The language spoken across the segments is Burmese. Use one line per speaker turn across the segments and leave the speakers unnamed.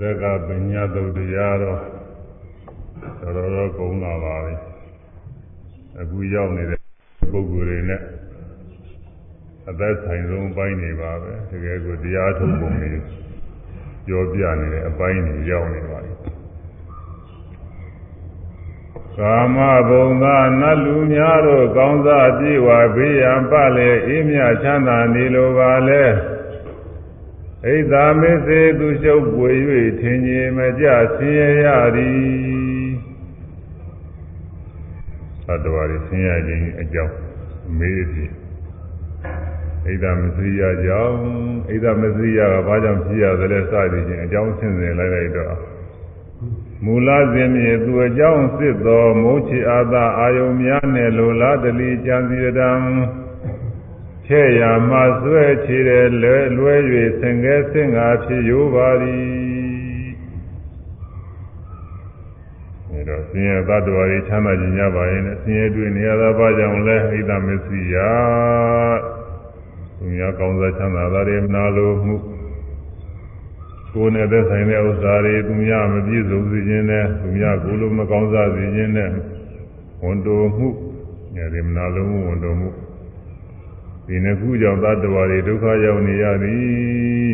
သက်ကပညာသုတ်တရားတော့တော်တော်တော့ကုန်းလာပါပြီအခုရောက်နေတဲ့ပုဂ္ဂိုလ်တွေနဲ့အသက်ဆိုင်ဆုံးပိုင်းနေပါပဲတကယ်ကိုတရားထုတ်ပုံတွေပြောပြနေတဲ့အပိုင်းတွေရောက်နေပါပြီကာမဘုံသာနတ်လူများတို့ကောင်းစားပြေဝဘေးရန်ပလေအေးမြချမ်းသာနေလိုပါလေ ဣဒ္ဓမေစေသူရှုပ်ပွေ၍ထင်ကြီးမကြဆင်းရဲရသည်သတ္တဝါတွေဆင်းရဲခြင်းအကြောင်းမေးသည်ဣဒ္ဓမစရိယကြောင့်ဣဒ္ဓမစရိယကဘာကြောင့်ဖြစ်ရသလဲစသည်ချင်းအကြောင်းဆင်းဆင်းလိုက်လိုက်တော့မူလစဉ်မြေသူအကြောင်းစစ်သောမုန်းချီအာသာအာယုံများနဲ့လိုလားတလီကြံစီတံ ချဲ့ရမှဆွဲချေတယ်လွဲလွဲ၍ဆင်ကဲဆင်ငါဖြစ်ရိုးပါသည်အဲတော့ဆင်းရဲသတ္တဝါတွေချမ်းသာခြင်းကြပါရဲ့နဲ့ဆင်းရဲတွေ့နေရတာဘာကြောင့်လဲဣဒ္ဓမစ္စရိယသူများကောင်းစားချမ်းသာတာတွေမနာလိုမှုကိုယ်နဲ့သက်ဆိုင်တဲ့ဥစ္စာတွေသူများမပြည့်စုံစေခြင်းနဲ့သူများကိုယ်လိုမကောင်းစားစေခြင်းနဲ့ဝန်တိုမှုညရမနာလိုမှုဝန်တိုမှု ဒီနှစ်ခုကြောင့်သတ္တဝါတွေဒုက္ခရောက်နေရသည်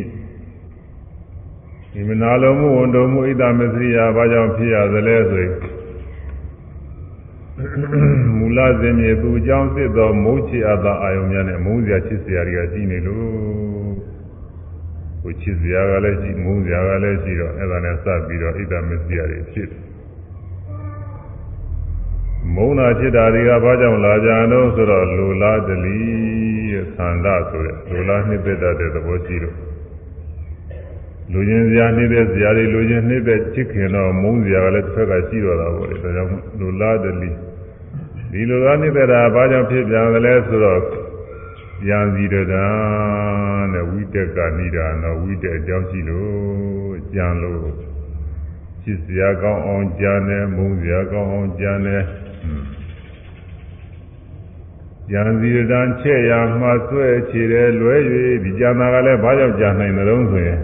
ဒီမနာလိုမှုဝန်တိုမှုဣဒ္ဓမစရိယာဘာကြောင့်ဖြစ်ရသလဲဆိုရင်မူလဇင်မြေသူအကြောင်းစစ်သောမုတ်ချအပ်သောအာယုံများနဲ့မုန်းစရာချစ်စရာတွေကရှိနေလို့ကိုချစ်စရာကလည်းရှိမုန်းစရာကလည်းရှိတော့အဲ့ဒါနဲ့စပ်ပြီးတော့ဣဒ္ဓမစရိယာတွေဖြစ် မုန်းတာဖြစ်တာတွေကဘာကြောင့်လာကြတော့ဆိုတော့လူလားတလီဆန္ဒဆိုတဲ့လူလားနှစ်သက်တဲ့သဘောရှိလို့လူချင်းစရာနှိမ့်တဲ့စရာတွေလူချင်းနှိမ့်တဲ့ချစ်ခင်တော့မုန်းစရာကလည်းတစ်ဖက်ကရှိတော့တာပေါ့လေဒါကြောင့်လူလားတလီဒီလိုလားနှိမ့်တဲ့တာဘာကြောင့်ဖြစ်ပြန်သလဲဆိုတော့ယံစီတဒာနဲ့ဝိတက်ကနိဒာနော်ဝိတက်အကြောင်းရှိလို့ကြံလို့ချစ်စရာကောင်းအောင်ကြံတယ်မုန်းစရာကောင်းအောင်ကြံတယ် ယံစီတံချဲ့ရမှဆွဲချေတယ်လွဲ၍ဒီကြံတာကလည်းဘာကြောင့်ကြံနိုင်တယ်လို့ဆိုရင်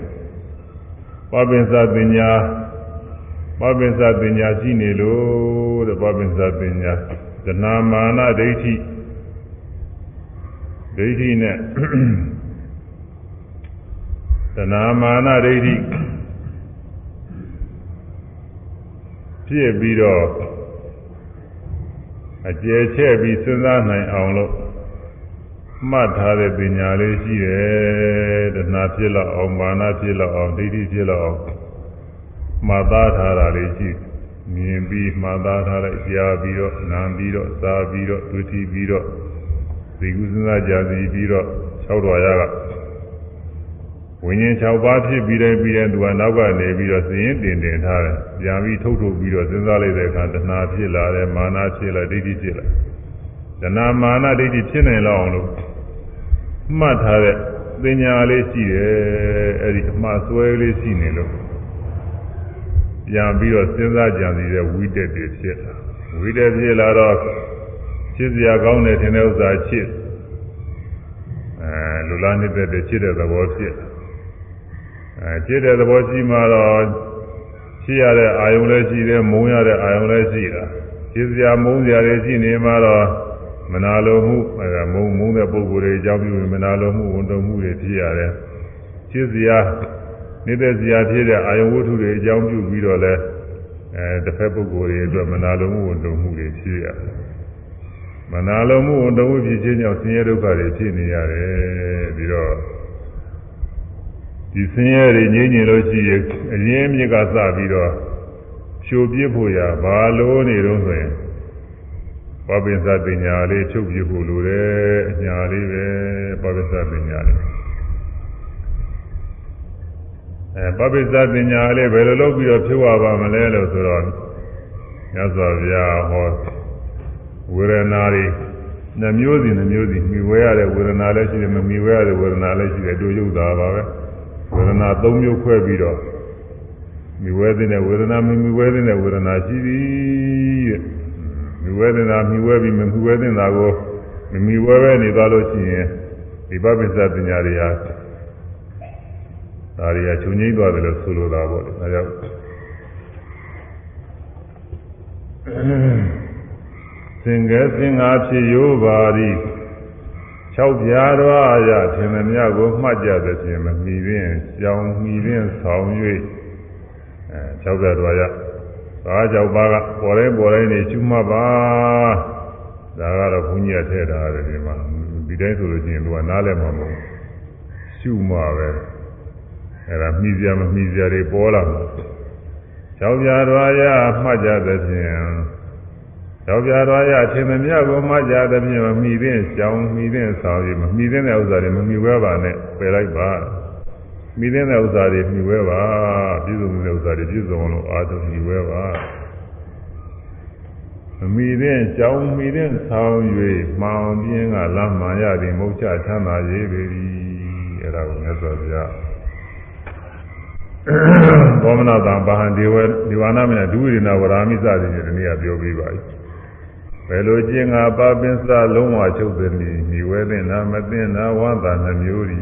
ပပင်စပညာပပင်စပညာရှိနေလို့တဲ့ပပင်စပညာဒနာမာနဒိဋ္ဌိဒိဋ္ဌိနဲ့တဏမာနဒိဋ္ဌိဖြစ်ပြီးတော့ အကျယ်ချဲ့ပြီးစဉ်းစားနိုင်အောင်လို့မှတ်ထားတဲ့ပညာလေးရှိတယ်တဏှာဖြစ်လောက်အောင်မာနဖြစ်လောက်အောင်ဒိဋ္ဌိဖြစ်လောက်အောင်မှတ်သားထားတာလေးရှိမြင်ပြီးမှတ်သားထားလိုက်ကြားပြီးတော့နားပြီးတော့စားပြီးတော့တွေ့ထိပြီးတော့ဒီကုသနာကြာစီပြီးတော့၆တော်ရက ဝိညာဉ်6ပါးဖြစ်ပြီးတဲ့ပြီးတဲ့သူကနောက်ကနေပြီးတော့စည်ရင်တင်တင်ထားတယ်။ပြန်ပြီးထုတ်ထုတ်ပြီးတော့စဉ်းစားလိုက်တဲ့အခါတဏှာဖြစ်လာတယ်မာနဖြစ်လာဒိဋ္ဌိဖြစ်လာ။တဏှာမာနဒိဋ္ဌိဖြစ်နေလောက်အောင်လို့မှတ်ထားတဲ့ပညာလေးရှိတယ်။အဲဒီအမှားဆွဲလေးရှိနေလို့ပြန်ပြီးတော့စဉ်းစားကြံစီတဲ့ဝိတက်တွေဖြစ်လာ။ဝိတက်ဖြစ်လာတော့ချစ်စရာကောင်းတဲ့ထင်တဲ့ဥစ္စာချစ်အဲလူလားနေတဲ့ချစ်တဲ့သဘောဖြစ် အဲချစ်တဲ့သဘောရှိမှတော့ချစ်ရတဲ့အာယုံလည်းရှိတယ်မုန်းရတဲ့အာယုံလည်းရှိတာချစ်စရာမုန်းစရာတွေရှိနေမှတော့မနာလိုမှုအဲမုန်းမုန်းတဲ့ပုဂ္ဂိုလ်တွေအကြောင်းပြုမနာလိုမှုဝန်တုံမှုတွေဖြစ်ရတယ်ချစ်စရာနေတဲ့စရာဖြစ်တဲ့အာယုံဝတ္ထုတွေအကြောင်းပြုပြီးတော့လဲအဲတစ်ဖက်ပုဂ္ဂိုလ်တွေအတွက်မနာလိုမှုဝန်တုံမှုတွေဖြစ်ရတယ်မနာလိုမှုဝန်တုံမှုဖြစ်ခြင်းကြောင့်ဆင်းရဲဒုက္ခတွေဖြစ်နေရတယ်ပြီးတော့ ဒီဆင်းရဲတွေငြိမ့်နေလို့ရှိရင်အရင်းမြစ်ကစပြီးတော့ဖြိုပြစ်ဖို့ရဘာလို့နေတော့ဆိုရင်ပပိသပညာလေးချုပ်ပြဖို့လိုတယ်အညာလေးပဲပပိသပညာလေးအဲပပိသပညာလေးဘယ်လိုလုပ်ပြီးတော့ဖြိုးရပါမလဲလို့ဆိုတော့မြတ်စွာဘုရားဟောဝေဒနာတွေနှမျိုးစီနှမျိုးစီမိဝဲရတဲ့ဝေဒနာလည်းရှိတယ်မမိဝဲရတဲ့ဝေဒနာလည်းရှိတယ်တို့ရုပ်သာပါပဲ ဝေဒနာ၃မျိုးခွဲပြီးတော့မိဝဲတဲ့ဝေဒနာမမိဝဲတဲ့ဝေဒနာရှိသည်တဲ့မိဝဲတဲ့နာမိဝဲပြီးမမိဝဲတဲ့နာကိုမမိဝဲပဲနေသွားလို့ရှိရင်ဒီပပိစ္ဆပညာတွေဟာဒါတွေကခြုံငိမ့်သွားတယ်လို့ဆိုလိုတာပေါ့လေဒါကြောင့်စင်ကဲစင်ငါဖြစ်ရိုးပါသည် ၆ပြားတော်ရထင်သမျှကိုမှတ်ကြသဖြင့်မမီပင်ကြောင်မီပင်ဆောင်၍အဲ၆ပြားတော်ရဘာကြောက်ပါကပေါ်တိုင်းပေါ်တိုင်းနေကျွမှတ်ပါဒါကတော့ဘုန်းကြီးကထည့်ထားတယ်ဒီမှာဒီတိုင်းဆိုလို့ရှိရင်သူကနားလည်မှာမဟုတ်ရှုမှပဲအဲ့ဒါမိစရာမမိစရာတွေပေါ်လာမှာကြောက်ပြားတော်ရမှတ်ကြသဖြင့် ယောက်ျားတော်ရအချိန်မမြတ်ကိုမှကြသဖြင့်မမိတဲ့ကြောင်မိတဲ့ဆောင်ရမမိတဲ့ဥစ္စာတွေမမိဝဲပါနဲ့ပယ်လိုက်ပါမိတဲ့ဥစ္စာတွေမိဝဲပါပြည့်စုံတဲ့ဥစ္စာတွေပြည့်စုံလို့အာထုံမိဝဲပါမမိတဲ့ကြောင်မိတဲ့ဆောင်၍မှောင်ပြင်းကလမ်းမှန်ရသည်မုတ်ချချမ်းသာရေးပေ၏အဲ့ဒါကိုမြတ်စွာဘုရားဘောမနာတံဘာဟံဒေဝဒီဝါနာမနဒုဝိရဏဝရာမိစသည်ဒီနေ့ကပြောပြီးပါပြီ ဘယ်လိုကျင့်ငါပါပင်စလုံးဝချုပ်သည်နည်းမိဝဲတဲ့နာမသိနာဝန္တာနှမျိုးဒီ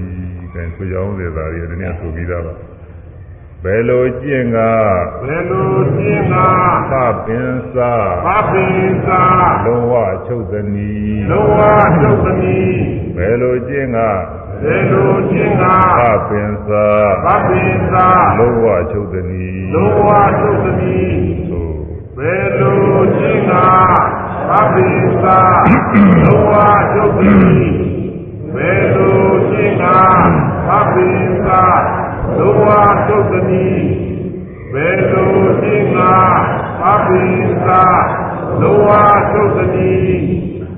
ကဲဆိုကြောင်းစေတာတွေဒီနေ့ဆိုပြီးသားပါဘယ်လိုကျင့်ငါ
ဘယ်လိုကျင့်ငါ
ပပင်စ
ပပိစာ
လုံးဝချုပ်သည်နည်း
လောဝချုပ်သမီး
ဘယ်လိုကျင့်ငါ
ဘယ်လိုကျင့်ငါ
ပပင်စ
ပပိစာ
လုံးဝချုပ်သည်နည်း
လောဝချုပ်သမီး
ဆို
ဘယ်လိုကျင့်ငါ ပပိစာလောဝချုပ်သမီးဘယ်လိုကျင့်ငါပပိစာလောဝချုပ်သမီးဘယ်လိုကျင့်ငါပပိစာလောဝချုပ်သမီး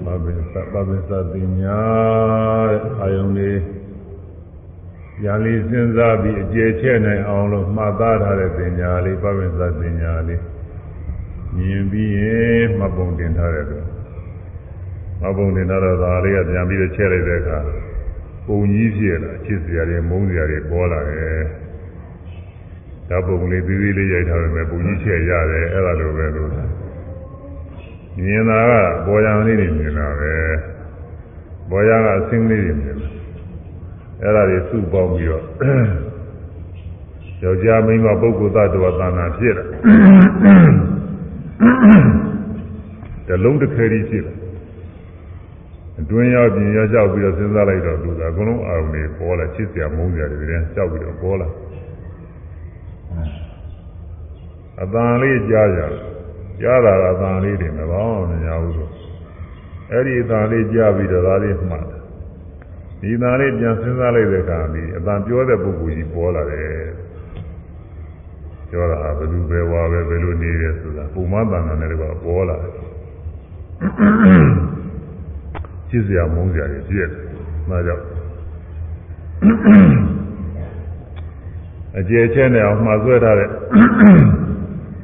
ပပင်စပပင်စသိညာတဲ့အာယုန်လေးညာလေးစဉ်းစားပြီးအကျယ်ချဲ့နိုင်အောင်လို့မှတ်သားထားတဲ့သင်ညာလေးပပင်စသင်ညာလေး မြင်ပြီးရင်မှတ်ပုံတင်ထားတဲ့သူမှတ်ပုံတင်ထားတော့ဒါလေးကပြန်ပြီးတော့ချဲ့လိုက်တဲ့အခါပုံကြီးဖြစ်လာချစ်စရာတွေမုန်းစရာတွေပေါ်လာတယ်ဓာတ်ပုံလေးသေးသေးလေးရိုက်ထားပေမဲ့ပုံကြီးချဲ့ရတယ်အဲ့ဒါလိုပဲလို့မြင်တာကပေါ်ရံလေးတွေမြင်တာပဲပေါ်ရံကအစင်းလေးတွေမြင်တယ်အဲ့ဒါတွေစုပေါင်းပြီးတော့ယောက်ျားမိန်းမပုဂ္ဂိုလ်သတ္တဝါသဏ္ဍာန်ဖြစ်တာ တလုံးတစ်ခဲကြီးဖြစ်တာအတွင်းရောက်ပြင်ရောက်လျှောက်ပြီးတော့စဉ်းစားလိုက်တော့သူကအကုန်လုံးအာရုံတွေပေါ်လာချစ်စရာမုန်းစရာတွေတည်းလျှောက်ပြီးတော့ပေါ်လာအတန်လေးကြားကြတယ်ကြားတာကအတန်လေးတွေမပေါင်းမညာဘူးလို့အဲ့ဒီအတန်လေးကြားပြီးတော့ဒါလေးမှတ်တယ်ဒီအတန်လေးပြန်စဉ်းစားလိုက်တဲ့အခါဒီအတန်ပြောတဲ့ပုဂ္ဂိုလ်ကြီးပေါ်လာတယ် ပြောတာဟာဘယ်သူပဲဝါပဲဘယ်လိုနေရဲဆိုတာပုံမှန်တန်တာနဲ့တကွာပေါ်လာတယ်ကြည့်စရာမုန်းစရာတွေပြည့်တယ်ဒါကြောင့်အကျေချဲနဲ့အောင်မှားဆွဲထားတဲ့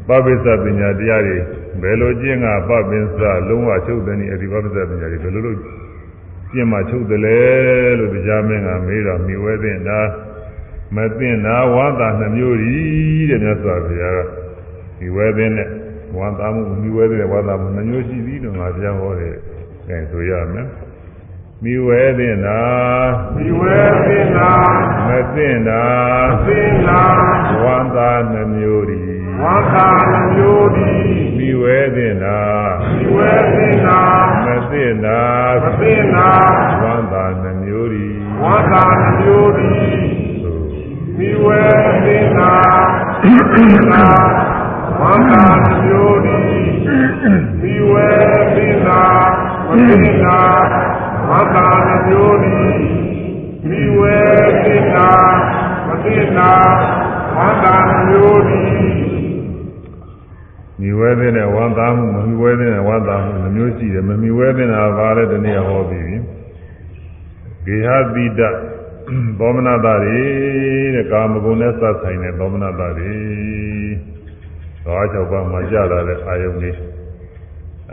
ပပိစ္ဆပညာတရားတွေဘယ်လိုကျင့်ကပပိစ္ဆလုံးဝချုပ်တဲ့နည်းအဒီပပိစ္ဆပညာတွေဘယ်လိုလုပ်ကျင့်မှချုပ်တယ်လဲလို့တရားမင်းကမေးတော့မိဝဲတဲ့ဒါ မသိနာဝါသာနှမျိုးကြီးတဲ့မြတ်စွာဘုရားကမိဝဲတဲ့နဲ့ဝါသာမှုမိဝဲတဲ့ဝါသာမှုနှမျိုးရှိသည်လို့ငါပြောဟောတယ်အဲဆိုရမယ်မိဝဲတဲ့နာ
ဒီဝဲပင်နာ
မသိနာ
ပင်နာ
ဝါသာနှမျိုးကြီး
ဝါသာမျိုးဒီ
မိဝဲတဲ့နာ
ဒီဝဲပင်နာ
မသိနာ
မပင်နာ
ဝါသာနှမျိုးကြီး
ဝါသာမျိုးဒီ
ဆို
ဒီဝဲပင်နာပင်နာဝါသာမျိုးဒီဒီဝဲပင်နာမပင်နာဝါသာမျိုးဒီဒီဝဲပင်နာမပင်နာဝါသာမျိုးဒီ
မိဝဲတဲ့နဲ့ဝါသာမှုမမိဝဲတဲ့နဲ့ဝါသာမှုနှမျိုးရှိတယ်မမိဝဲတဲ့နာဘာလဲတနည်းဟောပြီးပြီဂေဟတိတ သောမနတာတွေတဲ့ကာမဂုဏ်နဲ့စပ်ဆိုင်တဲ့သောမနတာတွေသော၆ပါးမှာကြလာတဲ့အာယုန်လေး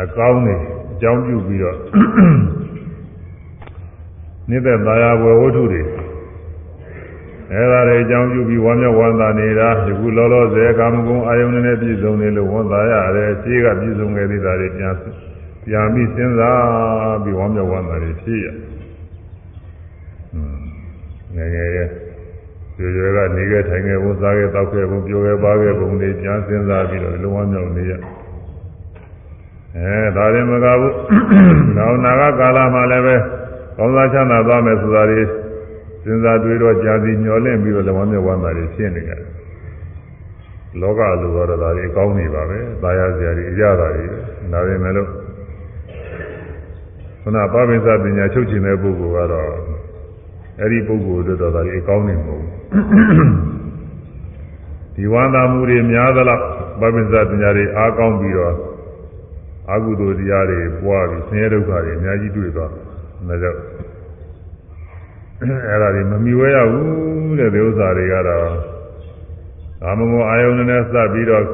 အကောင်းနေအကြောင်းပြုပြီးတော့နေတဲ့သာယာဝယ်ဝတ္ထုတွေအဲဒါတွေအကြောင်းပြုပြီးဝမ်းမြောက်ဝမ်းသာနေတာဒီခုလောလောဆယ်ကာမဂုဏ်အာယုန်နဲ့ပြည့်စုံနေလို့ဝမ်းသာရတယ်ခြေကပြည့်စုံခဲ့သေးတာတွေပြန်ပြန်ပြီးစဉ်းစားပြီးဝမ်းမြောက်ဝမ်းသာတွေဖြစ်ရ ငယ်ငယ်ရဲ့ရွယ်ရွယ်ကနေနေခဲ့ထိုင်ခဲ့ဘုစားခဲ့တောက်ခဲ့ဘုပြောခဲ့ပါခဲ့ဘုံတွေကြားစဉ်းစားပြီးတော့လုံးဝမြောက်နေရအဲဒါရင်မကဘူးနောက်နာဂကာလမှာလည်းပဲကောင်းစားချမ်းသာသွားမယ်ဆိုတာတွေစဉ်းစားတွေးတော့ကြာစီမျောလင့်ပြီးတော့လုံးဝမြောက်ဝမ်းသာတွေဖြစ်နေကြတယ်လောကလူတော်ဒါတွေအကောင်းနေပါပဲ။သာယာစရာတွေအရသာတွေဒါပေမဲ့လို့ခုနပပိစပညာချုပ်ချင်တဲ့ပုဂ္ဂိုလ်ကတော့ အဲ့ဒီပုဂ္ဂိုလ်တို့တော့ဒါကြီးအကောင်းနေမဟုတ်ဘူးဒီဝန္တာမှုတွေများသလားပပိစပညာတွေအားကောင်းပြီးတော့အာဟုသိုလ်တရားတွေပွားပြီးဆင်းရဲဒုက္ခတွေအများကြီးတွေ့သွားတယ်ဒါကြောင့်အဲ့ဒါတွေမမီဝဲရဘူးတဲ့ဒီဥစ္စာတွေကတော့ကာမဂုဏ်အာယုန်နဲ့စပ်ပြီးတော့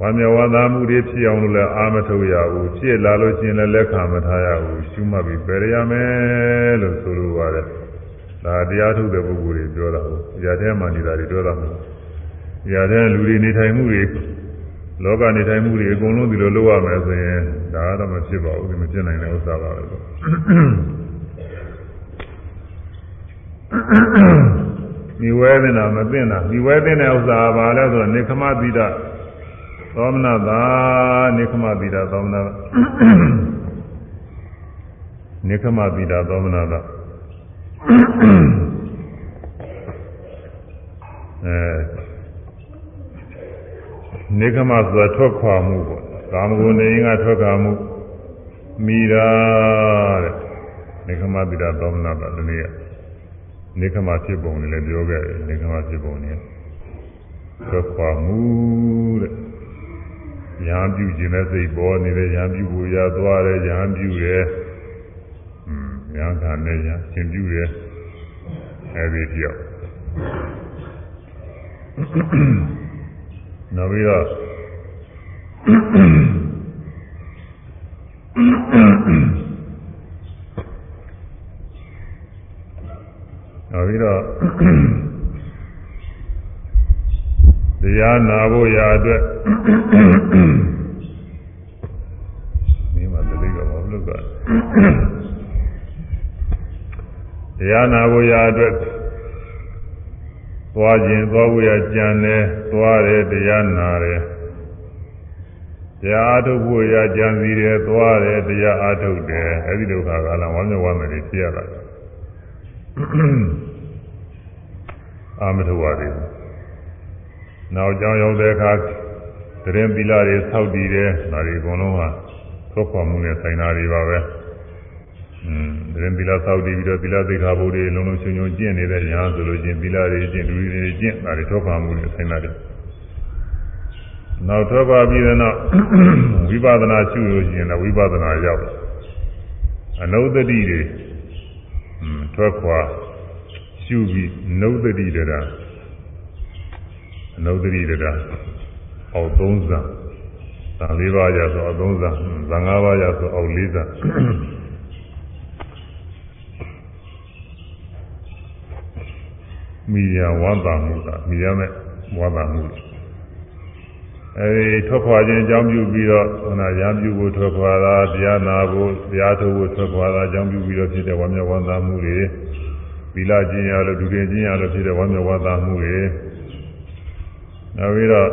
ဝါမျက်ဝါသာမှုတွေဖြစ်အောင်လို့လည်းအာမထုတ်ရဘူးဖြစ်လာလို့ချင်းလည်းလက်ခံမထားရဘူးရှုမှတ်ပြီးပယ်ရမယ်လို့ဆိုလိုပါတယ် ဒါတရားထုတ်တဲ့ပုဂ္ဂိုလ်တွေပြောတာဟုတ်။ຢာထဲမှာနေတာတွေပြောတာမဟုတ်။ຢာထဲလူတွေနေထိုင်မှုတွေလောကနေထိုင်မှုတွေအကုန်လုံးဒီလိုလုပ်ရမယ်ဆိုရင်ဒါကတော့မဖြစ်ပါဘူးဒီမဖြစ်နိုင်တဲ့ဥစ္စာပါပဲ။မိဝဲနေတာမသိတာမိဝဲတဲ့ဥစ္စာပါလဲဆိုတော့နေခမတိဒသောမနာသာနေခမတိဒသောမနာနေခမတိဒသောမနာသာ အဲနေခမဆိုတာထွက်ခွာမှုပေါ့ကာမဂုဏ်နေရင်ကထွက်ခွာမှုမိတာတဲ့နေခမတိဒသောမနာသာဒီနေ့ကနေခမဖြစ်ပုံတွေလည်းပြောခဲ့တယ်နေခမဖြစ်ပုံတွေထွက်ခွာမှုတဲ့ရဟန်းပြုခြင်းနဲ့စိတ်ပေါ်နေတဲ့ရဟန်းပြုကိုရသွားတယ်ရဟန်းပြုတယ် อืมရဟန်းခံနဲ့ရရှင်ပြုတယ်အဲဒီပြောက်နောက်ပြီးတော့နောက်ပြီးတော့တရားနာဖို့ရာအတွက်ဒီမှာတတိကမဟုတ်လို့က တရားနာဖို့ရာအတွက်သွားခြင်းသွားဖို့ရကြံတယ်သွားတယ်တရားနာတယ်တရားအထုတ်ဖို့ရကြံစီတယ်သွားတယ်တရားအထုတ်တယ်အဲဒီဒုက္ခကလည်းဝမ်းမြောက်ဝမ်းမြောက်ဖြစ်ရတာအာမထုတ်ပါသေးဘူးနောက်ကြောင်းရောက်တဲ့အခါတရင်သီလတွေဆောက်တည်တယ်ဒါတွေအကုန်လုံးဟာသွက်ခွာမှုနဲ့ဆိုင်တာတွေပါပဲ သရင်သီလစောက်တည်ပြီးတော့သီလသိက္ခာပုဒ်တွေလုံးလုံးရှင်ရှင်ကျင့်နေတဲ့ညာဆိုလို့ချင်းသီလတွေကျင့်လူတွေကျင့်တာတွေထောက်ခံမှုတွေဆိုင်လာတယ်။နောက်ထောက်ပါပြီးတဲ့နောက်ဝိပဿနာရှုလို့ရှိရင်လည်းဝိပဿနာရောက်အနုဒတိတွေထွက်ခွာရှုပြီးနုဒတိတရာအနုဒတိတရာအောက်၃ဇာ၊ဇာ၄ပါးရဆိုအောက်၃ဇာ၊ဇာ၅ပါးရဆိုအောက်၄ဇာ။ မိယာဝန္တာမှုကမိရမဲ့ဝန္တာမှုအဲဒီထွက်ခွာခြင်းအကြောင်းပြုပြီးတော့ခန္ဓာရံပြုဖို့ထွက်ခွာတာတရားနာဖို့တရားထုတ်ဖို့ထွက်ခွာတာအကြောင်းပြုပြီးတော့ဖြစ်တဲ့ဝမ်းမြောက်ဝမ်းသာမှုတွေသီလကျင့်ရလို့ဒုတိယကျင့်ရလို့ဖြစ်တဲ့ဝမ်းမြောက်ဝမ်းသာမှုတွေနောက်ပြီးတော့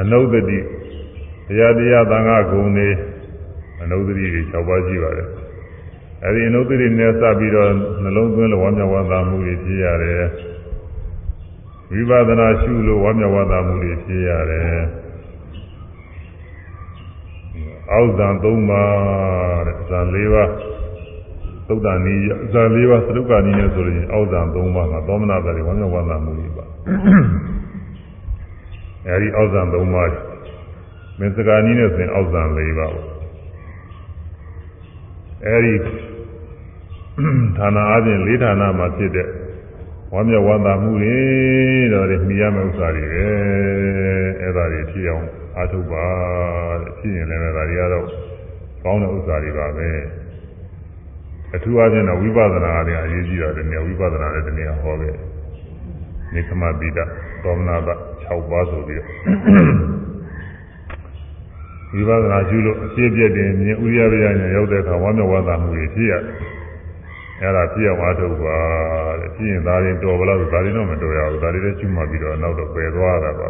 အနုဒတိတရားတရားသံဃာဂုဏ်တွေအနုဒတိတွေ6ပါးရှိပါတယ် အဲဒီအနုဒတိနဲ့စပြီးတော့နှလုံးသွင်းလို့ဝမ်းမြောက်ဝမ်းသာမှုတွေဖြစ်ရတယ်ဝိပဿနာရှုလို့ဝမ်းမြောက်ဝမ်းသာမှုတွေဖြစ်ရတယ်အောက်ဇံ၃ပါးတဲ့ဇံ၄ပါးသုဒ္ဓနီးဇံ၄ပါးသရုပ်ကနီးနဲ့ဆိုရင်အောက်ဇံ၃ပါးမှာသောမနာတွေဝမ်းမြောက်ဝမ်းသာမှုတွေပါအဲဒီအောက်ဇံ၃ပါးမင်းစကားနီးနဲ့ဆိုရင်အောက်ဇံ၄ပါးပေါ့ အဲဒီဌာနအချင်း၄ဌာနမှာဖြစ်တဲ့ဝမ်းမြောက်ဝမ်းသာမှုတွေတော့ဒီမိရမယ့်ဥစ္စာတွေပဲအဲ့ဒါတွေဖြစ်အောင်အားထုတ်ပါတဲ့ဖြစ်ရင်လည်းဒါတွေကတော့ကောင်းတဲ့ဥစ္စာတွေပါပဲအထူးအားဖြင့်တော့ဝိပဿနာတွေအရေးကြီးတာတည်းဝိပဿနာလည်းတည်းဟောခဲ့နေခမပိဒသောမနာက6ပါးဆိုပြီး ဝိပဿနာကျူးလို့အဖြစ်ပြည့်တင်မြင်ဥရပယညာရောက်တဲ့အခါဝမ်းမြောက်ဝမ်းသာမှုတွေဖြစ်ရတယ်အဲ့ဒါပြည့်အောင်အားထုတ်ပါတဲ့ပြည့်ရင်ဒါရင်တော်ပါလားဒါရင်တော့မတော်ရဘူးဒါတွေလည်းကျွမှပြီးတော့နောက်တော့ပယ်သွားတာပါ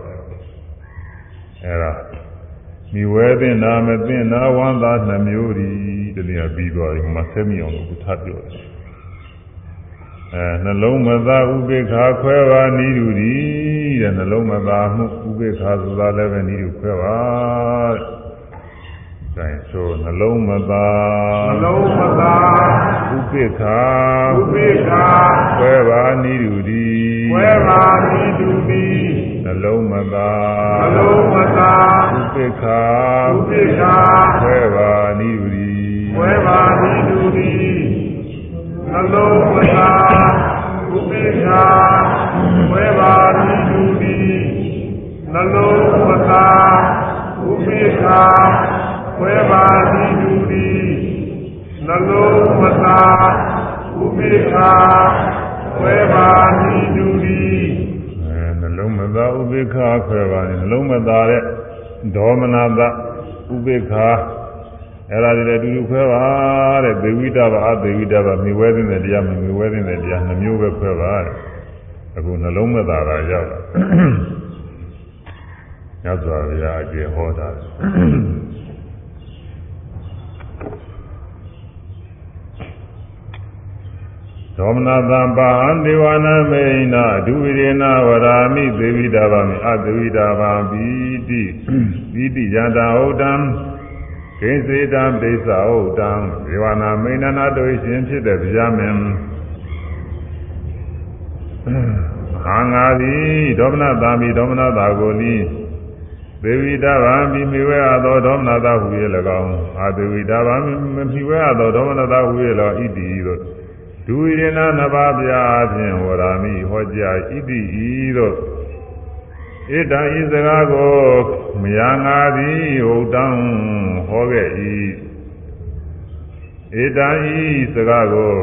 အဲ့ဒါမိဝဲသိနာမသိနာဝမ်းသာနှမျိုးဒီတနည်းပြီးသွားပြီမဆက်မိအောင်လို့ထပ်ပြောတယ်အဲနှလုံးမသားဥပေက္ခခွဲပါနိဒုဒီတဲ့နှလုံးမသားမှုဥပေက္ခဆိုတာလည်းပဲနိဒုခွဲပါတဲ့ အဲဆိုနှလုံးမသား
နှလုံးမသာ
ဥပေက္ခ
ဥပိ္ပခာ
ခွဲပါနိဒုဒီ
ဝဲပါမိတုမိ
နှလုံးမသား
နှလုံးမသာ
ဥပေက္ခ
ဥပိ္ပခာ
ခွဲပါနိဒုဒီ
ဝဲပါမိတုမိနှလုံးမသာဥပိ္ပခာဝဲပါမိတုမိနှလုံးမသာဥပိ္ပခာ ဝဲပါမိတုမိနှလုံးမသာဥပိ္ပခာဝဲပါမိတုမိ
အဲနှလုံးမသားဥပေက္ခခွဲပါနေနှလုံးမသားတဲ့ဒေါမနတဥပေက္ခအဲ့ဒါတွေလည်းအတူတူခွဲပါတဲ့သေဝိတဘာအသေဝိတဘာမိဝဲသိတဲ့တရားမမိဝဲသိတဲ့တရားနှမျိုးပဲခွဲပါတဲ့အခုနှလုံးမသားတာရောက်လာညစွာဘုရားအကျေဟောတာ ဒေါမနသံပါဟံဒေဝနာမေနဒုဝိရေနဝရာမိသေဝိတာဗာမိအသေဝိတာဗာပိတိပိတိယန္တာဟုတ်တံကိစေတံဒိသဟုတ်တံဒေဝနာမေနနာတို့ရှင်ဖြစ်တဲ့ဗျာမင်ဟာငါသည်ဒေါမနသံမိဒေါမနသာကိုနိသေဝိတာဗာမိမိဝဲအပ်သောဒေါမနသာဟူ၍၎င်းအာသေဝိတာဗာမိမိဝဲအပ်သောဒေါမနသာဟူ၍၎င်းဣတိတို့ ဒုရဏနဘာပြာဖြင့်ဝရာမိဟောကြားဣတိဤသို့ဣတံဤစကားကိုမယာငါသည်ဟုတ်တံဟောခဲ့၏ဣတံဤစကားကို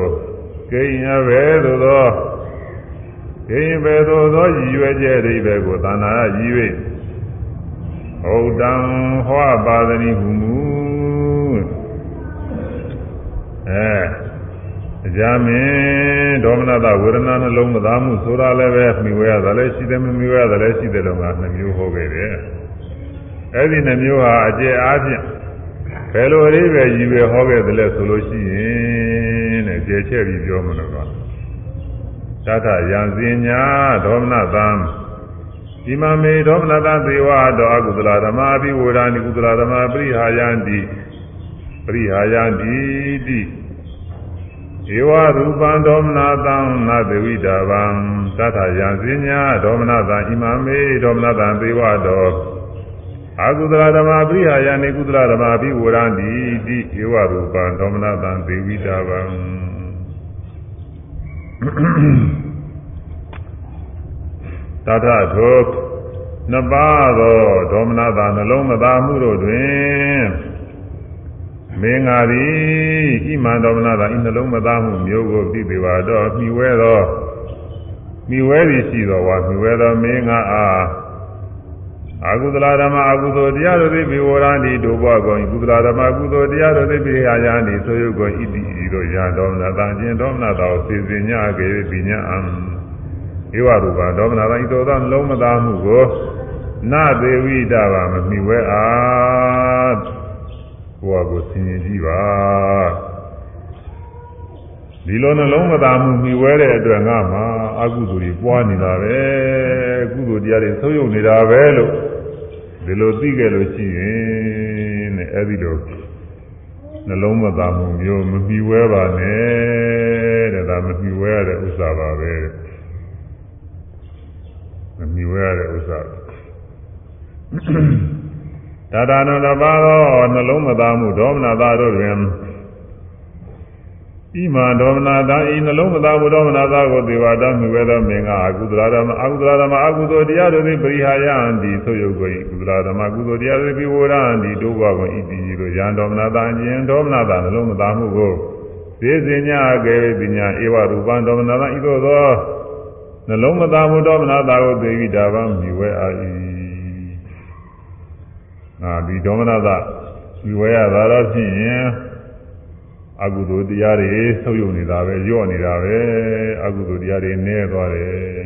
ကိဉ္အဘဲသို့သောကိဉ္ဘဲသို့သောရည်ရွယ်ချက်အိဗေကိုသာနာရည်၍ဟုတ်တံဟောပါသည်ဟုမူအဲ အကြမင်းဒေါမနတဝေဒနာနှလုံးမသားမှုဆိုတာလည်းပဲမိဝဲရတယ်လည်းရှိတယ်မမိဝဲရတယ်လည်းရှိတယ်လို့ငါနှမျိုးဟောခဲ့တယ်။အဲ့ဒီနှမျိုးဟာအကျယ်အားဖြင့်ဘယ်လိုလေးပဲရည်ပဲဟောခဲ့တယ်လဲဆိုလို့ရှိရင်တဲ့ကျေချက်ပြီးပြောမလို့ကသတ္တယံစင်ညာဒေါမနတံဒီမမေဒေါမနတသေဝတောအကုသလဓမ္မာပိဝေဒာနိကုသလဓမ္မာပရိဟာယန္တိပရိဟာယန္တိတိ ဧဝရူပံဒေါမနာတံနာသေဝိတာဗံသတ္ထယံစဉ္ညာဒေါမနာတံဣမမေဒေါမနာတံသေဝတောအာကုသလဓမ္မာပိဟာယနိကုသလဓမ္မာပိဝရန္တိတိဧဝရူပံဒေါမနာတံသေဝိတာဗံတထထိုနှစ်ပါးသောဒေါမနာတံနှလုံးမသာမှုတို့တွင် မင်းငါသည်ဣမန္တောမနာသာဤနှလုံးမသားမှုမျိုးကိုသိပေပါတော့မိဝဲသောမိဝဲသည်ရှိသောဝါမိဝဲသောမင်းငါအားအကုသလဓမ္မအကုသိုလ်တရားတို့သည်ဘေဝရဏီတို့ဘွားကုန်ကုသလဓမ္မအကုသိုလ်တရားတို့သည်ဘေဟာယာနိဆိုယုကုန်ဣတိဤတို့ရာတော်မနာတန်ခြင်းတော်မနာတော်စေစင်ညကေပိညာအံဧဝရူပတော်မနာတန်ဤတော်သောလုံးမသားမှုကိုနသေဝိတပါမမိဝဲအား ကိုယ့်အကိုဆင်ញင်ကြည့်ပါဒီလိုနှလုံးမသာမှုမှီဝဲတဲ့အတွက်ငါမှာအကုသိုလ်တွေပွားနေတာပဲကုသိုလ်တရားတွေဆုံးယုံနေတာပဲလို့ဒီလိုသိခဲ့လို့ရှိရင်တဲ့အဲ့ဒီလိုနှလုံးမသာမှုမျိုးမမှီဝဲပါနဲ့တဲ့ဒါမမှီဝဲရတဲ့ဥစ္စာပါပဲမမှီဝဲရတဲ့ဥစ္စာ တတာနတပါသောနှလုံးမသားမှုဒေါမနသာတို့တွင်ဤမှာဒေါမနသာဤနှလုံးမသားမှုဒေါမနသာကိုသေဝတာမြွယ်သောမင်္ဂအကုသလဓမ္မအကုသလဓမ္မအကုသိုလ်တရားတို့သည်ပရိဟာယံဒီဆိုရုပ်ကိုကုသလဓမ္မကုသိုလ်တရားတို့သည်ဝရံဒီတို့ဘကိုဤတည်လို့ယံဒေါမနသာအခြင်းဒေါမနသာနှလုံးမသားမှုကိုသေစင်ညာကေပညာဧဝရူပံဒေါမနသာဤသို့သောနှလုံးမသားမှုဒေါမနသာကိုသေဝိတာဗံမြွယ်အာ၏ အာဒီဒေါမနသဒီဝဲရတာတော့ဖြစ်ရင်အကုသိုလ်တရားတွေဆုပ်ယုပ်နေတာပဲညော့နေတာပဲအကုသိုလ်တရားတွေနည်းသွားတယ်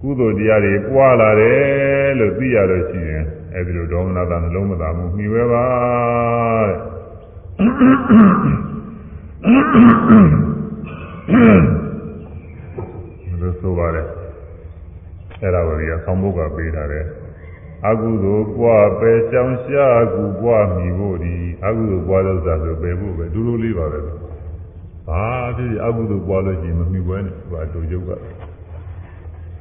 ကုသိုလ်တရားတွေပွားလာတယ်လို့သိရလို့ရှိရင်အဲဒီလိုဒေါမနတာနှလုံးမသာမှုမြှဝဲပါတဲ့လို့ဆိုပါတယ်အဲ့ဒါကိုဒီဆောင်းဘုတ်ကပေးထားတယ် အကုသိုလ်ပွားပဲကြောင်ရှားကူပွားမိဖို့ဒီအကုသိုလ်ပွားလို့ဆိုတာဆိုပဲဖို့ပဲဒူလိုလေးပါပဲဘာဖြစ်အကုသိုလ်ပွားလို့ရှိရင်မမိဘဲနဲ့ဘာတို့ရုပ်က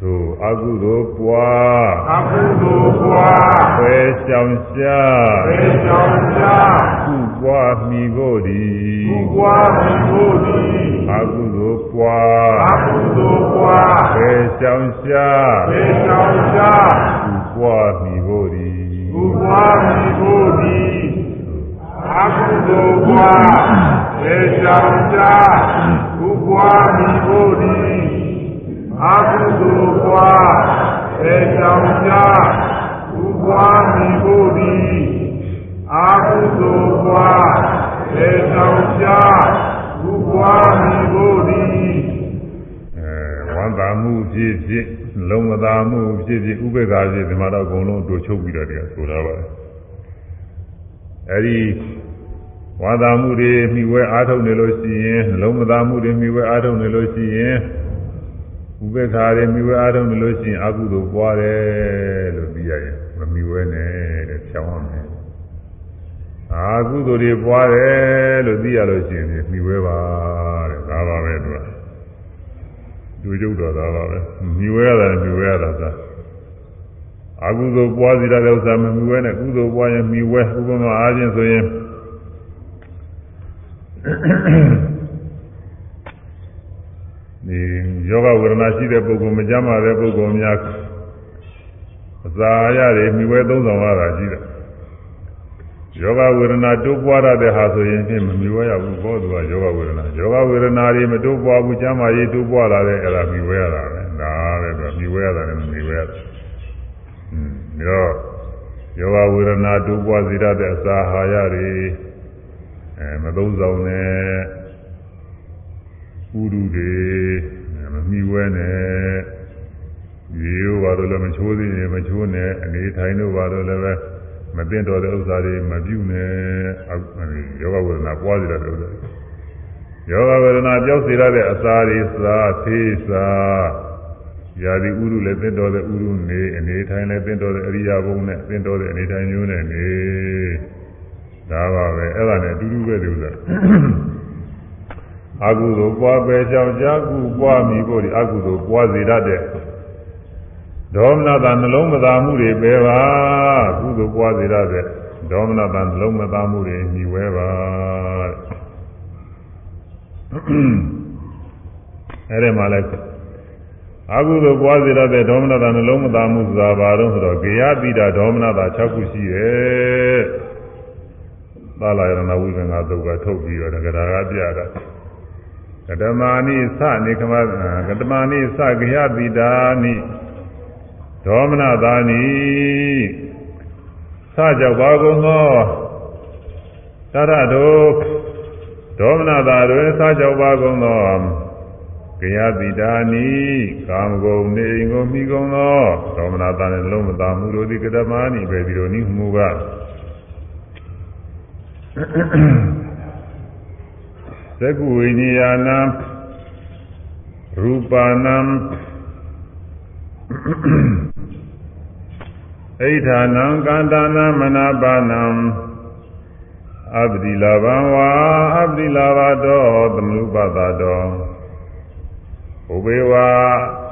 သို့အကုသိုလ်ပွား
အကုသိုလ်ပွား
ပဲကြောင်ရှား
ပေကြောင့်ရှာ
ကူပွားမိဖို့ဒီ
ကုပွားပြီးဖို့သည်
အကုသိုလ်ပွား
အကုသိုလ်ပွား
ပဲကြောင်ရှား
ပေကြောင့်ရှာ
ကူ ပွားမိဖို့ဒီ
ကုပွားပြီးဖို့သည်အကုသိုလ်ပွားပေကြောင့်ရှာကုပွားပြီးဖို့သည်အကုသိုလ်ပွားပေကြောင့်ရှာကုပွားပြီးဖို့သည်အကုသိုလ်ပွားပေကြောင့်ရှာကုပွားပြီးဖို့သည်
အဲဝန္တာမှုဖြစ်ဖြစ် လုံးမသာမှုဖြစ်ဖြစ်ဥပေက္ခဖြစ်ဒီမှာတော့အကုန်လုံးတို့ချုပ်ပြီးတော့တရားဆိုထားပါတယ်အဲဒီဝါသာမှုတွေမိဝဲအားထုတ်နေလို့ရှိရင်နှလုံးမသာမှုတွေမိဝဲအားထုတ်နေလို့ရှိရင်ဥပေက္ခတွေမိဝဲအားထုတ်နေလို့ရှိရင်အကုသိုလ်ပွားတယ်လို့သိရရင်မမိဝဲနဲ့တဲ့ဖြောင်းရမယ်အာကုသိုလ်တွေပွားတယ်လို့သိရလို့ရှိရင်မိဝဲပါတဲ့ဒါပါပဲသူက သူကျုပ်တော်တာပါပဲမြူဝဲရတယ်မြူဝဲရတာသာအကုသိုလ်ပွားစီရတဲ့ဥစ္စာမမြူဝဲနဲ့ကုသိုလ်ပွားရင်မြူဝဲဥပမာအားဖြင့်ဆိုရင်ဒီယောဂဝေဒနာရှိတဲ့ပုဂ္ဂိုလ်မကြမ်းပါတဲ့ပုဂ္ဂိုလ်များအစာရတွေမြူဝဲသုံးဆောင်ရတာရှိတယ် ယောဂဝေဒနာတိုးပွားရတဲ့ဟာဆိုရင်ဖြင့်မမြူဝဲရဘူးဘောသူကယောဂဝေဒနာယောဂဝေဒနာတွေမတိုးပွားဘူးကျမ်းမာရေးတိုးပွားလာတဲ့အဲ့ဒါမြူဝဲရတာပဲဒါပဲသူကမြူဝဲရတာလည်းမမြူဝဲရဘူးอืมရောယောဂဝေဒနာတိုးပွားစေတဲ့အစာအာဟာရတွေအဲမသုံးဆောင်နဲ့ဥဒုတွေမမြူဝဲနဲ့ရေရောဘာလို့လဲမချိုးသေးရင်မချိုးနဲ့အနေထိုင်လို့ဘာလို့လဲပဲ မသိတော်တဲ့ဥစ္စာတွေမပြုနဲ့ယောဂဝေဒနာပွားစေတဲ့ဥစ္စာယောဂဝေဒနာကြောက်စေတဲ့အစာတွေစားသေးစားယာတိဥရုလည်းသိတော်တဲ့ဥရုနေအနေထိုင်လည်းသိတော်တဲ့အရိယာဘုံနဲ့သိတော်တဲ့အနေထိုင်မျိုးနဲ့နေဒါပါပဲအဲ့ဒါနဲ့အတူတူပဲဒီဥစ္စာအကုသိုလ်ပွားပဲကြောင့်ကြာကုပွားမိဖို့ဒီအကုသိုလ်ပွားစေတတ်တဲ့ ဒေါမနတာနှလုံးမသာမှုတွေပဲပါကုသိုလ်ပွားစေရတဲ့ဒေါမနတာနှလုံးမသာမှုတွေညီဝဲပါအဲ့ဒီမှာလဲအကုသိုလ်ပွားစေရတဲ့ဒေါမနတာနှလုံးမသာမှုဆိုတာဘာလို့ဆိုတော့ကေယတိတာဒေါမနတာ6ခုရှိရဲ့သာလယရဏဝိပင်္ဂသုတ်ကထုတ်ပြီးတော့ကရာကပြတာကတမာနိသနေကမကတမာနိသကေယတိတာနိ ဒေါမနတာနိသကြောက်ပါကုန်သောသရတို့ဒေါမနတာတွင်သကြောက်ပါကုန်သောကေယတိတာနိကာမဂုဏ်နေကိုမိကုန်သောဒေါမနတာနှင့်လုံးမသာမှုတို့သည်ကတမာနိပဲဒီလိုနိမှုကသက္ကုဝိညာဏံရူပနံ ဣဋ္ဌာနံကန္တာနံမနာပါနံအပ္တိလာဘံဝါအပ္တိလာဘတောသမုပသတောဥပေဝါ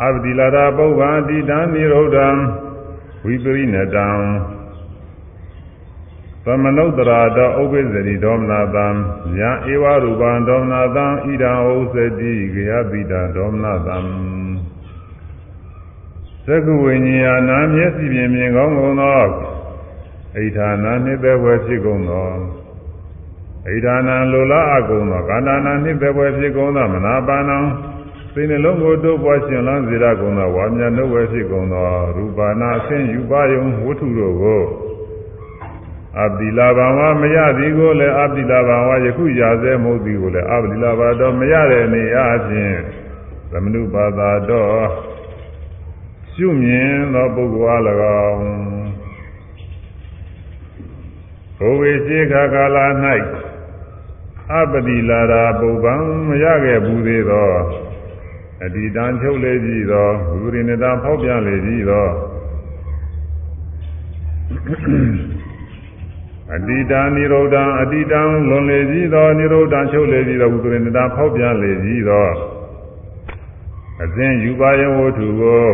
အပ္တိလာတာပုဗ္ဗာတိတံနိရောဓံဝိပရိနတံသမနုဿရာတောဥပိသတိဒေါမနာတံညာဧဝရူပံဒေါမနာတံဣဒံဥစ္စတိဂယပိတံဒေါမနာတံ သက္ကဝိညာဏာမျက်စိဖြင့်မြင်ကောင်းကုန်သောဣဋ္ဌာနာနှိသက်ဝဲဖြစ်ကုန်သောဣဋ္ဌာနာလိုလားအကုန်သောကာဏနာနှိသက်ဝဲဖြစ်ကုန်သောမနာပါဏံသိနှလုံးကိုတို့ပွားရှင်လန်းစေရကုန်သောဝါမြတ်နှုတ်ဝဲဖြစ်ကုန်သောရူပနာအဆင်းယူပါယုံဝတ္ထုတို့ကိုအပ္ပိလာဘာဝမရသည်ကိုလည်းအပ္ပိလာဘာဝယခုရာစေမဟုတ်သည်ကိုလည်းအပ္ပိလာဘာတော့မရတဲ့အနေအချင်းသမနုပါဒတော့ ရှုမြင်သောပုဂ္ဂိုလ်အား၎င်းဘိုဝေရှိခါကာလ၌အပတိလာရာပုဗ္ဗံမရခဲ့ဘူးသေးသောအတိတံချုပ်လေကြည့်သောဘုရိနတာဖောက်ပြန်လေကြည့်သောအတိတံនិရောဓံအတိတံလွန်လေကြည့်သောនិရောဓံချုပ်လေကြည့်သောဘုရိနတာဖောက်ပြန်လေကြည့်သောအစဉ်ယူပါယဝတ္ထုကို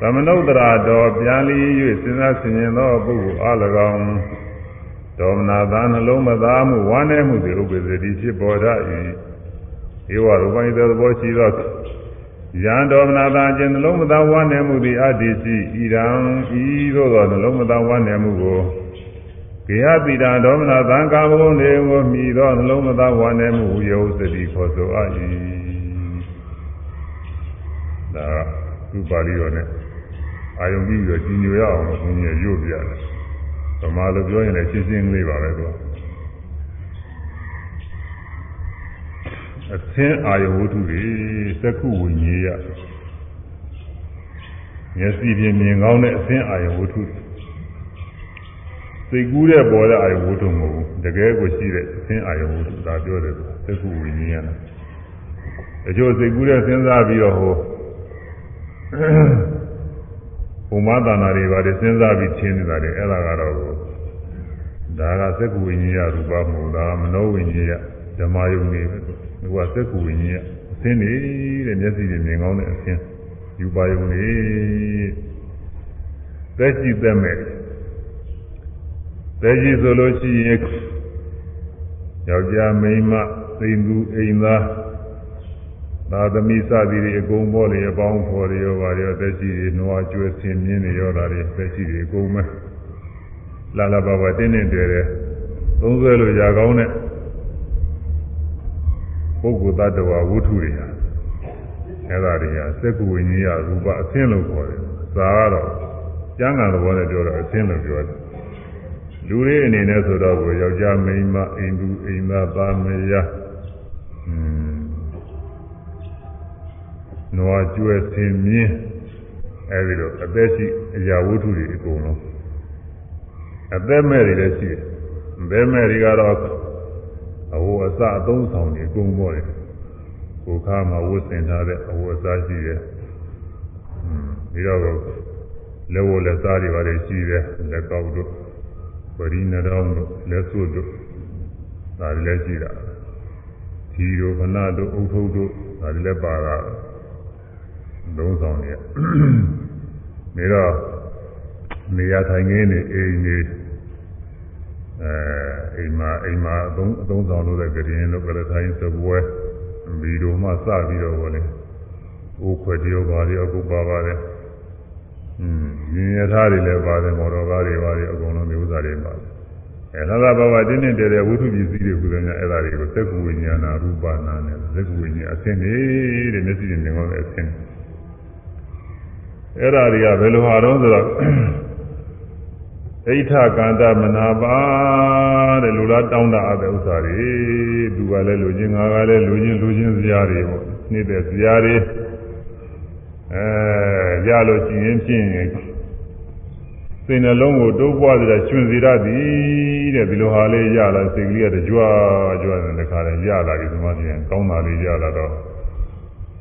သမနုဿရာတော်ပြန်လီ၍စဉ်းစားဆင်ခြင်သောပုဂ္ဂိုလ်အား၎င်းဒေါမနာသာနှလုံးမသားမှုဝမ်းနည်းမှုတွေဥပ္ပဇ္ဇတိဖြစ်ပေါ်တတ်၏ဧဝရူပိသောသဘောရှိသောယံဒေါမနာသာအခြင်းနှလုံးမသားဝမ်းနည်းမှုသည်အတ္တိရှိဤရန်ဤသို့သောနှလုံးမသားဝမ်းနည်းမှုကိုကေဟပိတာဒေါမနာသံကာမဂုဏ်တွေကိုမြည်သောနှလုံးမသားဝမ်းနည်းမှုယုတ်စတိခေါ်ဆိုအပ်၏ဒါကဥပါဠိတော်နဲ့ အာယုံပြီးတော့ကြီးညိုရအောင်လို့ဘုန်းကြီးရုပ်ပြတယ်။ဗမာလိုပြောရင်လည်းရှင်းရှင်းလေးပါပဲသူက။အသင်းအာယုံဝတ္ထုတွေသက္ခုဝိညာယမျက်စိဖြင့်မြင်ကောင်းတဲ့အသင်းအာယုံဝတ္ထုစိတ်ကူးတဲ့ပေါ်တဲ့အာယုံဝတ္ထုမဟုတ်ဘူးတကယ်ကိုရှိတဲ့အသင်းအာယုံဝတ္ထုဒါပြောတယ်သက္ခုဝိညာယအကျိုးစိတ်ကူးတဲ့စဉ်းစားပြီးတော့ဟို ဘုံမသာနာတွေပါတယ်စဉ်းစားပြီးရှင်းနေတာလေအဲ့ဒါကတော့ဒါကသက္ကဝိညာဉ်ရူပမဟုတ်လားမနောဝိညာဉ်ရဓမ္မယုံနေပဲသူကသက္ကဝိညာဉ်ရအသင်းနေတဲ့မျက်စိတွေမြင်ကောင်းတဲ့အသင်းယူပါယုံနေသက်ရှိသက်မဲ့သက်ရှိဆိုလို့ရှိရင်ယောက်ျားမိန်းမသိင်သူအိမ်သား သာသမီစသည်တွေအကုန်ပေါ်လေအပေါင်းဖော်တွေရောပါရောသက်ရှိတွေနွားကျွဲဆင်းမြင်းတွေရောတာတွေသက်ရှိတွေအကုန်မဲလာလာပါပါတင်းတင်းတယ်တယ်သုံးဆွဲလို့ရကောင်းတဲ့ပုဂ္ဂိုလ်တ attva ဝုထုတွေဟာအဲ့ဒါတွေကစက္ကဝိညာဉ်ရရူပအသင်းလို့ခေါ်တယ်သာကတော့ကျမ်းဂန်သဘောနဲ့ပြောတော့အသင်းလို့ပြောတယ်လူတွေအနေနဲ့ဆိုတော့ကိုယောက်ျားမိန်းမအိမ်သူအိမ်သားသားမယားอืม နွားကျွဲဆင်းမြင်းအဲဒီလိုအသက်ရှိအရာဝတ္ထုတွေအကုန်လုံးအသက်မဲ့တွေလည်းရှိတယ်အသက်မဲ့တွေကတော့အဝအစအသုံးဆောင်တွေအကုန်ပေါ်တယ်ကိုခါမှာဝတ်ဆင်ထားတဲ့အဝအစရှိတယ်ပြီးတော့လက်ဝလက်စားတွေပါတယ်ရှိတယ်လက်ကောက်တို့ပရိနရောင်းတို့လက်စွပ်တို့ဒါတွေလည်းရှိတာဒီတို့ခဏတို့အုတ်ထုပ်တို့ဒါတွေလည်းပါတာ လုံးဆောင်နေနေတော့နေရာထိုင်ခင်းနေအိမ်နေအဲအိမ်မှာအိမ်မှာအသုံးအသုံးဆောင်လို့တဲ့ကြရင်လို့ကလေးထိုင်စပွဲဗီဒီယိုမှစပြီးတော့ဘောလေအိုးခွက်တယောပါရအကုပါပါတယ်อืมမြင်ရထားတွေလည်းပါတယ်မော်တော်ကားတွေပါတယ်အကုန်လုံးဒီဥစ္စာတွေပါတယ်အဲသာသာဘာဝတင်းတင်းတဲတဲဝိသုပစ္စည်းတွေခုတည်းများအဲ့ဒါတွေကိုသက္ကဝိညာဏရူပနာနဲ့သက္ကဝိညာဉ်အသင်နေတဲ့မျက်စိနဲ့မြင်ကောင်းတဲ့အသင် အဲ့ဒါတွေကဘယ်လိုဟာတော့ဆိုတော့ဣဋ္ဌကန္တမနာပါတဲ့လူလားတောင်းတအပ်တဲ့ဥစ္စာတွေသူကလည်းလူချင်းငါကလည်းလူချင်းလူချင်းစရာတွေပေါ့နေတဲ့စရာတွေအဲရလို့ရှိရင်ဖြင့်စိတ်နှလုံးကိုတိုးပွားစေတဲ့ကျွင်စီရသည်တဲ့ဒီလိုဟာလေးရလာစိတ်ကလေးကကြွားကြွားနေတဲ့ခါလဲရလာပြီဒီမှာပြင်ကောင်းတာလေးရလာတော့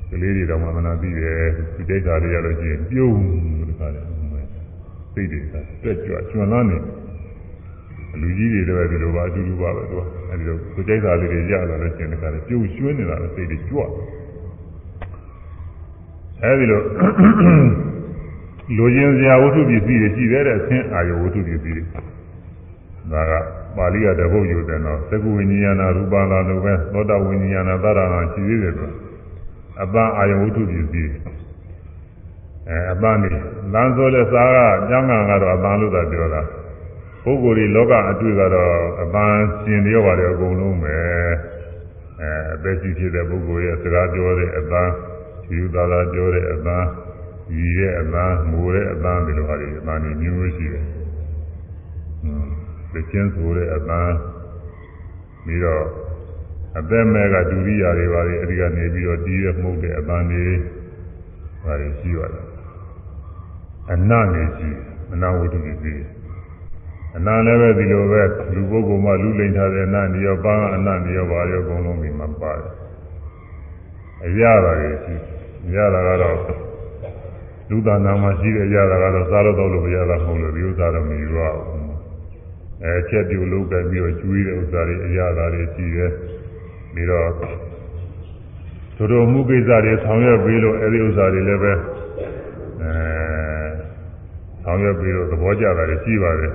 ကလေးတွေတော့မှမနာသိတယ်ဒီတိတ်တာလေးရလို့ရှိရင်ပြုံးဒီခါလဲစိတ်တွေကတွက်ကြွကျွမ်းလန်းနေလူကြီးတွေတော့ဒီလိုပါအတူတူပါပဲသူကအဲဒီလိုကိုကြိုက်တာလေးတွေရလာလို့ရှိရင်ဒီခါလဲပြုံးရွှင်းနေတာစိတ်တွေကြွအဲဒီလိုလူချင်းစရာဝတ္ထုပစ္စည်းတွေရှိသေးတဲ့အဆင်းအာယဝတ္ထုပစ္စည်းတွေဒါကပါဠိရတပုတ်ယူတယ်နော်သကုဝိညာဏရူပလာလိုပဲသောတာဝိညာဏသရဏရှိသေးတယ်ဆို အပန်းအာယဝတ္ထုပစ္စည်းအဲအပန်းနေလမ်းဆိုတဲ့စားကကျမ်းဂန်ကတော့အပန်းလို့သာပြောတာပုဂ္ဂိုလ်တွေလောကအတွေ့ကတော့အပန်းရှင်တွေရောပါတယ်အကုန်လုံးပဲအဲအသက်ကြီးဖြစ်တဲ့ပုဂ္ဂိုလ်ရဲ့စကားပြောတဲ့အပန်းယူသာသာပြောတဲ့အပန်းရည်ရဲ့အပန်းမူတဲ့အပန်းဒီလိုဟာတွေအပန်းတွေမျိုးမျိုးရှိတယ်ဒီချင်းဆိုတဲ့အပန်းပြီးတော့ အသက်မဲ့ကဒုရိယာတွေပါလေအဲဒီကနေပြီးတော့တီးရမှုတ်တဲ့အပန်းတွေပါလေရှိရတယ်အနနေရှိအနာဝတ္ထုတွေပြီးအနာလည်းပဲဒီလိုပဲလူပုဂ္ဂိုလ်မှလူလိန်ထားတဲ့အနနေရောပန်းအနနေရောပါရောအကုန်လုံးဒီမှာပါတယ်အရတာတွေရှိရတာကတော့လူသားနာမှာရှိတဲ့ရတာကတော့စားလို့တော့လို့မရတာမဟုတ်လို့ဒီဥစ္စာတော့မယူရဘူးအဲချက်ပြုတ်လုပ်ကြပြီးတော့ကျွေးတဲ့ဥစ္စာတွေအရသာတွေရှိတယ် ပြီးတော့သူတို့မှုကိစ္စတွေဆောင်ရွက်ပြီးလို့အဲဒီဥစ္စာတွေလည်းပဲအဲဆောင်ရွက်ပြီးတော့သဘောကျတာတွေရှိပါတယ်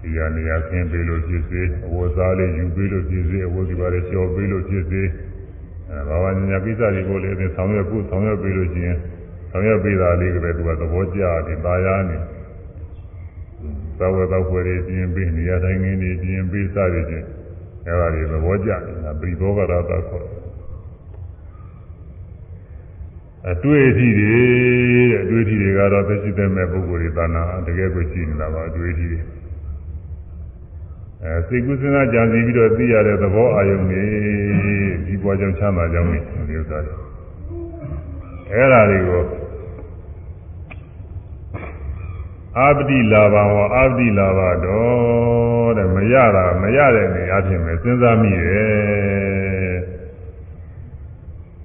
ဒီရနေရာခင်းပြီးလို့ဖြစ်စေအဝတ်စားလေးယူပြီးလို့ဖြစ်စေအဝတ်ဒီပါလေးကျော်ပြီးလို့ဖြစ်စေအဲဘာဝညာကိစ္စတွေကိုလည်းအဲဆောင်ရွက်ဖို့ဆောင်ရွက်ပြီးလို့ချင်းဆောင်ရွက်ပြီးတာလေးကပဲသူကသဘောကျတယ်ပါရနေသဝေသောဖွယ်ရည်ပြင်ပြီးနေရာတိုင်းငင်းနေပြင်ပြီးစရည်ချင်း အဲဒါတွေသဘောကျနေတာပရိဘောဂရတာခေါ်အတွေ့အထိတွေတဲ့အတွေ့အထိတွေကတော့သိရှိတဲ့မဲ့ပုဂ္ဂိုလ်တွေသာနာတကယ်ကိုရှိနေတာပါအတွေ့အထိတွေအဲစိတ်ကူးစဉ်းစားကြံစည်ပြီးတော့သိရတဲ့သဘောအာယုန်တွေဒီပွားကြောင့်ချမ်းသာကြောင်းတွေဒီဥစ္စာတွေအဲဒါတွေကို အာပတိလာဘဝအာပတိလာဘတော့တဲ့မရတာမရတဲ့နေရာဖြစ်မယ်စဉ်းစားမိတယ်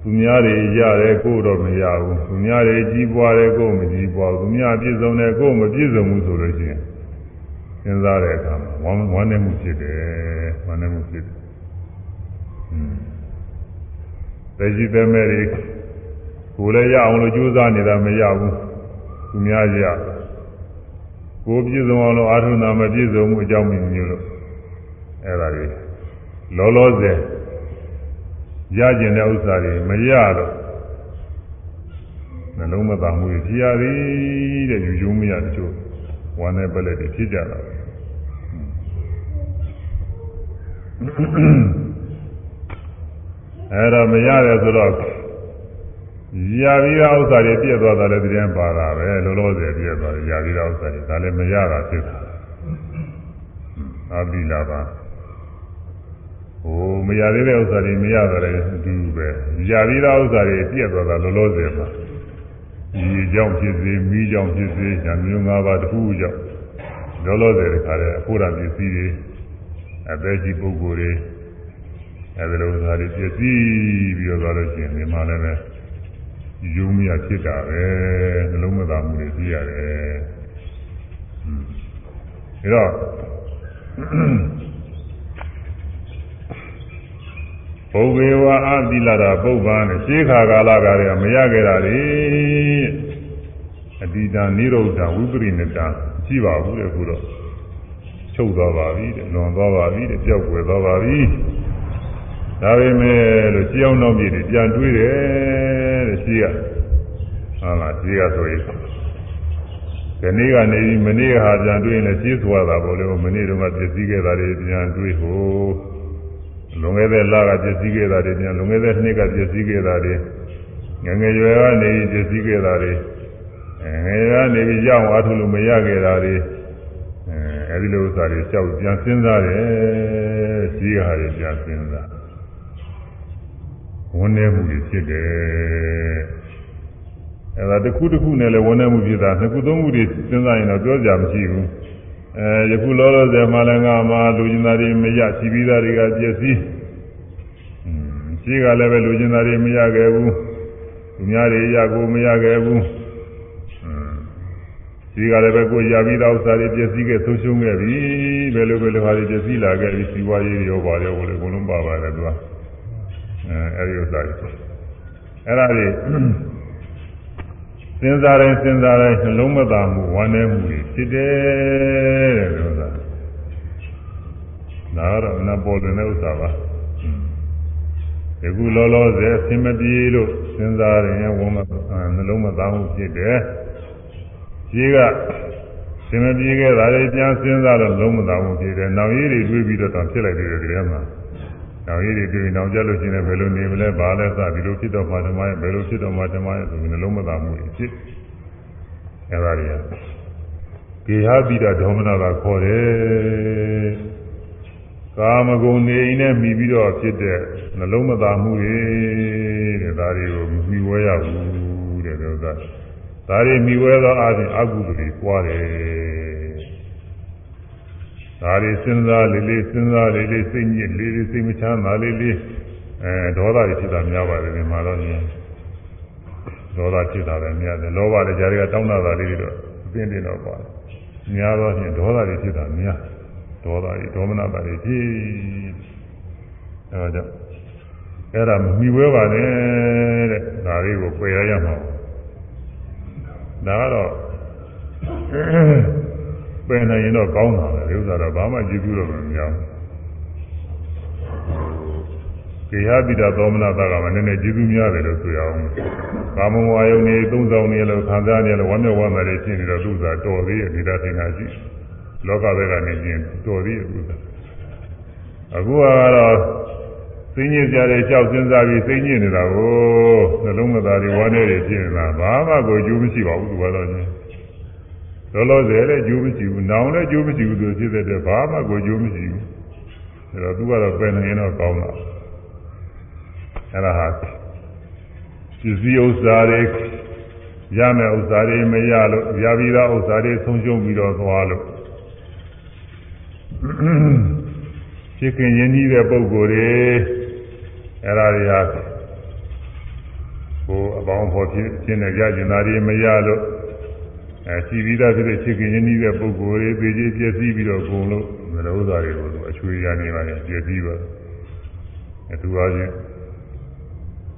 သူများတွေရတယ်ကိုယ်တော့မရဘူးသူများတွေကြီးပွားတယ်ကိုယ်မကြီးပွားဘူးသူများပြည့်စုံတယ်ကိုယ်မပြည့်စုံဘူးဆိုလို့ရှိရင်စဉ်းစားတဲ့အခါမှာဝမ်းဝမ်းနေမှုဖြစ်တယ်ဝမ်းနေမှုဖြစ်တယ်อืมတရှိသမဲတွေကိုယ်လည်းရအောင်လို့ကြိုးစားနေတာမရဘူးသူများရတယ် ကိုပြည့်စုံအောင်လို့အာထုနာမပြည့်စုံမှုအကြောင်းမျိုးလို့အဲ့ဒါတွေလောလောဆယ်ရကျင်တဲ့ဥစ္စာတွေမရတော့နှလုံးမသာမှုဖြစ်ရသည်တဲ့ယူကျုံမရတချို့ဝမ်းနဲ့ပလက်တွေဖြစ်ကြတာအဲ့တော့မရတယ်ဆိုတော့ ရပြီးသားဥစ္စာတွေပြည့်သွားတာလည်းတရားပါတာပဲလောလောဆယ်ပြည့်သွားတယ်ရပြီးသားဥစ္စာတွေဒါလည်းမရတာဖြစ်တာအာဘိလာပါဟိုမရသေးတဲ့ဥစ္စာတွေမရတာလည်းအတူတူပဲရပြီးသားဥစ္စာတွေပြည့်သွားတာလောလောဆယ်မှာဒီကြောင့်ဖြစ်စေမိကြောင့်ဖြစ်စေညာမျိုး၅ပါးတစ်ခုကြောင့်လောလောဆယ်တခါတည်းအဖို့ရပစ္စည်းတွေအသက်ကြီးပုဂ္ဂိုလ်တွေအဲဒီလိုဥစ္စာတွေပစ္စည်းပြီးတော့သွားလို့ရှိရင်ဒီမှာလည်းပဲ ယုံမရဖြစ်တာပဲနှလုံးမသာမှုတွေသိရတယ်။ဒါတော့ဘုဘေဝအာတိလာတာပုဗ္ဗံနဲ့ရှေးခါကာလကတည်းကမရခဲ့တာလေအတိတနိရောဓဝိပရိနတရှိပါဘူးတဲ့ခုတော့ချုပ်သွားပါပြီတဲ့လွန်သွားပါပြီတဲ့ပျောက်ွယ်သွားပါပြီ ဒါပေမဲ့လို့ရှင်းအောင်နောက်ပြည်ပြန်တွေးတယ်တဲ့ရှိရဟုတ်လားရှိရဆိုရင်ဒီနေ့ကနေပြီးမနေ့ကဟာပြန်တွေးရင်လည်းရှင်းသွားတာပေါ့လေမနေ့တုန်းကပြည့်စည်ခဲ့တာတွေပြန်တွေးဟိုလွန်ခဲ့တဲ့လကပြည့်စည်ခဲ့တာတွေပြန်လွန်ခဲ့တဲ့နှစ်ကပြည့်စည်ခဲ့တာတွေငငယ်ရွယ်ကနေပြည့်စည်ခဲ့တာတွေငယ်ရွယ်ကနေပြီးရောက်အားထုတ်လို့မရခဲ့တာတွေအဲဒီလိုဥစ္စာတွေကြောက်ပြန်စဉ်းစားတယ်ရှိရဟာတွေပြန်စဉ်းစား ဝန်နေမှုတွေဖြစ်တယ်အဲဒါတစ်ခုတစ်ခုနဲ့လည်းဝန်နေမှုဖြစ်တာနှစ်ခုသုံးခုတွေစဉ်းစားရင်တော့ပြောကြမရှိဘူးအဲယခုလောလောဆယ်မှလည်းငါမှာလူကျင်သားတွေမရရှိပြီးသားတွေကပြည့်စည်ရှိကလည်းပဲလူကျင်သားတွေမရခဲ့ဘူးသူများတွေရကိုမရခဲ့ဘူးရှိကလည်းပဲကိုရပြီးသားဥစ္စာတွေပြည့်စည်ခဲ့ဆုံးရှုံးခဲ့ပြီဘယ်လိုပဲလိုဟာတွေပြည့်စည်လာခဲ့ပြီစီးပွားရေးရောပါရောဘယ်လိုအကုန်လုံးပါပါတယ်သူက အဲအဲဒီဥစ္စာတွေအဲ့ဒါတွေစဉ်းစားတိုင်းစဉ်းစားတိုင်းနှလုံးမသာမှုဝမ်းနည်းမှုတွေဖြစ်တယ်တဲ့ဥစ္စာဒါကတော့အနာပေါ်တဲ့ဥစ္စာပါဒီခုလောလောဆယ်အင်မပြေလို့စဉ်းစားရင်ဝမ်းမနှလုံးမသာမှုဖြစ်တယ်ရှိကသင်မပြေခဲ့တာလေပြန်စဉ်းစားတော့လုံးမသာမှုဖြစ်တယ်။နောင်ရည်တွေတွေးပြီးတော့တောင်ဖြစ်လိုက်တယ်ဒီထဲမှာ။ နောင်ရည်တွေတွေးနောင်ကြလို့ရှိရင်ဘယ်လိုနေမလဲဘာလဲစဒီလိုဖြစ်တော့မှဓမ္မရဲ့ဘယ်လိုဖြစ်တော့မှဓမ္မရဲ့ဆိုပြီးနှလုံးမသာမှုဖြစ်။အဲဒါတွေကကကေဟတိတဒေါမနကခေါ်တယ်ကာမဂုဏ်နေနဲ့မိပြီးတော့ဖြစ်တဲ့နှလုံးမသာမှုတွေတဲ့ဒါတွေကိုမိဝဲရဘူးတဲ့ဥစ္စာဒါတွေမိဝဲသောအပြင်အကုသိုလ်တွေပွားတယ် ဒါတွေစဉ်းစားလေးလေးစဉ်းစားလေးလေးစိတ်ညစ်လေးလေးစိတ်မချမ်းသာလေးလေးအဲဒေါသတွေဖြစ်တာများပါတယ်ဒီမှာတော့ညဒေါသဖြစ်တာလည်းများတယ်လောဘလည်းကြားရကတောင်းတာလေးတွေတော့အပြင်းတင်တော့ပါတယ်များတော့ညဒေါသတွေဖြစ်တာများဒေါသတွေဒေါမနတာတွေဖြစ်အဲဒါကြောင့်အဲ့ဒါမိဝဲပါနဲ့တဲ့ဒါလေးကိုပယ်ရရမှာဒါကတော့ ပယ်နိုင်ရင်တော့ကောင်းတာပဲဒီဥစ္စာတော့ဘာမှကြည့်ဘူးတော့မများဘူးကေဟပိတာသောမနာတာကမှနည်းနည်းကျေးဇူးများတယ်လို့ဆိုရအောင်။ကာမဝါယုန်နေသုံးဆောင်နေလို့ခံစားနေလို့ဝမ်းမြောက်ဝမ်းသာတွေဖြစ်နေတော့သူ့သာတော်သေးရဲ့ဒီတာသင်္ကာရှိ။လောကဘက်ကနေကျင်တော်သေးရဲ့သူ့သာ။အခုကတော့သိညစ်ကြတဲ့ကြောက်စဉ်းစားပြီးသိညစ်နေတာကိုနှလုံးမသားတွေဝမ်းနေတွေဖြစ်နေတာဘာမှကိုအကျိုးမရှိပါဘူးသူကတော့ချင်း။ လောလောဆယ်လည်းအကျိုးမရှိဘူး။နောင်လည်းအကျိုးမရှိဘူးသူဖြစ်တဲ့အတွက်ဘာမှကိုအကျိုးမရှိဘူး။အဲတော့သူကတော့ပယ်နေရင်တော့ကောင်းတာ။အဲ့ဒါဟာပစ္စည်းဥစ္စာတွေရမယ်ဥစ္စာတွေမရလို့ရပြီးသားဥစ္စာတွေဆုံးရှုံးပြီးတော့သွားလို့ဖြစ်ခင်ရင်းနှီးတဲ့ပုံကိုယ်တွေအဲ့ဒါတွေဟာကိုအပေါင်းဖော်ဖြစ်ခြင်းနဲ့ရကျင်သားတွေမရလို့ အဲရှိပြီးသားဖြစ်တဲ့ဖြစ်ခင်ရင်းနှီးတဲ့ပုံကိုယ်တွေပေကြီးပြည့်စည်ပြီးတော့ကုန်လို့မလို့ဥစ္စာတွေကိုအချွေရနေပါလေပြည့်စည်ပါအတူအားဖြင့်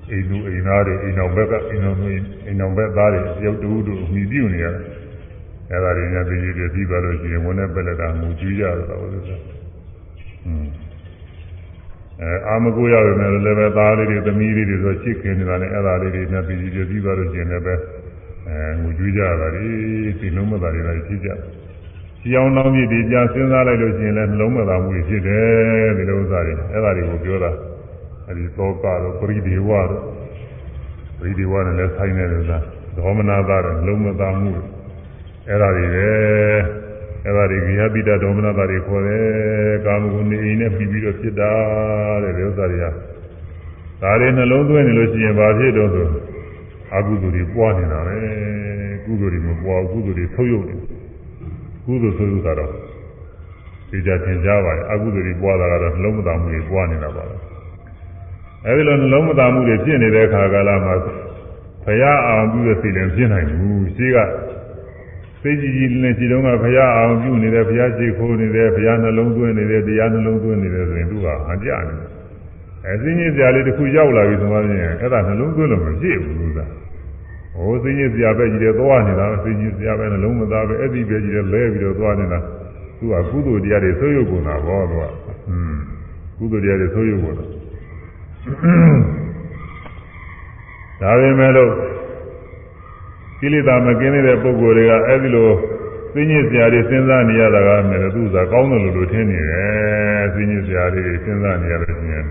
အိမ်သူအိမ်သားတွေအိမ်တော်ဘက်ကအိမ်တော်မင်းအိမ်တော်ဘက်သားတွေရုပ်တူတူမိပြုနေရတယ်။အဲဒါတွေညာပြည်ပြည်ပြီးပါလို့ရှိရင်ဝန်နဲ့ပက်လက်တာမူကြည့်ကြတော့လို့ဆို။อืมအဲအာမကိုရရမယ်လည်းပဲသားလေးတွေသမီးလေးတွေဆိုချစ်ခင်နေတာနဲ့အဲဒါလေးတွေညာပြည်ပြည်ပြီးပါလို့ရှိရင်လည်းပဲ အဲငူကြွေးကြတာဒီဒီလုံးမသားတွေလည်းဖြစ်ကြတယ်။ရှင်းအောင်လောင်းမြစ်ဒီကြာစဉ်းစားလိုက်လို့ရှိရင်လည်းနှလုံးမသားမှုတွေဖြစ်တယ်ဒီလိုဥစ္စာတွေအဲဒါတွေကိုပြောတာ။အဲဒီသောကတော့ပရိဒေဝတော့ပရိဒေဝနဲ့လည်းဆိုင်နေတယ်သာဒေါမနာသားတော့လုံးမသားမှုအဲ့ဒါတွေပဲအဲ့ဒါတွေဂိယပိတဒေါမနာသားတွေခေါ်တယ်ကာမဂုဏ်နေအိမ်နဲ့ပြီးပြီးတော့ဖြစ်တာတဲ့ဒီဥစ္စာတွေကဒါတွေနှလုံးသွင်းနေလို့ရှိရင်ဘာဖြစ်တော့ဆို အကုသိုလ်တွေပွားနေတာပဲကုသိုလ်တွေမပွားဘူးကုသိုလ်တွေဆုပ်ယုပ်နေကုသိုလ်ဆိုလို့ကတော့ဒီကြသင်ကြပါလေအကုသိုလ်တွေပွားတာကတော့နှလုံးမသားမှုတွေပွားနေတာပါလားအဲဒီလိုနှလုံးမသားမှုတွေဖြစ်နေတဲ့ခါကာလမှာဘုရားအောင်ပြုတဲ့စိတ်လည်းဖြစ်နိုင်ဘူးရှိကစိတ်ကြည်ကြည်နဲ့ခြေတုံးကဘုရားအောင်ပြုနေတယ်ဘုရားရှိခိုးနေတယ်ဘုရားနှလုံးသွင်းနေတယ်တရားနှလုံးသွင်းနေတယ်ဆိုရင်သူကဟန်ကြနေတယ်အဲစင်းကြီးစရာလေးတစ်ခုရောက်လာပြီဆိုမှပြင်အဲ့ဒါနှလုံးသွင်းလို့မဖြစ်ဘူးလို့ သာဟိုစင်းကြီးစရာပဲကြီးတယ်သွားနေတာစင်းကြီးစရာပဲနှလုံးမသားပဲအဲ့ဒီပဲကြီးတယ်လဲပြီးတော့သွားနေတာသူကကုသိုလ်တရားတွေဆိုးရုပ်ကုန်တာဘောသူကอืมကုသိုလ်တရားတွေဆိုးရုပ်ကုန်တာဒါပေမဲ့လို့ကိလေသာမကင်းတဲ့ပုဂ္ဂိုလ်တွေကအဲဒီလိုသိညစ်စရာတွေစဉ်းစားနေရတာကမယ်သူကကောင်းတယ်လို့လို့ထင်နေတယ်သိညစ်စရာတွေစဉ်းစားနေရလို့ရှိရင်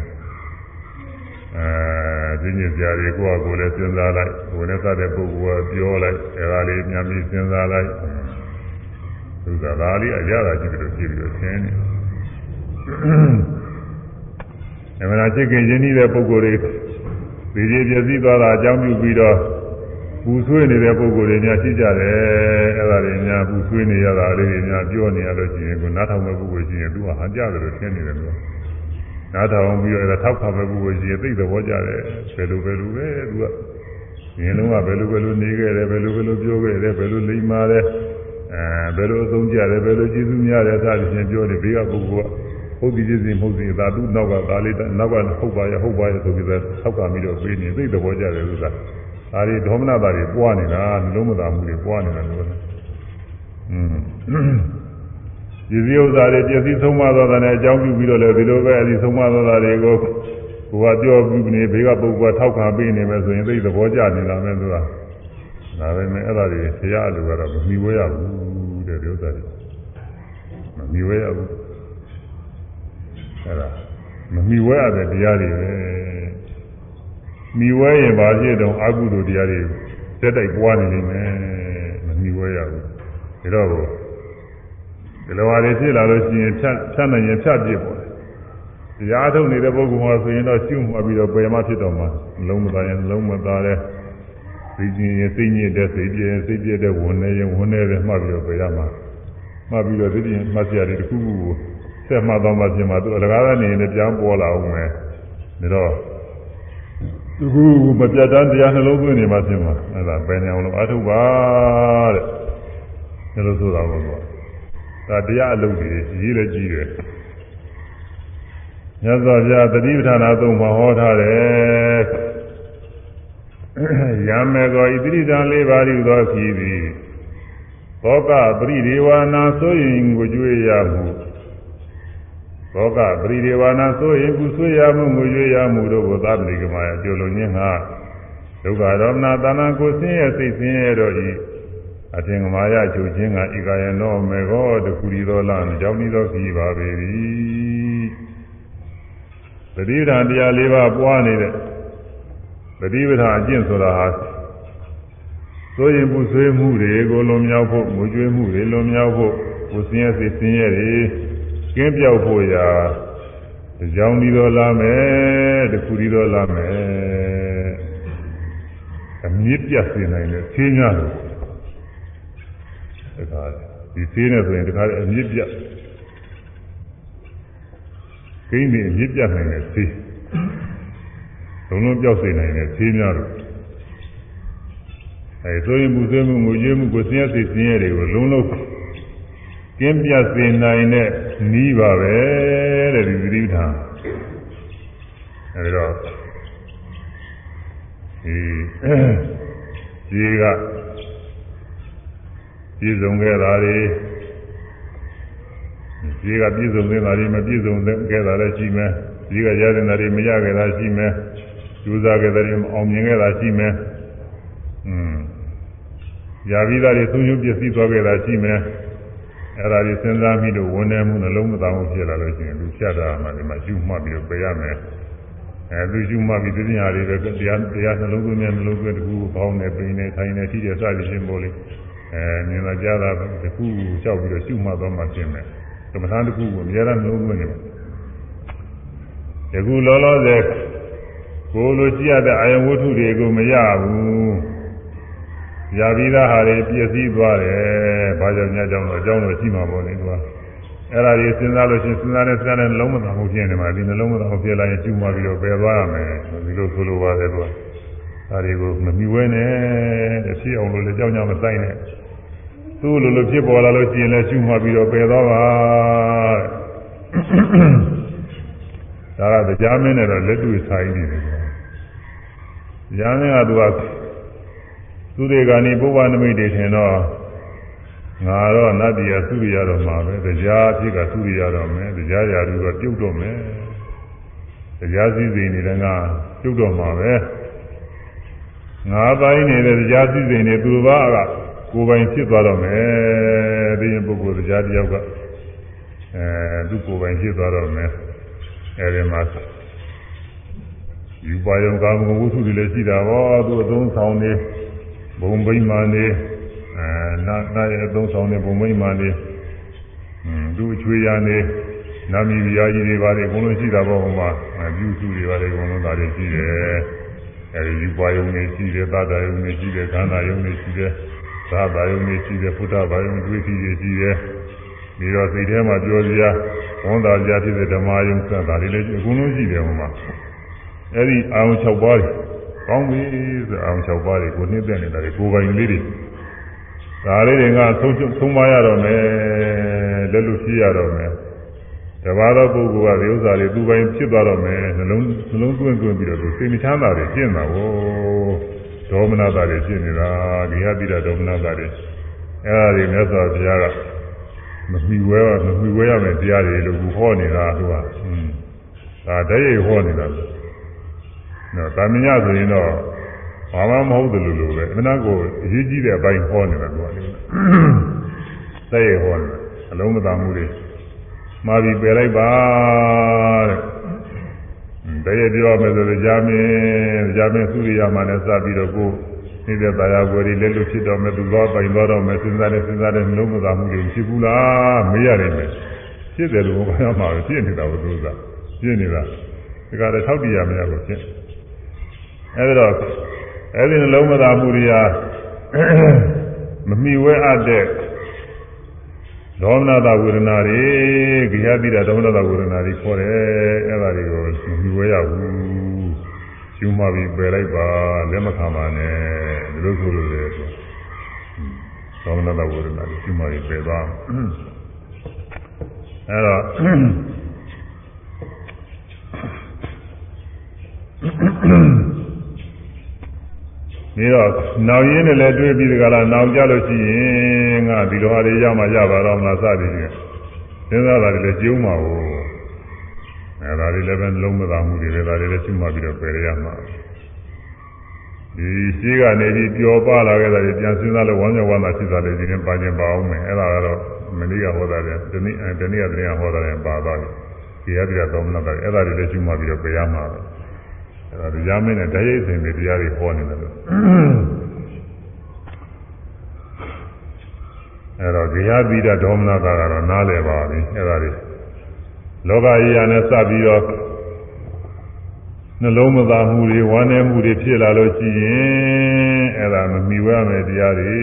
အဲ သိညစ်စရာတွေကိုယ့်အကိုယ်လည်းစဉ်းစားလိုက်ကိုယ်နဲ့သတဲ့ပုဂ္ဂိုလ်ကပြောလိုက်အဲဒါလေးများပြီးစဉ်းစားလိုက်သူကဒါလေးအရသာကြည့်ပြီးတော့ကြည့်ပြီးတော့ထင်နေအမှန်တရားချစ်ခင်ရင်းနှီးတဲ့ပုဂ္ဂိုလ်တွေဒီကြီးပြည့်စည်သွားတာအကြောင်းပြုပြီးတော့ပူဆွေးနေတဲ့ပုဂ္ဂိုလ်တွေများရှိကြတယ်အဲ့ဒါတွေများပူဆွေးနေရတာလေးတွေများပြောနေရလို့ရှိရင်ကိုနားထောင်မဲ့ပုဂ္ဂိုလ်ရှိရင်သူကဟန်ကြတယ်လို့ထင်နေတယ်လို့ နားထောင်ပြီးတော့အဲ့ဒါထောက်ခါမဲ့ပုဂ္ဂိုလ်ရှိရင်သိတဲ့ဘောကြတယ်ဘယ်လိုပဲလိုပဲသူကငင်းလုံးကဘယ်လိုပဲလိုနေခဲ့တယ်ဘယ်လိုပဲလိုပြောခဲ့တယ်ဘယ်လိုလိမ္မာတယ်အဲဘယ်လိုအသုံးကြတယ်ဘယ်လိုကျေးဇူးများတယ်စသဖြင့်ပြောနေဘေးကပုဂ္ဂိုလ်ကဟုတ်ပြီဖြစ်စီမဟုတ်စီသာသူနောက်ကဒါလေးနောက်ကဟုတ်ပါရဲ့ဟုတ်ပါရဲ့ဆိုပြီးတော့ထောက်ကပြီးတော့ပြေးနေသိတဲ့ဘောကြတယ်လို့သာဒါတွေဒေါမနတာတွေပွားနေတာနှလုံးမသာမှုတွေပွားနေတာလို့อืม ဒီစည်းဥစ္စာတွေပြည့်စည်ဆုံးမသောတာနဲ့အကြောင်းပြုပြီးတော့လည်းဒီလိုပဲအဲဒီဆုံးမသောတာတွေကိုကိုကပြောပြီးနေဘေးကပုဂ္ဂိုလ်ကထောက်ခံပေးနေမယ်ဆိုရင်သိတဲ့ဘောကြနေတာပဲသူကဒါပဲမဲ့အဲ့ဒါတွေဆရာအလူကတော့မမီဝဲရဘူးတဲ့ဒီဥစ္စာတွေမမီဝဲရဘူးအဲ့ဒါမမီဝဲရတဲ့တရားတွေပဲမီဝဲရင်ဘာဖြစ်တော့အကုသိုလ်တရားတွေတက်တိုက်ပွားနေလိမ့်မယ်မမီဝဲရဘူးဒါတော့ ဒီလိုဟာတွေဖြစ်လာလို့ရှိရင်ဖြတ်ဖြတ်နိုင်ရင်ဖြတ်ပြစ်ပေါ်တယ်တရားထုတ်နေတဲ့ပုဂ္ဂိုလ်ဟာဆိုရင်တော့ရှုမှတ်ပြီးတော့ပယ်မဖြစ်တော့မှလုံးမသားရင်လုံးမသားတဲ့သိချင်းရင်သိညစ်တဲ့စိတ်ပြည့်စိတ်ပြည့်တဲ့ဝန်နေရင်ဝန်နေတဲ့မှတ်ပြီးတော့ပယ်ရမှာမှတ်ပြီးတော့သိချင်းမှတ်စရာတွေတစ်ခုခုကိုဆက်မှတ်တော့မှပြင်မှာသူအလကားကနေနေပြောင်းပေါ်လာအောင်မယ်ဒါတော့ဒီခုမပြတ်တမ်းတရားနှလုံးသွင်းနေမှပြင်မှာအဲ့ဒါပယ်နေအောင်လို့အထုပ်ပါတဲ့ဒါလို့ဆိုတာပေါ့ကွာ ဒါတရားအလုပ်ကြီးရေးလည်းကြီးတယ်မြတ်စွာဘုရားတတိပဌာနာသုံးပါဟောထားတယ်ယမေကောဣတိတံလေးပါးဤသောခီးသည်သောကပရိဒေဝနာဆိုရင်ကိုကြွေးရမှုသောကပရိဒေဝနာဆိုရင်ကုဆွေးရမှုငွေကြွေးရမှုတို့ကိုသဗ္ဗလိကမယပြုလို့ညင်းဟာဒုက္ခဒေါမနာတဏ္ဍကိုဆင်းရဲစိတ်ဆင်းရဲတော့ဤ အထင်ကမာယချုပ်ခြင်းကဧကယနောမေဃောတခုရီသောလံကြောင့်ဤသောခီးပါပေ၏ပရိဒါတရား၄ပါးပွားနေတဲ့ပฏิပဒါအကျင့်ဆိုတာဟာဆိုရင်ပူဆွေးမှုတွေကိုလွန်မြောက်ဖို့ငိုကြွေးမှုတွေလွန်မြောက်ဖို့ကိုစင်းရဲစိတ်စင်းရဲတွေကင်းပြောက်ဖို့ရာကြောင်းဒီတော်လာမယ်တခုဒီတော်လာမယ်အမြင့်ပြတ်စေနိုင်တဲ့ဆင်းရဲလို့ ဒါကဒီဆင်းရဲဆိုရင်တခါအမြင့်ပြတ်ကိန်းနေအမြင့်ပြတ်နိုင်တဲ့ဆင်းလုံးလုံးပြောက်စေနိုင်တဲ့ဈေးများတို့အဲဆိုရင်ပူဆွေးမှုငိုကြွေးမှုကိုဆင်းရဲစေဆင်းရဲတွေကိုလုံးလုံးကင်းပြတ်စေနိုင်တဲ့နီးပါပဲတဲ့ဒီသတိထားအဲဒီတော့ဒီဈေးက ပြည်စုံခဲ့တာတွေဈေးကပြည်စုံခဲ့တာတွေမပြည်စုံခဲ့တာလည်းရှိမယ်ဈေးကရတဲ့တာတွေမရခဲ့တာရှိမယ်ကြိုးစားခဲ့တဲ့အောင်မြင်ခဲ့တာရှိမယ်။อืมယာပြီးသားတွေသုံးချုပ်ပစ္စည်းသွားခဲ့တာရှိမယ်။အဲ့ဒါတွေစဉ်းစားပြီးတော့ဝန်နေမှုနှလုံးမသားမှုဖြစ်လာလို့ရှိရင်လူဖြတ်တာမှဒီမှာရှုမှတ်ပြီးတော့ပြရမယ်။အဲသူရှုမှတ်ပြီးသိညာတွေပဲတရားတရားနှလုံးသွင်းတဲ့နှလုံးသွင်းတစ်ခုကိုပေါင်းနေပိန်နေထိုင်နေထိတဲ့စသည်ချင်းပေါ်လေ အဲမြင်လာကြတာတစ်ခုကိုလျှောက်ပြီးတော့ရှုမှတ်သွားမှရှင်းမယ်။သမထတစ်ခုကိုအများအားနှလုံးသွင်းနေတယ်။ယခုလောလောဆယ်ကိုလိုကြည့်ရတဲ့အာယဝတ္ထုတွေကိုမရဘူး။ရပြီးသားဟာတွေပြည့်စည်သွားတယ်။ဘာကြောင့်ညကြောင့်တော့အကြောင်းတော့ရှိမှာပေါ့လေကွာ။အဲ့ဒါတွေစဉ်းစားလို့ရှိရင်စဉ်းစားတဲ့စဉ်းစားတဲ့လုံးမသာမှုဖြစ်နေမှာဒီနှလုံးမသာမှုဖြစ်လာရင်ကျူမှပြီးတော့ပယ်သွားရမယ်။ဒီလိုဆိုလိုပါတယ်ကွာ။ ဒါတွေကိုမမြူဝဲနဲ့တဲ့ဖြစ်အောင်လို့လည်းကြောင်းကြောင်းမဆိုင်နဲ့။သူ့လိုလိုဖြစ်ပေါ်လာလို့ရှိရင်လည်းကျူမှပြီးတော့ပယ်သွားပါတဲ့။ဒါကတရားမင်းနဲ့တော့လက်တွေ့ဆိုင်နေတယ်။တရားမင်းကသူကသူတွေကနေပုဗ္ဗနမိတ်တွေထင်တော့ငါတော့နတ်တရားသုရိယတော့မှာပဲတရားအဖြစ်ကသုရိယတော့မယ်တရားရာလူတော့ပြုတ်တော့မယ်တရားစည်းစိမ်နေတဲ့ငါပြုတ်တော့မှာပဲ ငါပိုင်းနေတဲ့တရားစည်းစိမ်တွေသူဘာကကိုယ်ပိုင်ဖြစ်သွားတော့မယ်ဒီရင်ပုဂ္ဂိုလ်တရားတယောက်ကအဲသူကိုယ်ပိုင်ဖြစ်သွားတော့မယ်အဲဒီမှာယူပါယုံကာမဂုဏ်ဝိသုတွေလည်းရှိတာပေါ့သူအသုံးဆောင်နေဘုံဗိမာန်နေအဲနာနာရဲ့အသုံးဆောင်နေဘုံဗိမာန်နေသူအချွေရနေနာမီရာကြီးတွေပါတယ်အကုန်လုံးရှိတာပေါ့ဟိုမှာပြုစုတွေပါတယ်အကုန်လုံးဒါတွေရှိတယ် အဲဒီယူပါယုံနေရှိတယ်သာသာယုံနေရှိတယ်ခန္ဓာယုံနေရှိတယ်သာသာယုံနေရှိတယ်ဖုဒ္ဓဘာယုံတွေးစီတွေရှိတယ်ပြီးတော့စိတ်ထဲမှာပြောစရာဝန်သာစရာဖြစ်တဲ့ဓမ္မယုံစတာတွေလည်းအကုန်လုံးရှိတယ်ဟိုမှာအဲ့ဒီအာရုံ6ပါးကောင်းပြီဆိုအာရုံ6ပါးတွေကိုနှိမ့်သက်နေတာတွေကိုယ်ပိုင်လေးတွေဒါလေးတွေကသုံးသုံးပါရတော့မယ်လက်လို့ရှိရတော့မယ် တပါးသောပုဂ္ဂိုလ်ကဒီဥစ္စာတွေသူပိုင်ဖြစ်သွားတော့မယ်နှလုံးနှလုံးသွင်းသွင်းပြီးတော့သူစိတ်မချမ်းသာတွေကျင့်တာကိုဒေါမနတာတွေကျင့်နေတာဂိဟတိရဒေါမနတာတွေအဲ့ဒါတွေမြတ်စွာဘုရားကမမီဝဲမမီဝဲရမယ်တရားတွေလို့ဟောနေတာသူကอืมဒါတည်းရဟောနေတာနော်တာမညဆိုရင်တော့ဘာမှမဟုတ်တယ်လို့လို့ပဲအမှန်ကိုအရေးကြီးတဲ့အပိုင်းဟောနေတာသူကတည်းရဟောနေတာအလုံးမသာမှုတွေ မှာပြီးပယ်လိုက်ပါတဲ့တည်းရပြောမယ်ဆိုတော့ဂျာမင်းဂျာမင်းသုရိယာမှာလည်းစပြီးတော့ကိုနေတဲ့တရားကိုယ်တွေလက်လွတ်ဖြစ်တော့မယ်သူသွားပိုင်သွားတော့မယ်စဉ်းစားတယ်စဉ်းစားတယ်နှလုံးမသာမှုတွေဖြစ်ဘူးလားမေးရတယ်မယ်ဖြစ်တယ်လို့ဘာမှမဖြစ်နေတာဘုသူကဖြစ်နေတာဒီကရထောက်တရားမရဘူးဖြစ်အဲဒီတော့အဲဒီနှလုံးမသာမှုတွေဟာမမီဝဲအပ်တဲ့ ဒေါမနတာဝေဒနာတွေကြာတိတာဒေါမနတာဝေဒနာတွေခေါ်တယ်အဲ့ဒါတွေကိုမမီဝဲရဘူးကျူးမပြီးပယ်လိုက်ပါလက်မခံပါနဲ့ဒီလိုဆိုလို့လေဆိုဒေါမနတာဝေဒနာတွေကျူးမပြီးပယ်သွားအဲ့တော့ ပြီးတော့နောက်ရင်းနဲ့လည်းတွေ့ပြီးဒီကလာနောက်ကြလို့ရှိရင်ငါဒီလိုဟာတွေရမှရပါတော့မလားစသည်ဖြင့်စဉ်းစားတာတွေလည်းကျုံးမှာကိုအဲဒါတွေလည်းပဲလုံးမသာမှုတွေလည်းဒါတွေလည်းရှုမှတ်ပြီးတော့ပယ်ရမှာဒီရှိကနေပြီးပျော်ပါလာခဲ့တာတွေပြန်စဉ်းစားလို့ဝမ်းမြောက်ဝမ်းသာဖြစ်တာတွေဒီနေ့ပါခြင်းပါအောင်မယ်အဲဒါကတော့မနေ့ကဟောတာတယ်ဒီနေ့ဒီနေ့ကတည်းကဟောတာတယ်ပါသွားပြီဒီရပြတော်မနာတယ်အဲဒါတွေလည်းရှုမှတ်ပြီးတော့ပယ်ရမှာပဲ အဲဒါတရားမင်းနဲ့တရားရိပ်စဉ်တွေတရားတွေဟောနေတယ်လို့အဲတော့ဂေယသီဒဒေါမနတာကတော့နားလည်ပါပြီအဲဒါတွေလောကကြီးရနဲ့စပြီးတော့နှလုံးမသာမှုတွေဝမ်းနည်းမှုတွေဖြစ်လာလို့ရှိရင်အဲဒါမမီဝဲမယ်တရားတွေ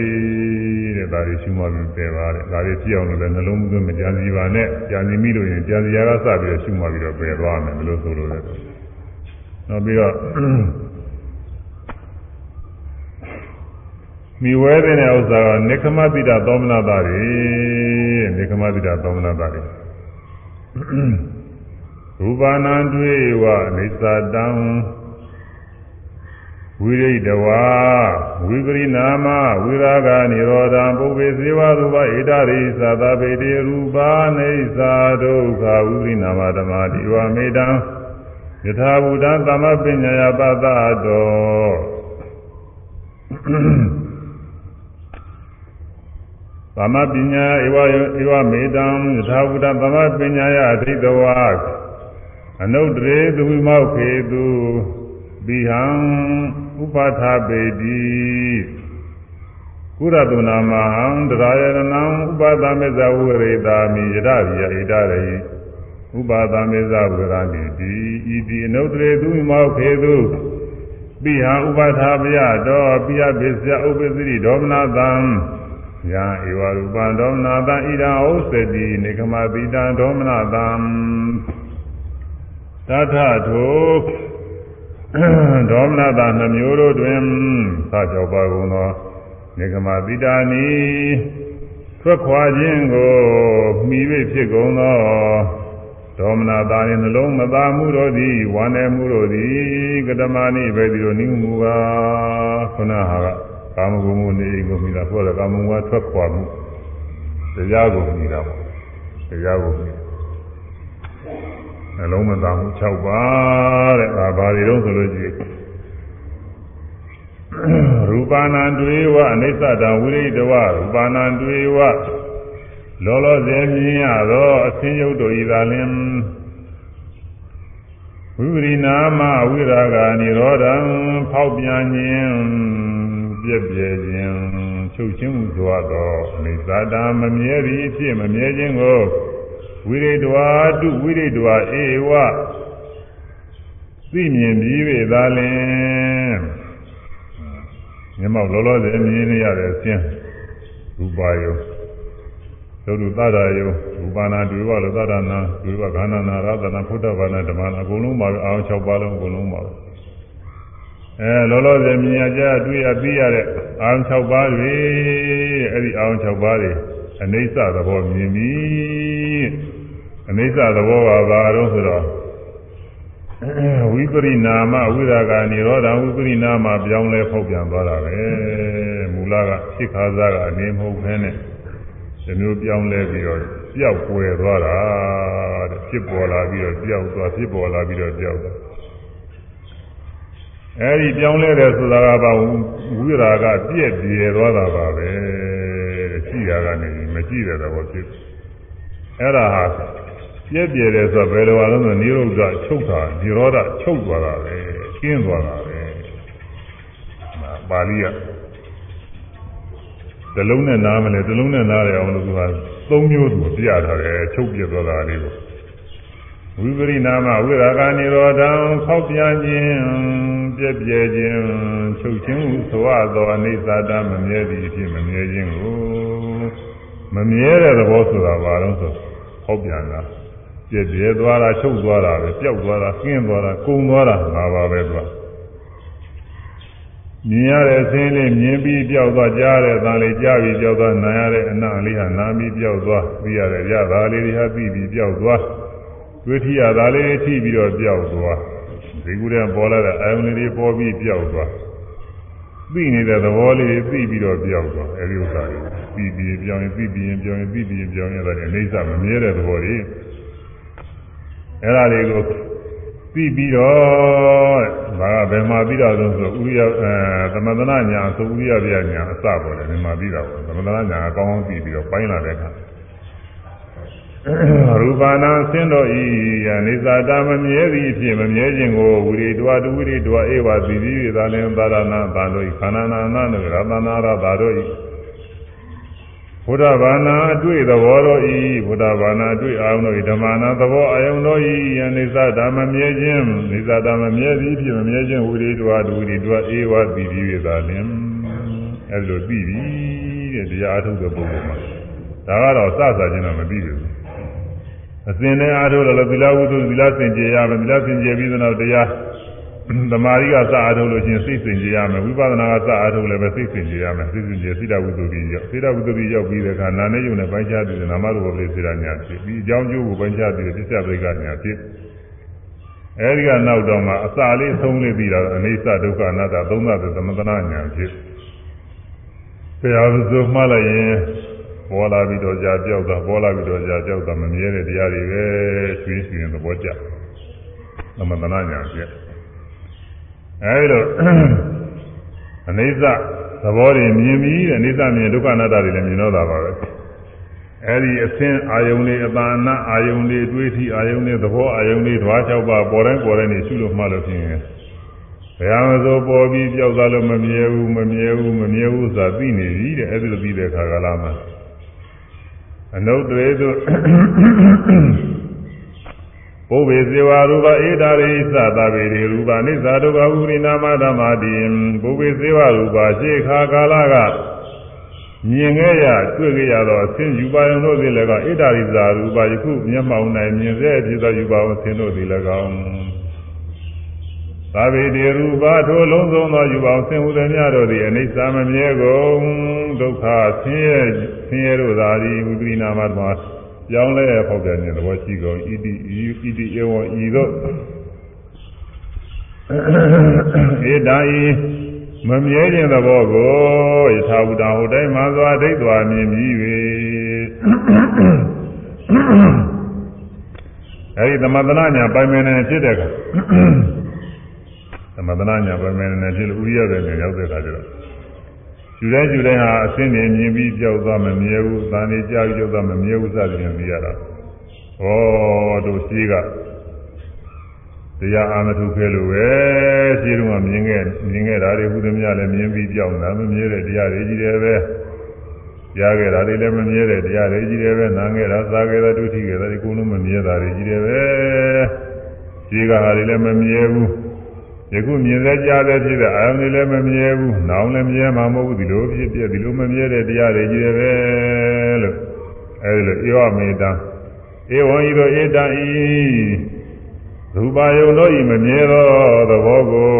တဲ့ဒါတွေရှုမှတ်ပြီးပယ်ပါတဲ့ဒါတွေဖြစ်အောင်လို့လည်းနှလုံးသွင်းမကြံစီပါနဲ့ကြံစီမိလို့ရင်ကြံစီရာကစပြီးတော့ရှုမှတ်ပြီးတော့ပယ်သွားမယ်ဘယ်လိုဆိုလို့လဲ နောက်ပြီးတော့မိဝဲတဲ့ဥစ္စာကနေခမတိတာသောမနာတာတွေနေခမတိတာသောမနာတာတွေရူပနာတွေ့ဝအိသတံဝိရိတဝါဝိပရိနာမဝိရာဂនិရောဓံပုဗ္ဗေဇေဝရူပဣဒရိသသဗေတိရူပနေသာဒုက္ခဝိပရိနာမဓမ္မတိဝမေတံ ယထာဘူတံသမပညာယပတတောသမပညာဧဝဧဝမေတံယထာဘူတံသမပညာယအထိတဝါအနုတ္တရေသူဝိမောက်ခေသူဘိဟံဥပထာပေတိကုရတုနာမဟံတရာယရဏံဥပသမေဇဝရေတာမိယရရိယဣဒရေ ဥပသမေဇဝရဏိတိဤတိအနုတ္တရေသူဝိမောက်ခေသူဘိဟံဥပထာပယတောပိယပိစယဥပ္ပစိရိဒေါမနာတံယံဧဝရူပံဒေါမနာတံဣဒံဩစတိနေကမပိတံဒေါမနာတံတထထိုဒေါမနတာနှမျိုးတို့တွင်သာကြောပါကုန်သောနေကမတိတာနီထွက်ခွာခြင်းကိုမှီ၍ဖြစ်ကုန်သော ဒေါမနတာနှင့်နှလုံးမသာမှုတို့သည်ဝမ်းနည်းမှုတို့သည်ကတမနိပဲဒီလိုနိမှုပါခုနဟာကကာမဂုဏ်မှုနေကိုမိတာဆိုတော့ကာမဂုဏ်ကထွက်ခွာမှုတရားကိုမိတာပေါ့တရားကိုမိနှလုံးမသာမှု6ပါးတဲ့ဒါဘာတွေတော့ဆိုလို့ရှိရင်ရူပနာတွေဝအနိစ္စတံဝိရိတဝရူပနာတွေဝ လောလောဆယ်မြင်ရသောအသင်းယုတ်တို့ဤသာလင်ဝိပရိနာမဝိရာဂာនិရောဓံဖောက်ပြန်ခြင်းပြည့်ပြည့်ခြင်းချုပ်ချင်းမှုစွာသောအနိစ္စတံမမြဲသည်ဖြစ်မမြဲခြင်းကိုဝိရိတဝါတုဝိရိတဝါဧဝသိမြင်ပြီးပြီသာလင်မျက်မှောက်လောလောဆယ်မြင်နေရတဲ့အခြင်းရူပါယု သုဒ္ဓသဒ္ဒါယုရူပါနာဒွေဝလောသဒ္ဒနာဒွေဝခန္ဓာနာရသနာဖုဒ္ဓဘာနာဓမ္မနာအကုန်လုံးပါပဲအောင်၆ပါးလုံးအကုန်လုံးပါပဲအဲလောလောဆယ်မြင်ရကြတွေ့ရပြီးရတဲ့အောင်၆ပါးတွေအဲ့ဒီအောင်၆ပါးတွေအနိစ္စသဘောမြင်ပြီအနိစ္စသဘောကဘာတော့ဆိုတော့ဝိပရိနာမဝိရာဂာនិရောဓဝိပရိနာမပြောင်းလဲဖောက်ပြန်သွားတာပဲမူလကဖြစ်ခါစားကအနေမဟုတ်ဘဲနဲ့ ဒီမျိုးပြောင်းလဲပြီးတော့ပျောက်ကွယ်သွားတာတဲ့ဖြစ်ပေါ်လာပြီးတော့ပျောက်သွားဖြစ်ပေါ်လာပြီးတော့ပျောက်သွားအဲဒီပြောင်းလဲတယ်ဆိုတာကဘာဝိရာဂပြည့်ပြည့်သွားတာပါပဲရှိရကနေမရှိတဲ့သဘောဖြစ်အဲ့ဒါဟာပြည့်ပြည့်တယ်ဆိုတော့ဘယ်လိုအားလုံးဆိုနိရောဓချုပ်တာនិရောဓချုပ်သွားတာပဲကျင်းသွားတာပဲပါဠိက တလုံးနဲ့နားမလဲတလုံးနဲ့နားရအောင်လို့သူကသုံးမျိုးသူပြထားတယ်ချုပ်ပြသွားတာလေးကိုဝိပရိနာမဝိရာဂနိရောဓံခောက်ပြန်ခြင်းပြည့်ပြည့်ခြင်းချုပ်ခြင်းဟုဆိုရသောအနိစ္စတမမြဲသည်အဖြစ်မမြဲခြင်းကိုမမြဲတဲ့သဘောဆိုတာဘာလို့ဆိုဟောက်ပြန်တာပြည့်ပြည့်သွားတာချုပ်သွားတာပဲပျောက်သွားတာကျင်းသွားတာကုံသွားတာငါပါပဲသူက မြင်ရတဲ့အစင်းလေးမြင်ပြီးပျောက်သွားကြားရတဲ့အသံလေးကြားပြီးပျောက်သွားနားရတဲ့အနံ့လေးဟာနားပြီးပျောက်သွားသိရတဲ့ရတာလေးတွေဟာသိပြီးပျောက်သွားတွေ့ထီရတာလေးတွေထိပြီးတော့ပျောက်သွားဒီကူတဲ့ပေါ်လာတဲ့အာယုန်လေးတွေပေါ်ပြီးပျောက်သွားသိနေတဲ့သဘောလေးတွေသိပြီးတော့ပျောက်သွားအဲဒီဥစ္စာတွေသိပြီးပြောင်းရင်သိပြီးရင်ပြောင်းရင်သိပြီးရင်ပြောင်းရင်ဒါတွေအိဋ္ဌမမြဲတဲ့သဘောတွေအဲဒါတွေကို ပြီးပြီးတော့ဒါကဘယ်မှာပြီးတော့ဆိုဥရိယအဲသမထနာညာဆိုဥရိယပြညာအစပေါ်တယ်ဒီမှာပြီးတော့သမထနာညာအကောင်းအောင်ပြီးပြီးတော့ပိုင်းလာတဲ့အခါရူပနာဆင်းတော်ဤနေသာတာမမြဲသည်အဖြစ်မမြဲခြင်းကိုဝိရိတဝတဝိရိတဝဧဝသီတိသာလင်သာရဏသာတို့ဤခန္ဓာနာနာနရတနာရသာတို့ဤ ဘုရားဘာနာအတွေ့သဘောတော်ဤဘုရားဘာနာအတွေ့အာယုန်တော်ဤဓမ္မနာသဘောအာယုန်တော်ဤယနေသဓမ္မမြဲခြင်းနေသဓမ္မမြဲသည်ဖြစ်မမြဲခြင်းဝိရိတဝဒုဝိရိတဝဧဝသီတိ၍သာလင်အဲလိုပြီးပြီတဲ့တရားအထုတ်တဲ့ပုဂ္ဂိုလ်မှာဒါကတော့စစချင်းတော့မပြီးဘူးအစဉ်နဲ့အားထုတ်လို့သီလဝုဒ္ဓသီလစင်ကြယ်ရမယ်သီလစင်ကြယ်ပြီးတော့တရား သမာဓိကစအားထုတ်လို့ချင်းစိတ်စင်ကြယ်ရမယ်ဝိပဿနာကစအားထုတ်လည်းပဲစိတ်စင်ကြယ်ရမယ်စိတ်စင်ကြယ်စိတ္တဝုဒ္ဓပြီးရောက်စိတ္တဝုဒ္ဓပြီးရောက်ပြီးတဲ့အခါနာနဲ့ယုံနဲ့ပိုင်းခြားပြီးနာမရူပပရိစေရညာဖြစ်ပြီးအကြောင်းကျိုးကိုပိုင်းခြားပြီးပစ္စယပရိကညာဖြစ်အဲဒီကနောက်တော့မှအစာလေးဆုံးလေးပြီးတော့အနေဆဒုက္ခအနတ္တသုံးသတဲ့သမထနာညာဖြစ်တရားစုမှလိုက်ရင်ပေါ်လာပြီးတော့ကြာပြောက်တာပေါ်လာပြီးတော့ကြာပြောက်တာမမြဲတဲ့တရားတွေပဲရွှေ့ရွှင်သဘောကျသမထနာညာဖြစ် အဲဒီလိုအနိစ္စသဘောတွေမြင်ပြီးတဲ့အနိစ္စမြင်ဒုက္ခအနတ္တတွေလည်းမြင်တော့တာပါပဲအဲဒီအစင်းအာယုန်လေးအပါဏအာယုန်လေးတွေးထီအာယုန်လေးသဘောအာယုန်လေးဓဝါ၆ပါးပေါ်တိုင်းပေါ်တိုင်းနေရှုလို့မှလို့ဖြစ်ရင်ဘယ်ဟာမဆိုပေါ်ပြီးကြောက်သွားလို့မမြဲဘူးမမြဲဘူးမမြဲဘူးဆိုတာသိနေပြီတဲ့အဲဒီလိုပြီးတဲ့အခါကလာမှာအနုတ္တရေသို့ ဘုဗ္ဗေဇေဝရူပဧတာရိသသဗေရိရူပနိစ္စဒုက္ခဥရိနာမဓမ္မာတိဘုဗ္ဗေဇေဝရူပရှေခါကာလကမြင်ခဲ့ရတွေ့ခဲ့ရသောအစဉ်ယူပါယုံတို့သည်လည်းကဧတာရိသရူပယခုမျက်မှောက်၌မြင်စေဖြစ်သောယူပါဝဆင်းတို့သည်လည်းကောင်းသာဝေတိရူပထိုလုံးစုံသောယူပါဆင်းဟုသည်များတို့သည်အနိစ္စမမြဲကုန်ဒုက္ခဆင်းရဲဆင်းရဲတို့သာသည်ဝိပရိနာမဓမ္မာ ကြောင်းလဲဖောက်တဲ့နေသဘောရှိကုန်ဣတိဣတိဧဝံဤသို့ဧတာဤမမြဲခြင်းသဘောကိုယထာဝတ္တဟိုတိုင်းမှာစွာဒိဋ္ဌဝါမြင်ပြီး၍အဲဒီသမထနာညာပိုင်မင်းနဲ့ဖြစ်တဲ့အခါသမထနာညာပိုင်မင်းနဲ့ဖြစ်လို့ဥရိယတဲ့နေရောက်တဲ့အခါကျတော့ ယူတိုင်းယူတိုင်းဟာအစင်းနေမြင်ပြီးကြောက်သွားမမြဲဘူး။သာနေကြောက်ကြောက်သွားမမြဲဘူးစသဖြင့်သိရတာ။ဩတို့ရှိကတရားအာမထုခဲလို့ပဲရှိတော့မြင်ခဲ့မြင်ခဲ့တာတွေဘုသမြလည်းမြင်ပြီးကြောက်တာမမြဲတဲ့တရားတွေကြီးတယ်ပဲ။ကြားခဲ့တာတွေလည်းမမြဲတဲ့တရားတွေကြီးတယ်ပဲ။နားခဲ့တာစားခဲ့တာဒုတိခဲ့တာဒီကုလုံးမမြဲတာတွေကြီးတယ်ပဲ။ရှိကဟာတွေလည်းမမြဲဘူး။ ယခုမြင်စေကြတဲ့ဖြစ်တဲ့အာယုန်တွေလည်းမမြဲဘူး။နောင်လည်းမြဲမှာမဟုတ်ဘူးဒီလိုဖြစ်ဖြစ်ဒီလိုမမြဲတဲ့တရားတွေကြီးတယ်ပဲလို့အဲဒီလိုဧဝမေတ္တဧဝံဤသို့ဧတံဤရူပါယုံတို့ဤမမြဲသောသဘောကို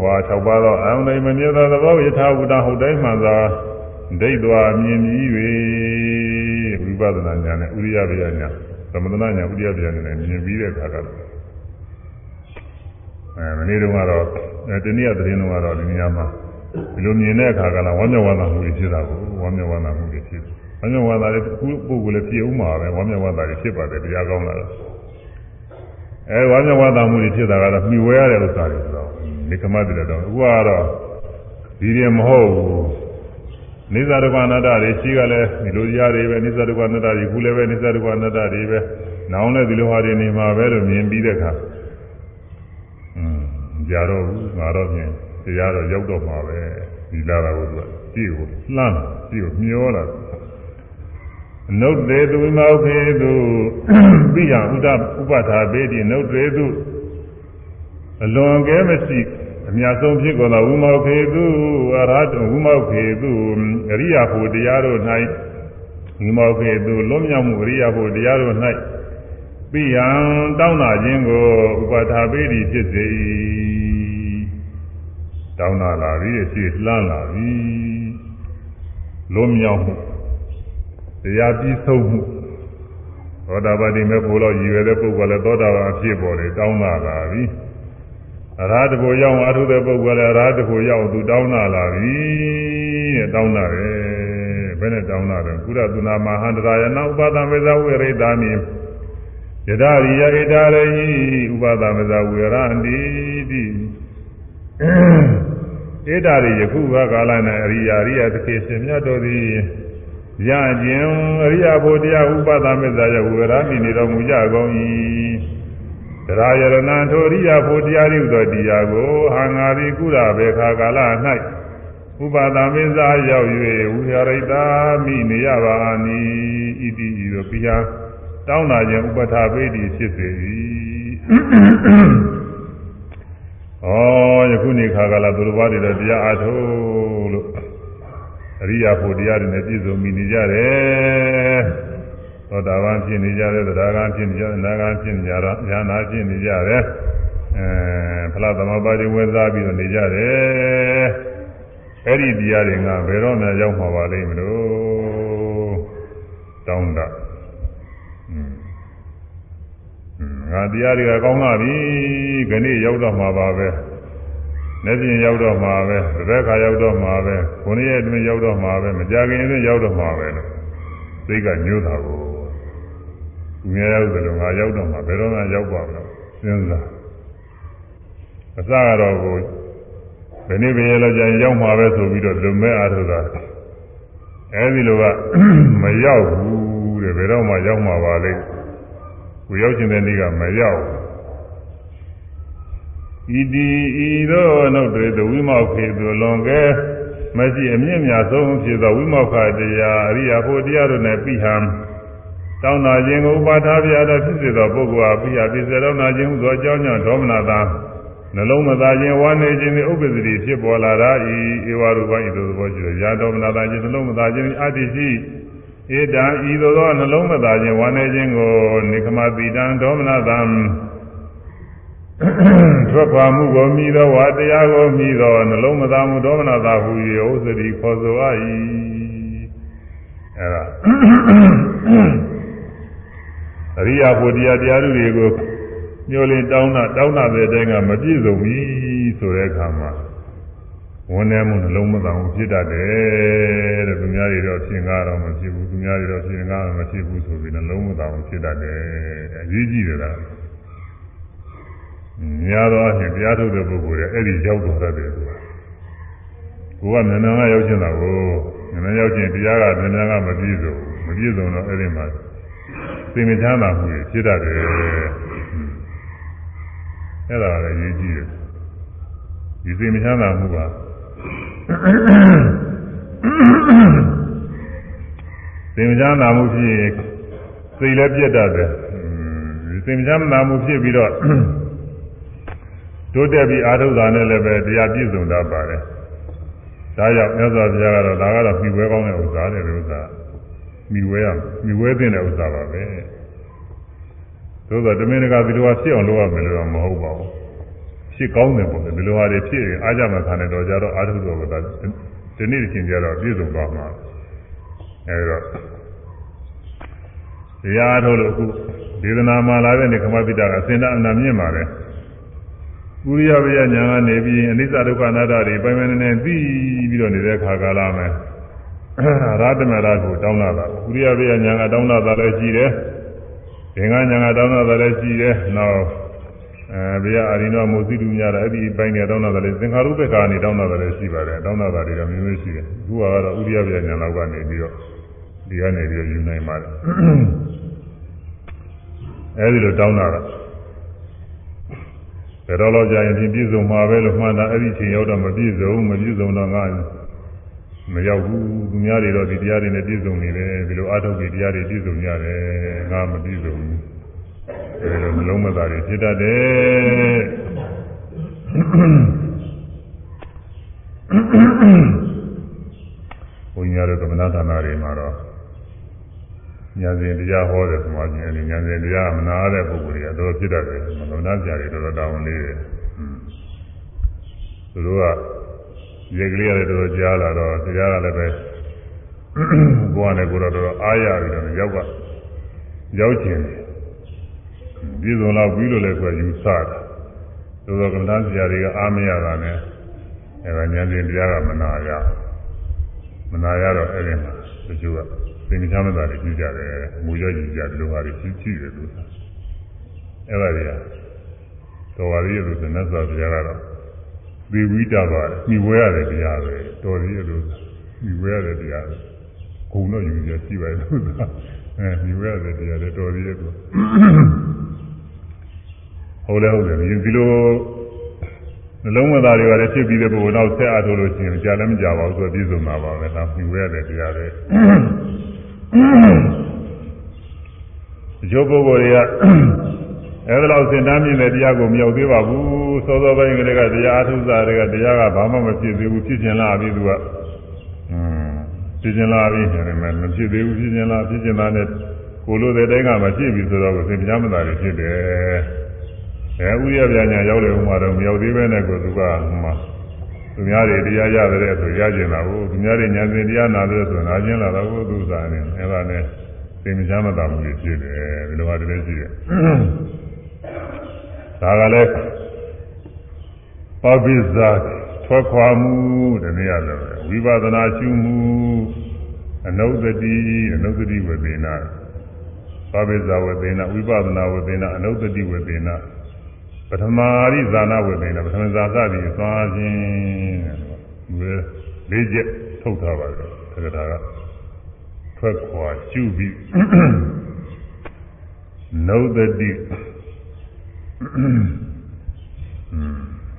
ဟော၆ပါးသောအာယုန်တွေမမြဲသောသဘောယထာဝတ္တဟုတ်တိုင်းမှသာဒိဋ္ဌဝါမြင်ပြီး၍ဝိပဿနာဉာဏ်နဲ့ဥရိယဗျာဉာဏ်သမထနာဉာဏ်ဥရိယဗျာဉာဏ်နဲ့မြင်ပြီးတဲ့အခါကတော့ အဲမနေ့တုန်းကတော့တနည်းသတင်းတုန်းကတော့ဒီနေရာမှာဒီလိုမြင်တဲ့အခါကလည်းဝမ်းမြောက်ဝမ်းသာမှုတွေဖြစ်တာကိုဝမ်းမြောက်ဝမ်းသာမှုတွေဖြစ်တယ်။ဝမ်းမြောက်ဝမ်းသာတွေခုပုဂ္ဂိုလ်လည်းဖြစ်ဦးမှာပဲဝမ်းမြောက်ဝမ်းသာတွေဖြစ်ပါတယ်တရားကောင်းလာတော့အဲဝမ်းမြောက်ဝမ်းသာမှုတွေဖြစ်တာကတော့မှီဝဲရတဲ့ဥစ္စာတွေဆိုတော့ဒီကမတ်တွေတော့အခုကတော့ဒီရင်မဟုတ်ဘူးနိစ္စဒုက္ခအနတ္တတွေရှိကလည်းဒီလိုကြားတွေပဲနိစ္စဒုက္ခအနတ္တတွေခုလည်းပဲနိစ္စဒုက္ခအနတ္တတွေပဲနောင်လည်းဒီလိုဟာတွေနေမှာပဲလို့မြင်ပြီးတဲ့အခါ ကြတော့ဘူးငါတော့ပြင်တရားတော့ရောက်တော့မှာပဲဒီလာတာကိုသူကကြည့်ကိုလှမ်းကြည့်ကိုမျောလာအနုတ်သေးသူမောခေသူပိယဥဒဥပထာပေတိနုတ်သေးသူအလွန်ကဲမရှိအများဆုံးဖြစ်ကုန်သောဝိမောခေသူအရဟတဝိမောခေသူအရိယာဖို့တရားတို့၌ဝိမောခေသူလွတ်မြောက်မှုအရိယာဖို့တရားတို့၌ပိယံတောင်းလာခြင်းကိုဥပထာပေတိဖြစ်စေ၏ တောင်းလာလာပြီးရှိလှမ်းလာပြီလွတ်မြောက်မှုတရားပြီးဆုံးမှုသောတာပတိမေဖို့လို့ရည်ရွယ်တဲ့ပုဂ္ဂိုလ်လည်းသောတာပန်အဖြစ်ပေါ်တယ်တောင်းလာလာပြီအရာတကိုရောက်အထုတဲ့ပုဂ္ဂိုလ်လည်းအရာတကိုရောက်သူတောင်းလာလာပြီတဲ့တောင်းလာတယ်ဘယ်နဲ့တောင်းလာတယ်ကုရသုနာမဟာန္တရာယနာဥပါဒမေဇဝေရိတာမိယဒရိယဣတာရိဥပါဒမေဇဝေရန္တိတိ ဣတာရိယခုဘကာလ၌အရိယာရိယသခေရှင်မြတ်တော်သည်ရခြင်းအရိယာဘုရားဥပဒမေဇယဝေရမိနေတော်မူကြကုန်၏တရားယရဏံထိုရိယာဘုတရားရိဥသောတရားကိုဟံငါရိကုရဘေခါကာလ၌ဥပဒမေဇရောက်၍ဝိဟရိတာမိနေရပါနီဣတိဤသို့ပိယတောင်းလာခြင်းဥပထာပေတိဖြစ်စေ၏ ဩယခုနေခါကလာသူတော်ဘာတွေတော့တရားအားထုတ်လို့အရိယာဖို့တရားတွေနဲ့ပြည့်စုံမိနေကြတယ်သောတာပန်ဖြစ်နေကြတယ်သဒ္ဒါကံဖြစ်နေကြတယ်အနာကံဖြစ်နေကြတော့ဉာဏ်ဖြစ်နေကြတယ်အဲဖလားသမဘာတွေဝဲစားပြီးတော့နေကြတယ်အဲ့ဒီတရားတွေကဘယ်တော့မှရောက်မှာပါလိမ့်မလို့တောင်းတာ ငါတရားတွေကကောင်းလာပြီခဏရောက်တော့မှာပါပဲလက်ပြင်ရောက်တော့မှာပဲတစ်သက်ခါရောက်တော့မှာပဲခုနှစ်ရက်အတွင်းရောက်တော့မှာပဲမကြခင်အတွင်းရောက်တော့မှာပဲလို့သိကညှိုးတာကိုသူများရောက်တယ်လို့ငါရောက်တော့မှာဘယ်တော့မှရောက်ပါမလို့စဉ်းစားအစကတော့ကိုဘယ်နည်းပဲလဲကြရင်ရောက်မှာပဲဆိုပြီးတော့လူမဲအားထုတ်တာအဲဒီလိုကမရောက်ဘူးတဲ့ဘယ်တော့မှရောက်မှာပါလိမ့် ကိုရောက်ခြင်းတဲ့နေ့ကမရောက်ဤဒီဤသောနှုတ်တွေသဝိမောက်ခေသူလွန်ကဲမရှိအမြင့်မြတ်ဆုံးဖြစ်သောဝိမောက္ခတရားအရိယာဖို့တရားတို့နဲ့ပြီးဟံတောင်းနာခြင်းကိုပါထားပြသောဖြစ်စေသောပုဂ္ဂိုလ်အားပြီးဟာပြစေတောင်းနာခြင်းဟူသောအကြောင်းကြောင့်ဒေါမနတာနှလုံးမသာခြင်းဝါနေခြင်းနှင့်ဥပ္ပဇ္ဇတိဖြစ်ပေါ်လာတာဤဧဝရူပဤသို့သဘောရှိသောယာဒေါမနတာခြင်းနှလုံးမသာခြင်းအတ္တိရှိ ဧတံဤသို့သောနှလုံးမသာခြင်းဝါနေခြင်းကိုနိခမတိတံဒေါမနတံထွက်ခွာမှုကိုမိသောဝါတရားကိုမိသောနှလုံးမသာမှုဒေါမနတာဟူ၍ဥစ္စတိခေါ်ဆိုအပ်၏အဲဒါအရိယာဘုရားတရားသူတွေကိုညှို့လင်းတောင်းတာတောင်းတာတဲ့အတိုင်းကမပြည့်စုံဘူးဆိုတဲ့အခါမှာ ဝန်ထဲမှုနှလုံးမသာဘူးဖြစ်တတ်တယ်တဲ့သူများတွေတော့ဖြစ်ငါတော့မဖြစ်ဘူးသူများတွေတော့ဖြစ်ငါတော့မဖြစ်ဘူးဆိုပြီးနှလုံးမသာဘူးဖြစ်တတ်တယ်အရေးကြီးတယ်လားများသောအားဖြင့်တရားထုတ်တဲ့ပုဂ္ဂိုလ်တွေအဲ့ဒီရောက်တော်တတ်တယ်ဆိုတာကိုကမြန်မြန်ကရောက်ချင်တာကိုမြန်မြန်ရောက်ချင်းတရားကမြန်မြန်ကမပြည့်စုံမပြည့်စုံတော့အဲ့ဒီမှာသိမချမ်းသာမှုဖြစ်တတ်တယ်အဲ့ဒါလည်းရေးကြည့်တယ်ဒီသိမချမ်းသာမှုက သိမချမ်းသာမှုဖြစ်ရင်စိတ်လည်းပြတ်တတ်တယ်ဒီသိမချမ်းသာမှုဖြစ်ပြီးတော့တိုးတက်ပြီးအာထုတာနဲ့လည်းပဲတရားပြည့်စုံတတ်ပါတယ်ဒါကြောင့်မြတ်စွာဘုရားကတော့ဒါကတော့မိဝဲကောင်းတဲ့ဥစ္စာတဲ့ဥစ္စာမိဝဲရမိဝဲတဲ့ဥစ္စာပါပဲသို့သောတမင်တကာဒီလိုဟာဖြစ်အောင်လုပ်ရမယ်လို့တော့မဟုတ်ပါဘူး ဖြစ်ကောင်းတယ်ပေါ့လေဒီလိုဟာတွေဖြစ်ရင်အားကြမှခံတယ်တော့ကြတော့အာထုတော်ကဒီနေ့ချင်းကြတော့ပြည့်စုံသွားမှာအဲဒါတရားထုတ်လို့အခုဒေသနာမှာလာတဲ့နေခမပိတာကအစင်တအနာမြင့်ပါတယ်ဥရိယဝိယညာကနေပြီးအနိစ္စဒုက္ခအနတ္တတွေပိုင်ပိုင်နေနေသိပြီးတော့နေတဲ့ခါကာလမှာရာတမရာကိုတောင်းလာတာဥရိယဝိယညာကတောင်းလာတာလည်းရှိတယ်သင်္ကညာကတောင်းလာတာလည်းရှိတယ်နောက်အဲ ဘုရားအာရိနောမုသိတုများတာအဲ့ဒီပိုင်းနဲ့တောင်းလာတာလည်းသင်္ခါရုပ္ပကနေတောင်းလာတာလည်းရှိပါတယ်တောင်းလာတာတွေတော့မျိုးမျိုးရှိတယ်အခုကတော့ဥရိယဝိယညာလောက်ကနေပြီးတော့ဒီကနေပြီးတော့ယူနိုင်ပါတယ်အဲဒီလိုတောင်းလာတာဘယ်တော့လောက်ကြာရင်ဒီပြည့်စုံမှာပဲလို့မှန်တာအဲ့ဒီချိန်ရောက်တော့မပြည့်စုံမပြည့်စုံတော့ငါမရောက်ဘူးသူများတွေတော့ဒီတရားတွေနဲ့ပြည့်စုံနေတယ်ဒီလိုအထုတ်ပြီးတရားတွေပြည့်စုံကြတယ်ငါမပြည့်စုံဘူး အဲလိုနှလုံးမသားတွေဖြစ်တတ်တယ်ဘုန်းကြီးတို့ကမ္မနာဌာနတွေမှာတော့ညာစဉ်တရားဟောတယ်ဆိုမှချင်းအဲဒီညာစဉ်တရားမနာတဲ့ပုဂ္ဂိုလ်တွေကတော့ဖြစ်တတ်တယ်မလုံးနာကြတွေတော်တော်တောင်းနေတယ်သူတို့ကရေကလေးရတယ်တော်တော်ကြားလာတော့တရားကလည်းပဲကိုယ်ကလည်းကိုယ်တော်တော်အားရပြီးတော့ရောက်ကရောက်ခြင်း ပြည်စုံတော့ပြီးလို့လည်းဆိုယူဆတာသို့သောကမ္ဘာဆရာတွေကအားမရတာနဲ့အဲဒါဉာဏ်ရှင်တရားကမနာရမနာရတော့အဲ့ဒီမှာတချို့ကသင်္ချာမသာတွေကြည့်ကြတယ်မူရကြည့်ကြတယ်လို့ဟာတွေကြည့်ကြည့်တယ်လို့အဲ့ဒါတွေကတော်ပါသေးလို့ဆိုနေစွာတရားကတော့ဒီဝိတာပါညီဝဲရတယ်တရားပဲတော်သေးလို့ညီဝဲရတယ်တရားပဲဂုံတော့ယူကြကြည့်ပါလို့သာအဲညီဝဲရတယ်တရားလည်းတော်သေးရဲ့ကို ဟုတ်လဲဟုတ်တယ်ဒီလိုနှလုံးမသားတွေကလည်းဖြစ်ပြီးတဲ့ပုဂ္ဂိုလ်နောက်ဆက်အားထုတ်လို့ရှိရင်ကြာလည်းမကြပါဘူးဆိုတော့ပြည့်စုံမှာပါပဲဒါညီဝဲရတယ်တရားလည်းရုပ်ပုဂ္ဂိုလ်တွေကအဲဒါလောက်စင်တမ်းမြင့်တဲ့တရားကိုမရောက်သေးပါဘူးစောစောပိုင်းကလေးကတရားအထုစားတွေကတရားကဘာမှမဖြစ်သေးဘူးဖြစ်ကျင်လာပြီသူကอืมဖြစ်ကျင်လာပြီနေတယ်မဖြစ်သေးဘူးဖြစ်ကျင်လာဖြစ်ကျင်လာတဲ့ကိုလိုတဲ့တိုင်းကမဖြစ်ပြီဆိုတော့စင်ပြားမသာတွေဖြစ်တယ် အဲဥရပြညာရောက်တယ်ဥမာတော့မရောက်သေးပဲနဲ့ကိုသူကဟိုမှာသူများတွေတရားရတယ်ဆိုရကျင်လာဘူးသူများတွေညာစဉ်တရားနာတယ်ဆိုနာကျင်လာတော့သူစားနေအဲဒါနဲ့စင်ပြားမသာမှုတွေဖြစ်တယ်ဒီလိုဟာတွေလည်းရှိတယ်ဒါကလည်းပပိဇာထွက်ခွာမှုတနည်းအားဖြင့်ဝိပဿနာရှုမှုအနုဒတိအနုဒတိဝေသေနာပပိဇာဝေသေနာဝိပဿနာဝေသေနာအနုဒတိဝေသေနာ ပထမာရိဇာနာဝေသေနာပထမဇာသတိသွားခြင်းတဲ့လေးချက်ထုတ်ထားပါတယ်သက္ကတာကထွက်ခွာရှုပြီးနုဒတိ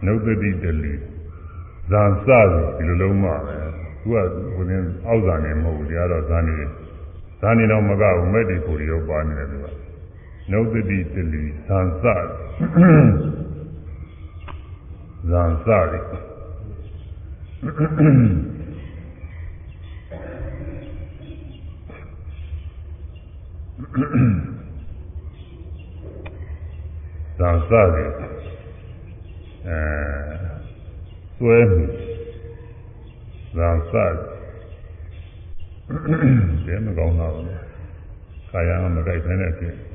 နုဒတိတလီဇာစသည်ဒီလိုလုံးမှာပဲသူကဟိုနေအောက်ဇာနေမဟုတ်ဘူးတရားတော့ဇာနေဇာနေတော့မကဘူးမဲ့ဒီကိုရောပါနေတယ်သူကနုဒတိတလီဇာစ ဇာစသည်ဇာစတယ်အဲဆွဲမှုဇာစတယ်မကောင်းတာဘူးခါရမမကြိုက်တဲ့ဖြစ်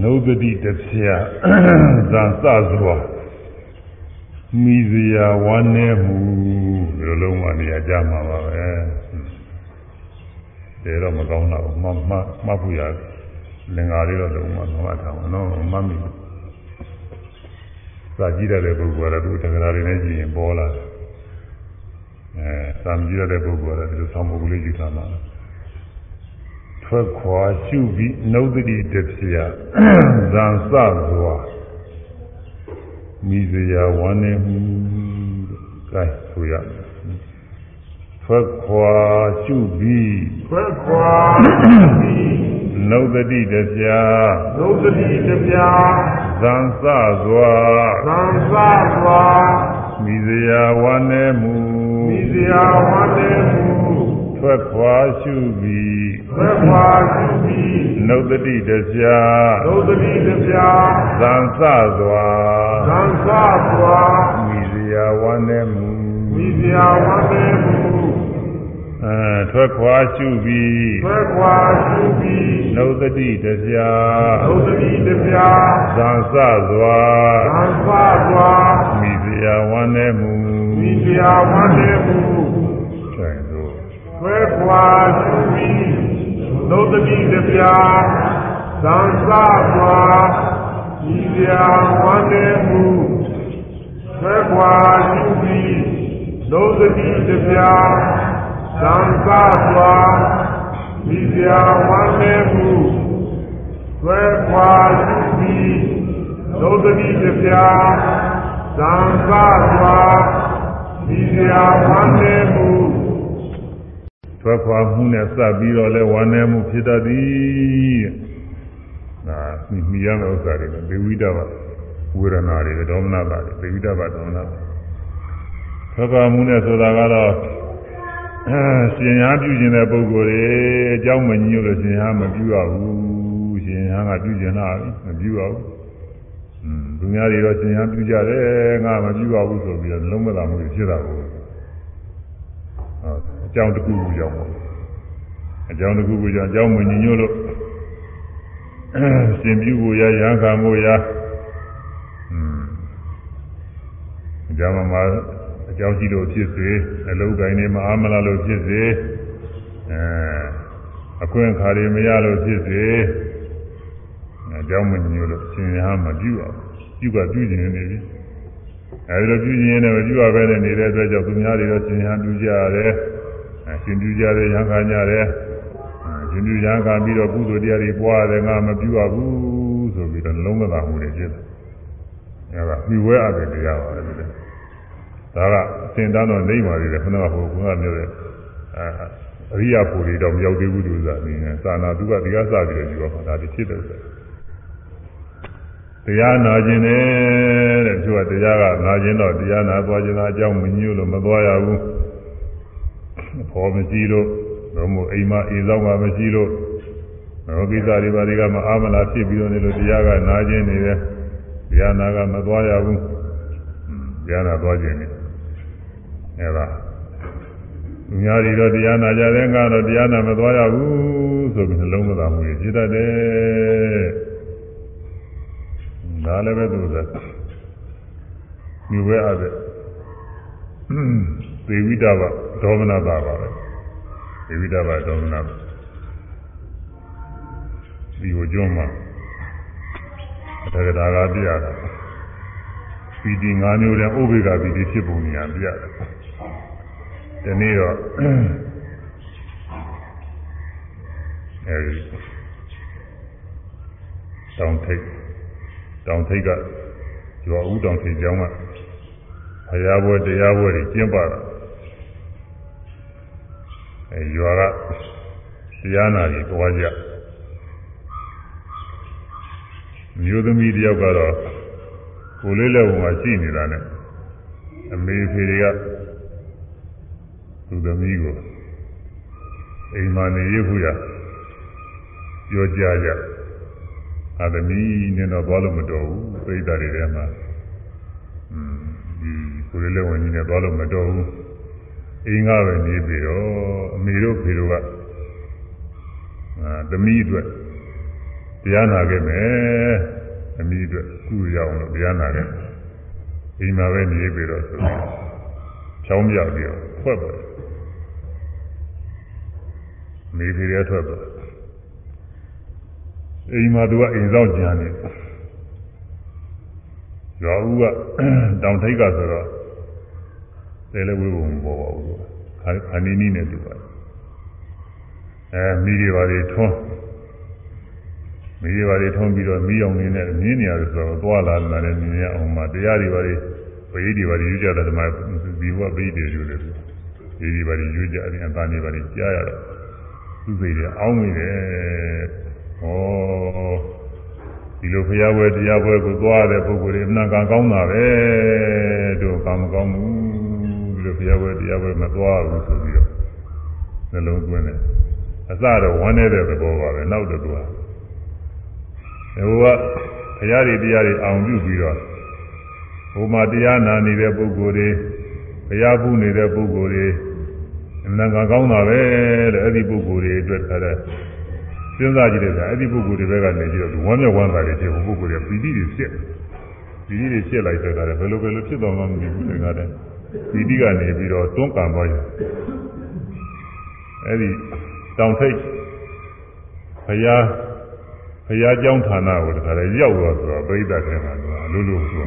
နုဒတိတဖြာဇာစစွာမိစရာဝမ်းနေမှုဒီလိုလုံးဝနေရာကြမှာပါ ပဲဒါတော့မကောင်းတော့မမမဖို့ရလင်္ကာလေးတော့လုံးဝမမှတ်ထားဘူးနော်မမီစာကြည့်ရတဲ့ပုဂ္ဂိုလ်ကသူတက္ကရာတွေနဲ့ကြည့်ရင်ပေါ်လာတယ်အဲစာမကြည့်ရတဲ့ပုဂ္ဂိုလ်ကဒီလိုဆောင်းပုဂ္ဂိုလ်လေးယူထားမှာထွက်ခွာရှုပြီးနှုတ်တိတပြာဇံစစွာမိစရာဝမ်းနေမှုကဲဆိုရ ထွက်ခွာရှုပြီး
ထွက်ခွာပြီး
နှုတ်တိတပြာ
နှုတ်တိတပြာ
ဇံစစွာ
ဇံစစွာ
မိစရာဝမ်းနေမှု
မိစရာဝမ်းနေမှု
ထွက်ခွာရှုပြီး
သက်ပါရှိသည်
နုတ္တိတပြာ
နုတ္တိတပြာ
သံစစွာ
သံစစွာ
မိစရာဝမ်းနေမှု
မိစရာဝမ်းနေမှု
အဲ ထွက်ခွာရှုပြီး
ထွက်ခွာရှုပြီး
နုတ္တိတပြာ
နုတ္တိတပြာ
သံစစွာ
သံစစွာ
မိစရာဝမ်းနေမှု
မိစရာဝမ်းနေမှုဆွဲခွာရှုပြီးသုတတိတပြာသသံသာစွာဤပြာဝမ်းနေမှုဆွဲခွာယူပြီးလုံးသတိတပြာ သံသာစွာဤပြာဝမ်းနေမှုဆွဲခွာယူပြီးလုံးသတိတပြာသံသာစွာဤပြာဝမ်းနေမှု
ထွက်ခွာမှုနဲ့စပ်ပြီးတော့လဲဝမ်းနည်းမှုဖြစ်တတ်သည်ဒါမိမိရမယ့်ဥစ္စာတွေဒေဝိတဘဝေဒနာတွေဒေါမနတာတွေဒေဝိတဘဒေါမနတာထွက်ခွာမှုနဲ့ဆိုတာကတော့အဲ ရှင်ရားပြုခြင်းတဲ့ပုဂ္ဂိုလ်တွေအကြောင်းမညို့လို့ရှင်ရားမပြုရဘူးရှင်ရားကပြုခြင်းလားမပြုရဘူးอืมသူများတွေတော့ရှင်ရားပြုကြတယ်ငါမပြုရဘူးဆိုပြီးတော့လုံးမသာမှုဖြစ်တာကိုအကြောင်းတစ်ခုခုကြောင့်ပေါ့အကြောင်းတစ်ခုခုကြောင့်အကြောင်းမညညို့လို့ရှင်ပြုဖို့ရရဟခံဖို့ရอืมအကြောင်းမှာ အကြောင်းရှိလို့ဖြစ်စေအလုံးကိုင်းနေမအားမလားလို့ဖြစ်စေအဲအခွင့်အခါတွေမရလို့ဖြစ်စေအကြောင်းမညညို့လို့ရှင်ရဟမပြုအောင်ပြုကပြုခြင်းနေပြီအဲဒီလိုပြုခြင်းနဲ့မပြုရဘဲနဲ့နေတဲ့အတွက်ကြောင့်သူများတွေတော့ရှင်ရဟပြုကြရတယ်အရှင်ပြုကြတယ်ရဟန်းခံကြတယ်ရှင်ပြုရဟန်းခံပြီးတော့ကုသိုလ်တရားတွေပွားရတယ်ငါမပြုရဘူးဆိုပြီးတော့လုံးမသာမှုတွေဖြစ်တယ်အဲဒါမြှဝဲအပ်တဲ့တရားပါပဲ ဒါကအစင်တန်းတော့နေပါသေးတယ်ခဏကဟိုကပြောတဲ့အာအရိယာပူတွေတော့မရောက်သေးဘူးသူကအနေနဲ့သာနာသူကဒီကစပြီးတော့ဒီတော့ဒါတဖြစ်တယ်ဆိုတရားနာခြင်းနဲ့တဲ့သူကတရားကနာခြင်းတော့တရားနာသွားခြင်းအကြောင်းမညှို့လို့မသွားရဘူးဖော်မရှိလို့တော့မို့အိမ်မှာအေဆောင်မှာမရှိလို့ဘောကိစ္စတွေပါတွေကမအားမလားဖြစ်ပြီးတော့နေလို့တရားကနာခြင်းနေတယ်တရားနာကမသွားရဘူးတရားနာသွားခြင်းနေ အဲဒါသူများတွေတော့တရားနာကြတဲ့ကတော့တရားနာမသွားရဘူးဆိုပြီးနှလုံးမသာမှုကြီးဖြစ်တတ်တယ်ဒါလည်းပဲသူကမြွေအားတဲ့သေဝိတဘဒေါမနတာပါပဲသေဝိတဘဒေါမနတာဒီကိုကျွန်းမှာအထက်ကဒါကပြရတာပီတိ၅မျိုးတဲ့ဥပေက္ခပီတိဖြစ်ပုံညာပြရတယ် ဒီနေ့တော့အဲဒီတောင်ထိပ်တောင်ထိပ်ကကျွာဦးတောင်ထိပ်ကျောင်းကဘုရားဘွယ်တရားဘွယ်တွေကျင်းပတာအဲရွာကတရားနာကြီးတွားကြမျိုးသမီးတယောက်ကတော့ကိုလေးလက်ဝင်မှာရှိနေတာနဲ့အမေဖေတွေက သူသမီးကိုအိမ်မှာနေရခုရပြောကြကြအသမီးနဲ့တော့သွားလို့မတော်ဘူးပြိတ္တာတွေထဲမှာอืมဒီကိုလေးလက်ဝင်ကြီးနဲ့သွားလို့မတော်ဘူးအိမ်ကပဲနေပြီတော့အမေတို့ဖေတို့ကအာသမီးအတွက်တရားနာခဲ့မယ်သမီးအတွက်ကုရအောင်လို့တရားနာခဲ့အိမ်မှာပဲနေပြီတော့ဆိုပြီးချောင်းပြပြီးတော့ထွက်သွားတယ် မိဖေရထွက်သွားအိမ်မှာသူကအိမ်ဆောင်ကြံနေရွာဦးကတောင်ထိပ်ကဆိုတော့တဲလည်းဝေးပုံပေါ်ပါဘူးခါခါနီးနီးနဲ့တူပါတယ်အဲမိတွေပါတွေထွန်းမိတွေပါတွေထွန်းပြီးတော့မိအောင်နေနဲ့မြင်းနေရတယ်ဆိုတော့သွားလာလာတယ်မြင်ရအောင်မှာတရားတွေပါတွေပရိဒီပါတွေယူကြတယ်ဒီမှာဒီဘဝပရိဒီယူတယ်ဒီဒီပါတွေယူကြတယ်အသာနေပါတွေကြားရတယ် သူစိတ်တွေအောင်းမိတယ်ဩဒီလိုဖျားပွဲတရားပွဲကိုသွားတဲ့ပုဂ္ဂိုလ်တွေအမှန်ကန်ကောင်းတာပဲတို့ကံမကောင်းဘူးဒီလိုဖျားပွဲတရားပွဲမသွားဘူးဆိုပြီးတော့နှလုံးသွင်းတယ်အစတော့ဝမ်းနေတဲ့သဘောပါပဲနောက်တော့သူကဟိုကဖျားတွေတရားတွေအောင်ပြုပြီးတော့ဟိုမှာတရားနာနေတဲ့ပုဂ္ဂိုလ်တွေဖျားပူနေတဲ့ပုဂ္ဂိုလ်တွေ အမှန်ကန်ကောင်းတာပဲတဲ့အဲ့ဒီပုဂ္ဂိုလ်တွေအတွက်အဲ့စဉ်းစားကြည့်တယ်ဗျာအဲ့ဒီပုဂ္ဂိုလ်တွေဘက်ကနေကြည့်တော့ဝမ်းမြောက်ဝမ်းသာတွေဖြစ်ဟိုပုဂ္ဂိုလ်တွေပီတိတွေဖြစ်ပီတိတွေဖြစ်လိုက်တဲ့အခါကျဘယ်လိုဘယ်လိုဖြစ်တော်မှမသိဘူးတခါတည်းပီတိကနေပြီးတော့တွန်းကန်သွားရင်အဲ့ဒီတောင်ထိပ်ဘုရားဘုရားကျောင်းဌာနကိုတခါလေရောက်သွားဆိုတော့ပြိဿထဲမှာအလိုလိုဆို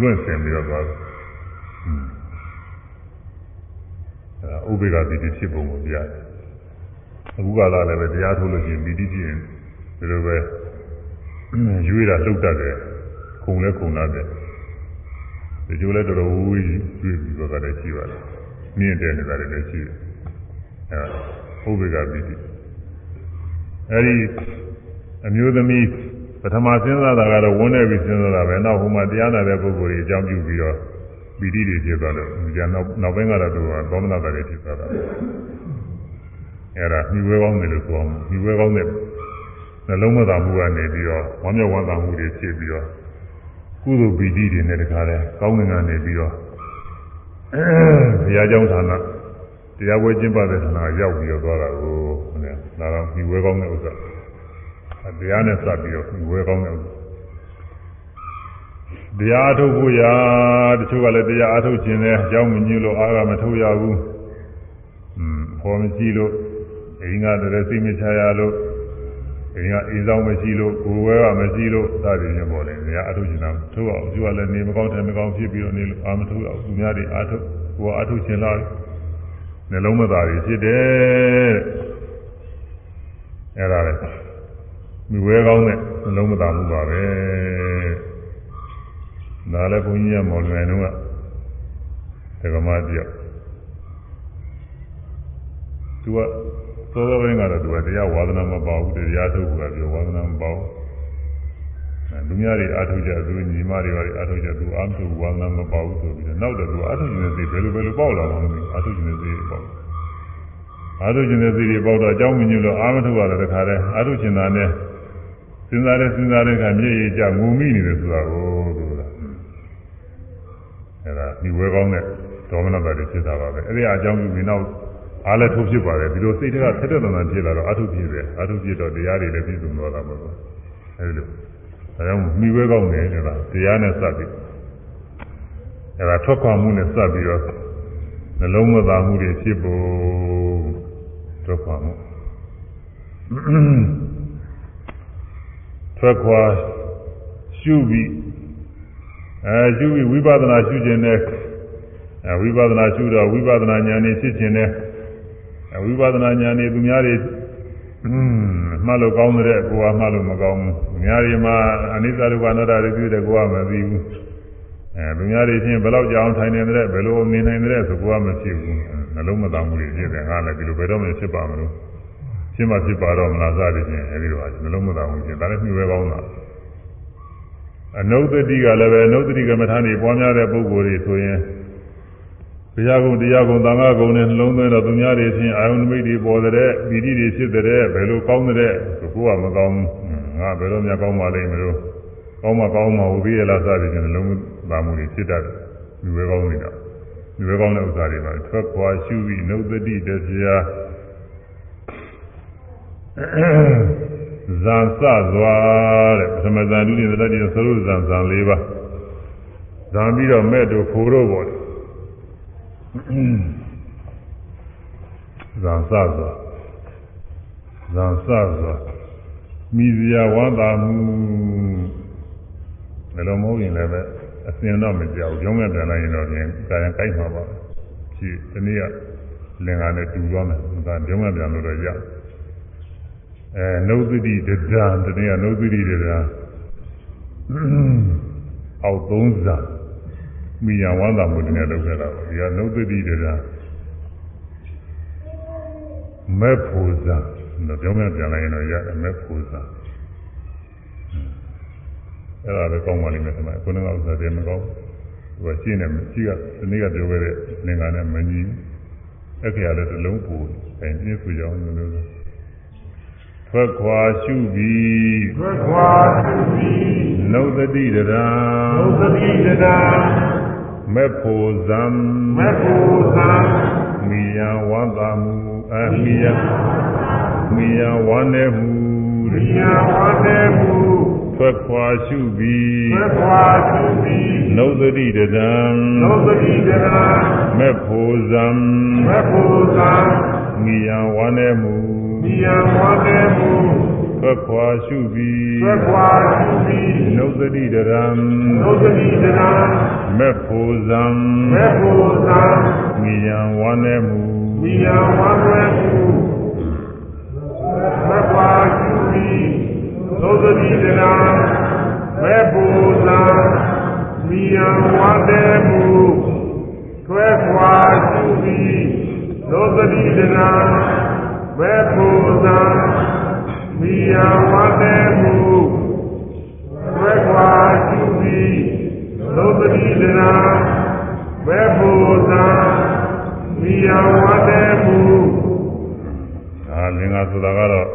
လွင့်စင်ပြီးတော့သွားတယ်အဲ ဥပေက္ခပီတိဖြစ်ပုံကိုပြတယ်အခုကလာလည်းပဲတရားထုတ်လို့ရှိရင်ပီတိဖြစ်ရင်ဒီလိုပဲရွေးတာလှုပ်တတ်တယ်ခုံလဲခုံတတ်တယ်ဒီကျိုးလဲတော်တော်ဝေးဝေးရွေးပြီးတော့ကလည်းရှိပါတယ်မြင့်တဲ့နေတာလည်းရှိတယ်အဲဥပေက္ခပီတိအဲဒီအမျိုးသမီးပထမစဉ်းစားတာကတော့ဝန်းနေပြီးစဉ်းစားတာပဲနောက်ဟိုမှာတရားနာတဲ့ပုဂ္ဂိုလ်ကြီးအကြောင်းပြုပြီးတော့ ပီတိတွေဖြစ်သွားလို့ကြာနောက်နောက်ပိုင်းကတော့သူကသောမနာတာတွေဖြစ်သွားတာအဲ့ဒါမြှွေကောင်းတယ်လို့ပြောအောင်မြှွေကောင်းတဲ့နှလုံးမသာမှုကနေပြီးတော့ဝမ်းမြောက်ဝမ်းသာမှုတွေဖြစ်ပြီးတော့ကုသိုလ်ပီတိတွေနဲ့တခါလဲကောင်းငင်ကနေပြီးတော့ဘုရားကျောင်းဌာနတရားပွဲကျင်းပတဲ့ဌာနရောက်ပြီးတော့သွားတာကိုဒါတော့မြှွေကောင်းတဲ့ဥစ္စာတရားနဲ့စပ်ပြီးတော့ဝယ်ကောင်းတယ် တရားအထုတ်ဖို့ရာတချို့ကလည်းတရားအထုတ်ခြင်းနဲ့အကြောင်းမညှိလို့အားကမထုတ်ရဘူးอืมဟောမရှိလို့အိမ်ကတည်းကစိတ်မချရလို့အိမ်ကအိမ်ဆောင်မရှိလို့ကိုယ်ဝဲကမရှိလို့စသည်ဖြင့်ပေါ်တယ်တရားအထုတ်ခြင်းတော့ထုတ်အောင်သူကလည်းနေမကောင်းတယ်မကောင်းဖြစ်ပြီးတော့နေလို့အာမထုတ်ရဘူးသူများတွေအထုတ်ကိုယ်အထုတ်ခြင်းလားနှလုံးမသားတွေဖြစ်တယ်အဲ့ဒါလေမြဝဲကောင်းတဲ့နှလုံးမသာမှုပါပဲ ဒါလည်းဘုန်းကြီးကမော်လွယ်တော့ကဒကမတယောက်သူကသောသောပိုင်းကတော့သူကတရားဝါဒနာမပေါ့ဘူးတရားထုတ်ဘူးကပြောဝါဒနာမပေါ့လူများတွေအားထုတ်ကြသူညီမတွေပါအားထုတ်ကြသူအားထုတ်ဝါဒနာမပေါ့ဘူးဆိုပြီးတော့နောက်တော့သူအားထုတ်ခြင်းစိတ်ဘယ်လိုဘယ်လိုပေါ့လာမှမသိအားထုတ်ခြင်းစိတ်ပေါ့အားထုတ်ခြင်းစိတ်တွေပေါ့တော့အကြောင်းမညွှန်လို့အားမထုတ်ရတဲ့တခါတည်းအားထုတ်ခြင်းသာနဲ့စဉ်းစားတဲ့စဉ်းစားတဲ့ကမျက်ရည်ကျငုံမိနေတယ်ဆိုတာကိုဆိုတာအဲ ဒါဒီဝဲကောင်းတဲ့ဒေါမနတာတွေဖြစ်တာပါပဲအဲ့ဒီအကြောင်းပြုပြီးနောက်အားလည်းထုတ်ဖြစ်ပါတယ်ဒီလိုစိတ်တွေကဆက်တဲ့တန်တန်ဖြစ်လာတော့အထုဖြစ်တယ်အထုဖြစ်တော့တရားတွေလည်းပြည့်စုံတော့တာပေါ့အဲဒီလိုဒါကြောင့်မိဝဲကောင်းတယ်ဆိုတာတရားနဲ့စပ်ပြီးအဲဒါထွက်ခွာမှုနဲ့စပ်ပြီးတော့နှလုံးမသားမှုတွေဖြစ်ဖို့ထွက်ခွာမှုထွက်ခွာရှုပြီး အဲရှုပြီးဝိပဿနာရှုခြင်းနဲ့အဲဝိပဿနာရှုတော့ဝိပဿနာဉာဏ်နဲ့ဖြစ်ခြင်းနဲ့အဲဝိပဿနာဉာဏ်နဲ့သူများတွေอืมမှတ်လို့ကောင်းတဲ့ကိုယ်ကမှတ်လို့မကောင်းဘူးသူများတွေမှာအနိစ္စဒုက္ခအနတ္တတွေပြည့်တဲ့ကိုယ်ကမသိဘူးအဲသူများတွေချင်းဘယ်တော့ကြောင်ထိုင်နေတဲ့ဘယ်လိုနေနိုင်တဲ့ဆိုကိုယ်ကမဖြစ်ဘူးနှလုံးမသားမှုတွေဖြစ်တယ်ငါလည်းဒီလိုဘယ်တော့မှဖြစ်ပါမလို့ဖြစ်မှဖြစ်ပါတော့မလားစသည်ဖြင့်အဲဒီလိုနှလုံးမသားမှုဖြစ်ဒါလည်းမြှွေကောင်းတာ အနုဿတိကလည်းပဲအနုဿတိကမ္မထာနေပွားများတဲ့ပုဂ္ဂိုလ်တွေဆိုရင်ဘုရားကုံတရားကုံသံဃာကုံနဲ့နှလုံးသွင်းတော့သူများတွေချင်းအာယုန်မိတ်တွေပေါ်တဲ့ပီတိတွေဖြစ်တဲ့ဘယ်လိုကောင်းတဲ့ကိုယ်ကမကောင်းဘူးငါဘယ်လိုများကောင်းပါလိမ့်မလို့ကောင်းမှကောင်းမှဝိရိယလာစသည်ဖြင့်နှလုံးသားမှုတွေဖြစ်တတ်တယ်လူပဲကောင်းနေတာလူပဲကောင်းတဲ့ဥစ္စာတွေပါထွက်ခွာရှုပြီးအနုဿတိတရား ဇာစစွာတဲ့ပထမဇာတုတိသတ္တိသရုဇာဇာ၄ပါးဇာပြီးတော့မဲ့တို့ခိုးတော့ပေါ့ဇာစစွာဇာစစွာမိစရာဝါသာမှုဘယ်လိုမဟုတ်ရင်လည်းပဲအစင်တော့မကြောက်ကြောင်းမဲ့ပြန်လိုက်ရင်တော့ပြန်ကာယကိုက်မှာပါရှိဒီနေ့ကလင်္ကာနဲ့တူသွားမယ်ဒါကြောင်းမဲ့ပြန်လို့တော့ရ အဲနှုတ်သတိတဒံတနေ့ကနှုတ်သတိတဒံအောက်သုံးစားမိညာဝန္တာမှုတနေ့လုပ်ခဲ့တာဒီကနှုတ်သတိတဒံမဲ့ဖို့စားတော့ပြောင်းပြန်လိုက်ရင်တော့ရတယ်မဲ့ဖို့စားအဲ့ဒါလည်းကောင်းပါလိမ့်မယ်ဒီမှာခုနကဥစ္စာတွေမကောင်းသူကရှင်းတယ်ရှိကဒီနေ့ကပြောခဲ့တဲ့လင်္ကာနဲ့မညီအဲ့ခေတ်ကလည်းတစ်လုံးပူတယ်အဲပြည့်စုံကြောင်းလို့ ထွက်ခွာရှုပြီး
ထွက်ခွာရှုပြီး
နှုတ်တိတရံ
နှုတ်တိတရံ
မေဖို့ဇံ
မေဖို့ဇံ
မိယဝန္တာမူအမိယမိယဝန္နေမူ
မိယဝန္နေမူ
ထွက်ခွာရှုပြီး
ထွက်ခွာရှုပြီး
နှုတ်တိတရံ
နှုတ်တိတရံ
မေဖို့ဇံ
မေဖို့ဇံ
မိယဝန္နေမူ
မိယဝန္နေမူ
ထထွက်ခွာရှုပြီး
သွက်ခွာရှုပြီး
နုသတိတရံ
နုသတိတနာ
မေဖို့ဇံ
မေဖို့သာ
မိယံဝါနေမှု
မိယဝါဝဲမှုသွက်ခွာရှုပြီးနုသတိတနာမေဖို့သာမိယဝါတဲ့မှုသွက်ခွာရှုပြီးနုသတိတနာ မေဖို့သာမိယဝါတဲ့မှုသွက်ခွာရှုပြီးနုသတိတနာမေဖို့သာမိယဝါတဲ့မှု
ဒါလင်္ကာဆိုတာကတော့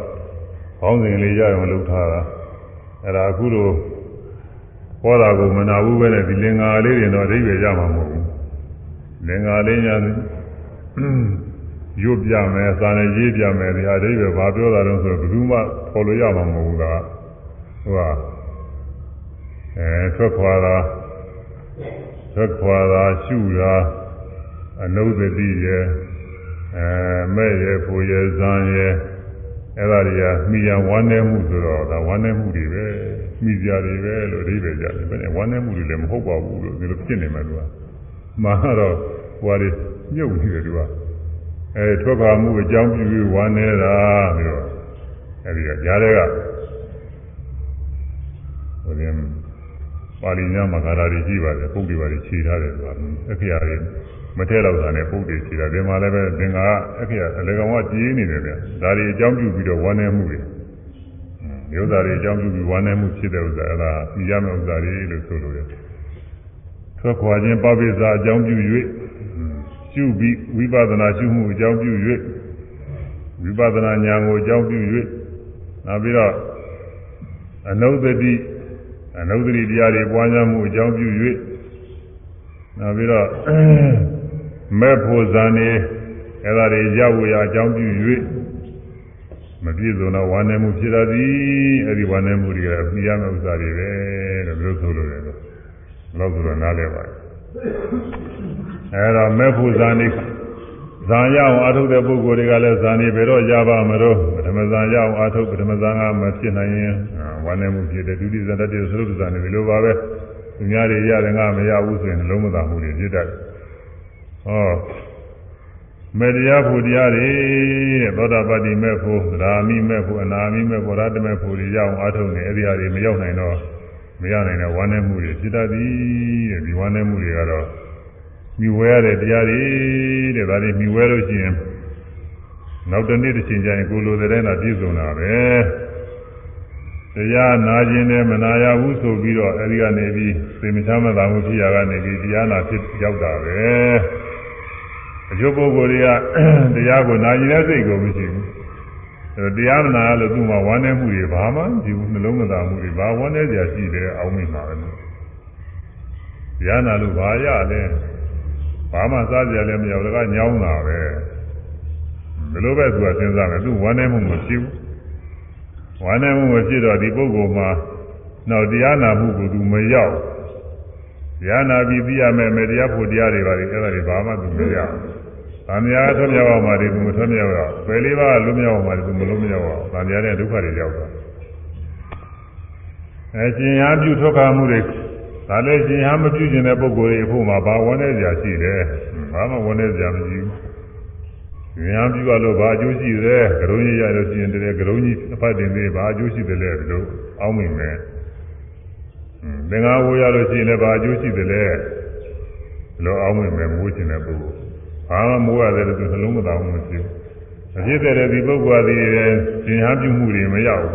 ဘောင်းစဉ်လေးရအောင်လုပ်ထားတာအဲ့ဒါအခုလိုဟောတာကိုမနာဘူးပဲနဲ့ဒီလင်္ကာလေးတွေတော့အဓိပ္ပာယ်ရမှာမဟုတ်ဘူးလင်္ကာလေးညာ ရွတ်ပြမယ်စာနဲ့ရေးပြမယ်ဒီဟာအဓိပ္ပာယ်ဘာပြောတာတော့ဆိုတော့ဘယ်သူမှပေါ်လို့ရမှာမဟုတ်ဘူးကဟိုကအဲထွက်ခွာတာထွက်ခွာတာရှုတာအနုဒတိရဲ့အဲမဲ့ရဖို့ရဇံရအဲ့ဒါတွေကမိယံဝမ်းနေမှုဆိုတော့ဒါဝမ်းနေမှုတွေပဲမိကြတွေပဲလို့အဓိပ္ပာယ်ကြတယ်ဘယ်နဲ့ဝမ်းနေမှုတွေလည်းမဟုတ်ပါဘူးလို့ဒီလိုဖြစ်နေမှသူကမှာတော့ဟိုဟာတွေမြုပ်နေတယ်သူက အဲထွက်ခွာမှုအကြောင်းပြုပြီးဝမ်းနေတာပြီးတော့အဲဒီကကြားတဲ့ကဟိုရင်ပါဠိညမှာဂါထာတွေရှိပါတယ်ပုဒ်တွေပါတယ်ခြေထားတယ်ဆိုတာအခရာတွေမထဲတော့တာနဲ့ပုဒ်တွေခြေတာဒီမှာလည်းပဲသင်္ကာအခရာအလေကောင်ကကြီးနေတယ်ဗျဒါတွေအကြောင်းပြုပြီးတော့ဝမ်းနေမှုတွေမျိုးသားတွေအကြောင်းပြုပြီးဝမ်းနေမှုဖြစ်တဲ့ဥစ္စာအဲ့ဒါပြရမယ့်ဥစ္စာတွေလို့ဆိုလို့ရတယ်ထွက်ခွာခြင်းပပိစာအကြောင်းပြု၍ ရှုပြီးဝိပဿနာရှုမှုအကြောင်းပြု၍ဝိပဿနာဉာဏ်ကိုအကြောင်းပြု၍နောက်ပြီးတော့အနုဒတိအနုဒတိတရားတွေပွားများမှုအကြောင်းပြု၍နောက်ပြီးတော့မဲ့ဖို့ဇန်နေအဲ့ဒါတွေရဝေရအကြောင်းပြု၍မပြည့်စုံတော့ဝမ်းနေမှုဖြစ်တတ်သည်အဲ့ဒီဝမ်းနေမှုတွေကပြရမယ့်ဥစ္စာတွေပဲလို့ပြောဆိုလို့ရတယ်လို့ဆိုတော့နားလဲပါတယ် အဲ့တော့မဲ့ဖို့ဇန်နေဇာရအောင်အာထုတ်တဲ့ပုဂ္ဂိုလ်တွေကလည်းဇာနေဘယ်တော့ရပါမလို့ပထမဇာရအောင်အာထုတ်ပထမဇာကမဖြစ်နိုင်ရင်ဝမ်းနေမှုဖြစ်တယ်ဒုတိယဇာတတိယသရုပ်ဇာနေဒီလိုပါပဲသူများတွေရတယ်ငါမရဘူးဆိုရင်လုံးမသာမှုတွေဖြစ်တတ်တယ်ဟောမေတ္တရားဖို့တရားတွေတဲ့သောတာပတ္တိမဲ့ဖို့သရာမိမဲ့ဖို့အနာမိမဲ့ဖို့ရတ္တမဲ့ဖို့တွေရအောင်အာထုတ်နေအဲ့ဒီဟာတွေမရောက်နိုင်တော့မရနိုင်တဲ့ဝမ်းနေမှုတွေဖြစ်တတ်သည်တဲ့ဒီဝမ်းနေမှုတွေကတော့ မြဝဲရတဲ့တရားတွေတဲ့ဒါတွေမြဝဲလို့ရှိရင်နောက်တစ်နေ့တစ်ချိန်ကျရင်ကိုလိုတဲ့တိုင်းတော့ပြည့်စုံတာပဲတရားနာခြင်းနဲ့မနာရဘူးဆိုပြီးတော့အဲဒီကနေပြီးသေမချမ်းမသာမှုဖြစ်ရကနေပြီးတရားနာဖြစ်ရောက်တာပဲအကျိုးပုဂ္ဂိုလ်တွေကတရားကိုနာကျင်တဲ့စိတ်ကိုမရှိဘူးအဲတရားမနာလို့သူ့မှာဝမ်းနည်းမှုတွေဘာမှမရှိဘူးနှလုံးမသာမှုတွေဘာဝမ်းနည်းကြရှိတယ်အောင်းမိမှာပဲတရားနာလို့ဘာရလဲ ဘာမှစားကြလည်းမရဘူးကညောင်းတာပဲဒီလိုပဲသူကစဉ်းစားမယ်သူဝမ်းနည်းမှုမရှိဘူးဝမ်းနည်းမှုမဖြစ်တော့ဒီပုဂ္ဂိုလ်မှာနောက်တရားနာမှုကိုသူမရောက်တရားနာပြီးသိရမယ်မယ်တရားဖို့တရားတွေပါလေအဲ့ဒါတွေဘာမှသူမရဘူး။ဗာမယာထွတ်မြောက်အောင်ပါလေသူမထွတ်မြောက်တော့ပယ်လေးပါးလွတ်မြောက်အောင်ပါလေသူမလွတ်မြောက်အောင်ဗာမယာတဲ့ဒုက္ခတွေရောက်သွား။အဲရှင်ဟာပြုထွတ်ခါမှုတွေ ဒါလည်းရှင်ဟာမပြုကျင်တဲ့ပုဂ္ဂိုလ်တွေအဖို့မှာဘာဝန်းနေကြရှိတယ်။ဘာမှဝန်းနေကြမရှိဘူး။ရှင်ဟာပြုရလို့ဘာအကျိုးရှိတယ်။ကရုံးကြီးရလို့ရှိရင်တည်းကရုံးကြီးအဖတ်တင်သေးဘာအကျိုးရှိတယ်လဲလို့အောင်းမိမယ်။သင်္ဃာဝိုးရလို့ရှိရင်လည်းဘာအကျိုးရှိတယ်လဲလောအောင်ဝင်မယ်မိုးချင်တဲ့ပုဂ္ဂိုလ်ဘာမှမိုးရတယ်လို့သူနှလုံးမသားဘူးမရှိဘူးအဖြစ်တဲ့ဒီပုဂ္ဂိုလ်သည်ရှင်ဟန်ပြုမှုတွေမရဘူး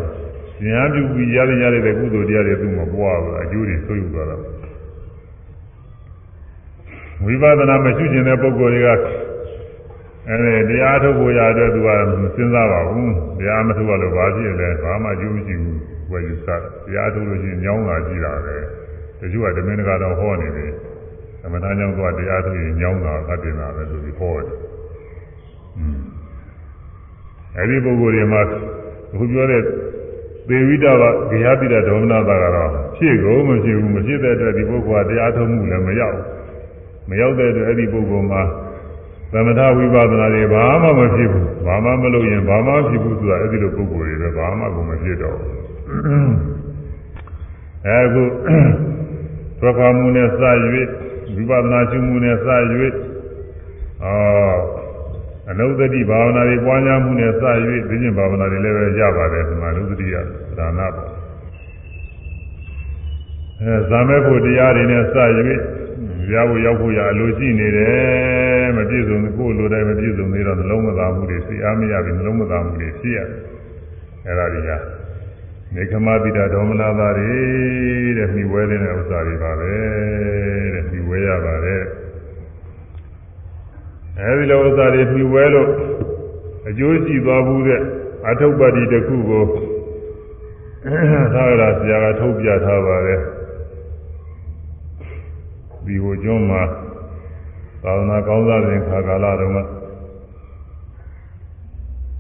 ရှင်ဟန်ပြုပြီးရတဲ့ရတဲ့ကုသိုလ်တရားတွေသူ့မပွားဘူးအကျိုးတွေဆိုးယူသွားတာဝိပဿနာမရှိခြင်းတဲ့ပုဂ္ဂိုလ်တွေကအဲဒီတရားထုတ်ဖို့ရတဲ့သူကစဉ်းစားပါဘူးတရားမထုတ်ရလို့ဘာဖြစ်လဲဘာမှအကျိုးမရှိဘူးဝယ်ယူစားတရားထုတ်လို့ရှိရင်ညောင်းလာကြည့်တာပဲတချို့ကဓမင်းတကာတော့ဟောနေတယ်သမထကြောင့်သွားတရားထုတ်ရင်ညောင်းတာသတ်တင်တာပဲဆိုပြီးဟောတယ်อืมအဲဒီပုဂ္ဂိုလ်တွေမှာအခုပြောတဲ့ သေဝိတဝဂေယတိတဒေါမနတာကတော့ဖြစ်ကုန်မဖြစ်ဘူးမဖြစ်တဲ့အတွက်ဒီပုဂ္ဂိုလ်ကတရားထုတ်မှုလည်းမရောက်မရောက်တဲ့အတွက်အဲ့ဒီပုဂ္ဂိုလ်မှာသမထဝိပဿနာတွေဘာမှမဖြစ်ဘူးဘာမှမလုပ်ရင်ဘာမှဖြစ်ဘူးဆိုတာအဲ့ဒီလိုပုံကိုယ်တွေပဲဘာမှကိုမဖြစ်တော့ဘူးအဲအခုသက္ကာမှုနဲ့စ၍ဝိပဿနာရှုမှုနဲ့စ၍အာ အနုဒတိဘာဝနာတွေပွားများမှုနဲ့စ၍သိခြင်းဘာဝနာတွေလည်းပဲရပါတယ်ဒီမှာအနုဒတိယဒါနပေါ့အဲဇာမဲဖို့တရားတွေနဲ့စ၍ရဖို့ရောက်ဖို့ရအလိုရှိနေတယ်မပြည့်စုံကိုယ်လိုတိုင်းမပြည့်စုံသေးတော့နှလုံးမသားမှုတွေစိတ်အားမရပြီးနှလုံးမသားမှုတွေဖြစ်ရတယ်အဲဒါတွေကနေခမပိတာဒေါမနာသာတွေတဲ့မိဝဲတဲ့ဥစ္စာတွေပါပဲတဲ့မိဝဲရပါတယ် အဲဒီလိုဥစ္စာတွေမိဝဲလို့အကျိုးရှိသွားဘူးတဲ့အထုပ်ပတ္တိတစ်ခုကိုသာရဆရာကထုတ်ပြထားပါတယ်ဒီဟိုကျွန်းမှာသာသနာကောင်းစားတဲ့ခါကာလတုန်းက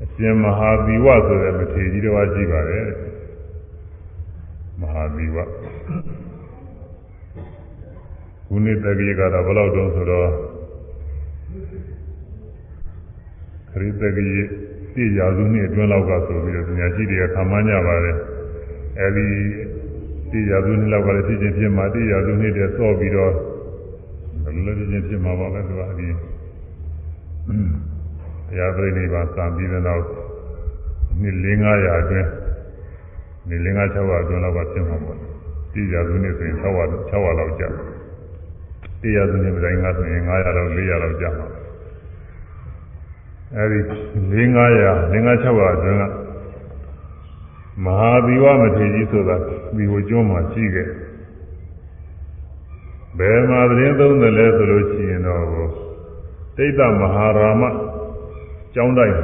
အရှင်မဟာသီဝဆိုတဲ့မထေရကြီးတော်ရှိပါတယ်မဟာသီဝခုနှစ်တကြီးကတော့ဘယ်လောက်တုန်းဆိုတော့ ခရစ်တကြီးပြည့်ရာစုနှစ်အတွင်းလောက်ကဆိုပြီးတော့ပညာရှိတွေကခံမှန်းကြပါတယ်အဲဒီပြည့်ရာစုနှစ်လောက်ကလည်းဖြစ်ချင်းဖြစ်မှာပြည့်ရာစုနှစ်တည်းစော့ပြီးတော့လည်းချင်းဖြစ်မှာပါပဲသူကအဒီတရားပြိဋိဘာစံပြီးတဲ့နောက်နှစ်400အတွင်းနှစ်400 600အတွင်းလောက်ကဖြစ်မှာပေါ့တိရစုနှစ်ဆိုရင်600 600လောက်ကြာတိရစုနှစ်မတိုင်းကဆိုရင်900လောက်400လောက်ကြာမှာ အဲဒီ400 500 600အတွင်းကမဟာသီဝမထေရကြီးဆိုတာဒီဟိုကျွန်းမှာရှိခဲ့ဘယ်မှာသတင်းသုံးတယ်လဲဆိုလို့ရှိရင်တော့တိတ်တမဟာရာမကျောင်းတိုက်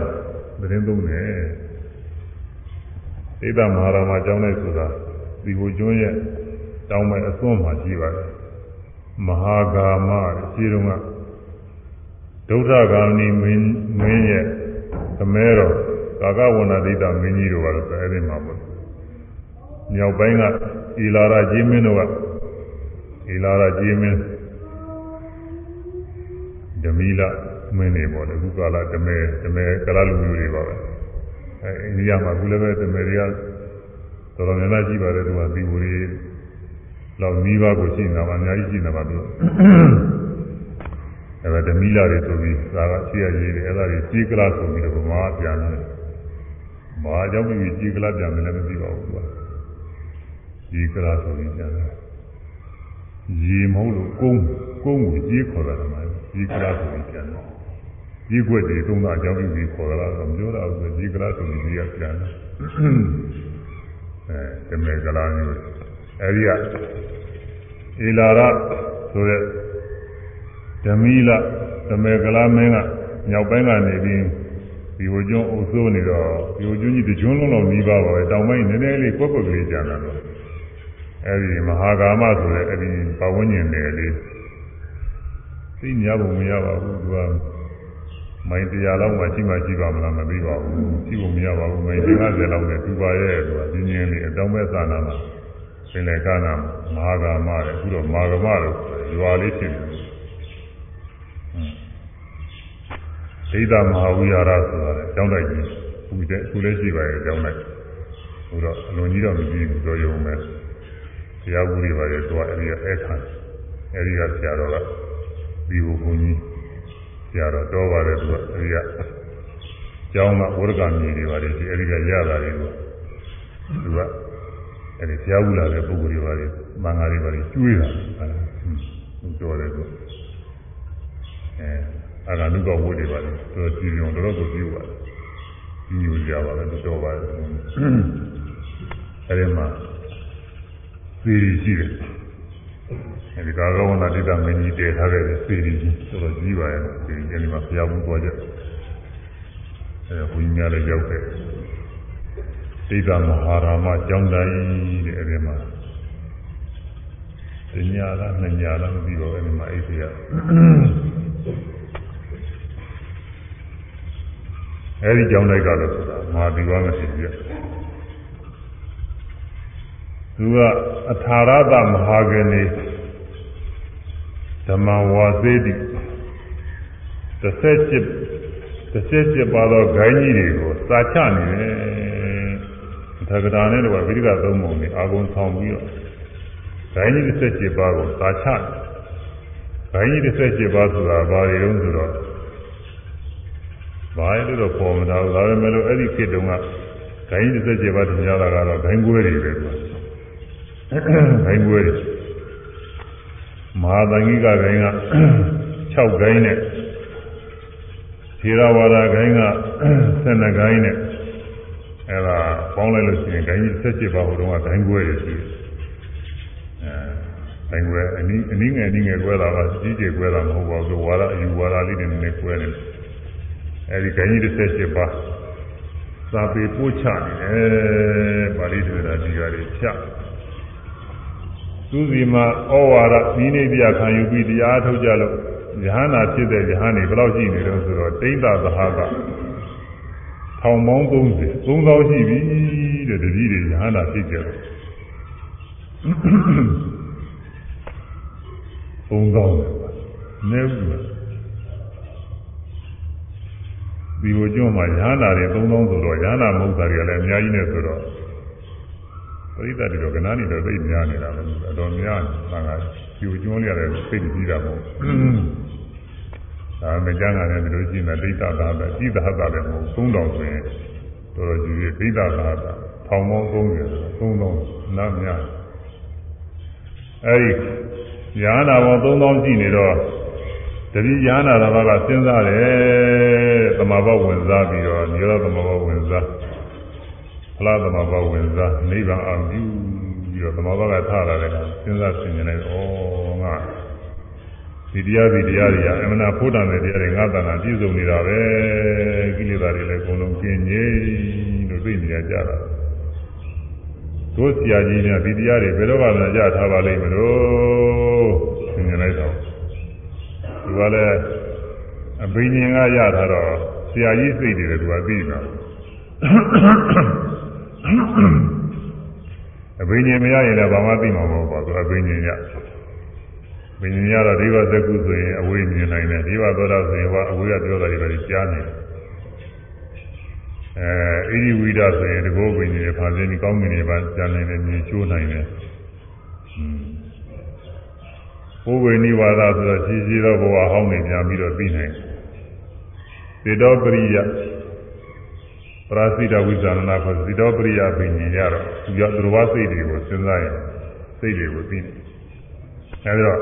သတင်းသုံးတယ်တိတ်တမဟာရာမကျောင်းတိုက်ဆိုတာဒီကိုကျွန်းရဲ့တောင်းမဲ့အစွန်းမှာရှိပါတယ်မဟာဂါမရှိတုန်းက ဒုဋ္ဌဂာမိမင်းမင်းရဲ့သမဲတော်ကာကဝဏဒိတမင်းကြီးတို့ကတော့အဲဒီမှာပေါ့မြောက်ပိုင်းကဣလာရကြီးမင်းတို့ကဣလာရကြီးမင်းဓမီလမင်းတွေပေါ့လေအခုကာလဓမဲဓမဲကလာလူမျိုးတွေပါပဲအဲအိန္ဒိယမှာအခုလည်းပဲဓမဲတွေကတော်တော်များများရှိပါတယ်သူကဒီဝရီလောက်နီးပါးကိုရှိနေတာပါအများကြီးရှိနေတာပါသူ အဲဒါဓမီလာတွေဆိုပြီးဒါကရှိရရေးတယ်အဲဒါတွေကြီးကလာဆိုပြီးတော့ဗမာပြန်တယ်ဘာကြောင့်ဒီကြီးကလာပြန်တယ်လည်းမသိပါဘူးသူကကြီးကလာဆိုပြီးပြန်တယ်ရေမဟုတ်လို့ကုန်းကုန်းကိုကြီးခေါ်တာကမှကြီးကလာဆိုပြီးပြန်တယ်ကြီးွက်တွေသုံးတာအကြောင်းပြုပြီးခေါ်တာတော့မပြောတာဘူးကြီးကလာဆိုပြီးကြီးကပြန်တယ်အဲတမေကလာမျိုးအဲဒီကဧလာရဆိုတဲ့ ဓမီလတမေကလာမင်းကညောက်ပိုင်းကနေပြီးဒီဝကျွန်းအုပ်စိုးနေတော့ဒီဝကျွန်းကြီးတကျွန်းလုံးလုံးနီးပါပါပဲတောင်ပိုင်းနည်းနည်းလေးကွက်ကွက်ကလေးကျန်တာတော့အဲဒီမဟာကာမဆိုတဲ့အဲဒီပဝန်းကျင်နယ်လေးသိညာပုံမရပါဘူးသူကမိုင်တရားလောက်မှရှိမှရှိပါမလားမသိပါဘူးရှိဖို့မရပါဘူးမိုင်50လောက်နဲ့သူပါရဲ့သူကဒီညင်းလေးအတောင်မဲ့သာနာမှာပင်လေကနာမဟာကာမတဲ့အခုတော့မာဂမလို့ရွာလေးဖြစ်နေတယ် ဒိဋ္ဌမဟာဝိဟာရဆိုတာလေကျောင်းတိုက်ကြီးခုတည်းအခုလည်းရှိပါရဲ့ကျောင်းတိုက်ဟိုတော့အလွန်ကြီးတော့မကြည့်ဘူးတော့ရုံပဲတရားဝူတွေပါရဲ့တော့အဲဒီကအခါအဲဒီကဆရာတော်ကဒီဘုံကြီးဆရာတော်တော်ပါတယ်သူကအဲဒီကကျောင်းကဝရကမြေတွေပါတယ်ဒီအဲဒီကရတာတွေသူကအဲဒီဆရာဝူလာတဲ့ပုဂ္ဂိုလ်တွေပါတယ်မင်္ဂလာတွေပါတယ်ကျွေးတာဟုတ်တော်တယ်သူအဲ အာဂန္တုကဝတ်တွေပါတယ်တော်ကြည်ညိုတော်တော်ကိုပြုပါတယ်ညိုကြပါပဲတော်ပါတယ်အဲဒီမှာစေရီရှိတယ်အဲဒီကာကဝနာတိတမင်းကြီးတည်ထားခဲ့တဲ့စေရီကြီးတော်တော်ကြီးပါရဲ့စေရီကြီးမှာဖျားဘူးသွားကြအဲဘုန်းကြီးများလည်းရောက်တယ်တိတမဟာရာမကျောင်းတိုင်းတဲ့အဲဒီမှာတညာလားနှစ်ညာလားမသိပါဘူးအဲဒီမှာအိတ်ရ အဲဒီကြောင်းလိုက်ကတော့ဆိုတာမာဒီဝါမရှိပြသူကအထာရသမဟာဂနေဓမ္မဝါစေတိ17 17ပါသောဂိုင်းကြီးတွေကိုစာချနေတယ်သက္ကတာနဲ့တော့ဗိဓိကသုံးပုံနဲ့အာဂုံဆောင်ပြီးတော့ဂိုင်းကြီး17ပါးကိုစာချဂိုင်းကြီး17ပါးဆိုတာဘာတွေတုံးဆိုတော့ ဘာလဲလို့ပေါ်မလာဘူးဒါပေမဲ့လို့အဲ့ဒီခေတ်တုန်းကဂိုင်းကြီး17ပါးတင်ကြတာကတော့ဂိုင်းကွဲတွေပဲကွာဂိုင်းကွဲတွေမဟာသင်္ကိကဂိုင်းက6ဂိုင်းနဲ့ธีရဝါဒဂိုင်းက12ဂိုင်းနဲ့အဲ့ဒါပေါင်းလိုက်လို့ရှိရင်ဂိုင်းကြီး17ပါးဟိုတုန်းကဂိုင်းကွဲတွေရှိတယ်အဲဂိုင်းကွဲအနည်းအနည်းငယ်အနည်းငယ်ကွဲတာပါကြီးကြီးကွဲတာမဟုတ်ပါဘူးဝါဒအယူဝါဒလေးတွေနည်းနည်းကွဲနေတယ် အဲဒီဂိုင်းကြီး17ပါးသာပေပို့ချနေတယ်ပါဠိတွေဒါဒီကတွေချသူစီမှာဩဝါဒဤနေပြခံယူပြီးတရားထုတ်ကြလို့ယဟနာဖြစ်တဲ့ယဟန်နေဘယ်လောက်ရှိနေတော့ဆိုတော့တိမ့်တာသဟာကထောင်ပေါင်း30 3000ရှိပြီတဲ့တတိတွေယဟနာဖြစ်ကြတယ်3000နဲ့နဲဘူး ဒီလိုကျွန်းမှာယဟနာတွေ3000ဆိုတော့ယဟနာမဟုတ်တာတွေကလည်းအများကြီးနဲ့ဆိုတော့ပရိသတ်တွေတော့ကနားနေတော့သိများနေတာပဲအတော်များနေတာကကျူကျွန်းရတဲ့သိကြည့်တာမဟုတ်ဒါမကြမ်းတာလည်းဒီလိုကြည့်နေဒိဋ္ဌသာပဲကြည့်သာသာလည်းမဟုတ်3000ဆိုရင်တော်တော်ကြီးဒိဋ္ဌသာသာထောင်ပေါင်း30 3000နားများအဲဒီယဟနာပေါင်း3000ရှိနေတော့ တတိယဟနာတော်ကစဉ်းစားတယ်သမာဘဝင်စားပြီးတော့နိရောဓသမာဘဝင်စားဖလားသမာဘဝင်စားနိဗ္ဗာန်အောင်ပြုပြီးတော့သမာဘကထလာတယ်ကစဉ်းစားဆင်ခြင်လိုက်ဩငါဒီတရားဒီတရားတွေကအမှန်ဖို့တန်တဲ့တရားတွေငါတဏ္ဍာပြည့်စုံနေတာပဲကိလေသာတွေလည်းအကုန်လုံးကျင်ငြိလို့သိနေကြတာတို့ဆရာကြီးများဒီတရားတွေဘယ်တော့မှမကြထားပါလိမ့်မလို့ဆင်ခြင်လိုက်တော့ သူကလည်းအဘိညာဉ်ကရထားတော့ဆရာကြီးစိတ်တွေလည်းသူကသိတာအဘိညာဉ်မရရင်လည်းဘာမှသိမှာမဟုတ်ပါဘူးအဘိညာဉ်ရဘိညာဉ်ရတော့ဒီဘသကုဆိုရင်အဝေးမြင်နိုင်တယ်ဒီဘသောတာဆိုရင်ကအဝေးကပြောတာတွေပဲကြားနေတယ်အဲဣရိဝိဒဆိုရင်တကောဘိညာဉ်ဖာစင်းဒီကောင်းကင်တွေပါကြားနိုင်တယ်မြင်ချိုးနိုင်တယ် ဘုဝေနိဝါဒဆိုတော့ရှိရှိသောဘဝဟောင်းနေပြန်ပြီးတော့ပြီးနိုင်တယ်သေတောပရိယပရာစိတဝိဇာဏနာခေါ်သေတောပရိယပင်ញင်ရတော့သူရသူတော်ဘာစိတ်တွေကိုစဉ်းစားရင်စိတ်တွေကိုသိတယ်အဲဒီတော့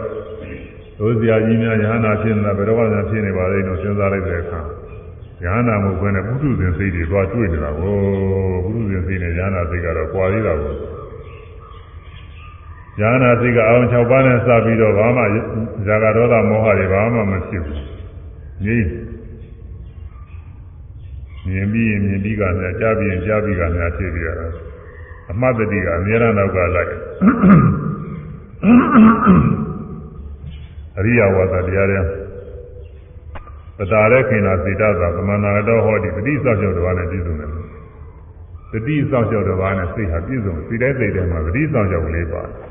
တို့ဇာကြီးများယဟနာဖြစ်နေတာဘယ်တော့မှဖြစ်နေပါလိမ့်လို့စဉ်းစားလိုက်တဲ့အခါယဟနာမဟုတ်ဘဲနဲ့ပုထုဇဉ်စိတ်တွေသွားတွေ့နေတာကိုပုထုဇဉ်စိတ်နဲ့ယဟနာစိတ်ကတော့ကွာသေးတာကို ဉာဏ်စိတ်ကအောင်6ပါးနဲ့စပြီးတော့ဘာမှဇာကဒေါသမောဟတွေဘာမှမဖြစ်ဘူး။ငြိမြင်ပြီးရင်မြင်ပြီးကများကြားပြီးရင်ကြားပြီးကများဖြစ်ပြီးရတာအမှတ်တတိကအများရနောက်ကလိုက်အရိယဝါဒတရားတွေပတာရခင်နာစေတသာသမဏနာတော်ဟောဒီတတိစောင့်ရှောက်တော်နဲ့ပြည့်စုံတယ်တတိစောင့်ရှောက်တော်နဲ့စိတ်ဟာပြည့်စုံစိတ်တိုင်းစိတ်တိုင်းမှာတတိစောင့်ရှောက်ကလေးပါတယ်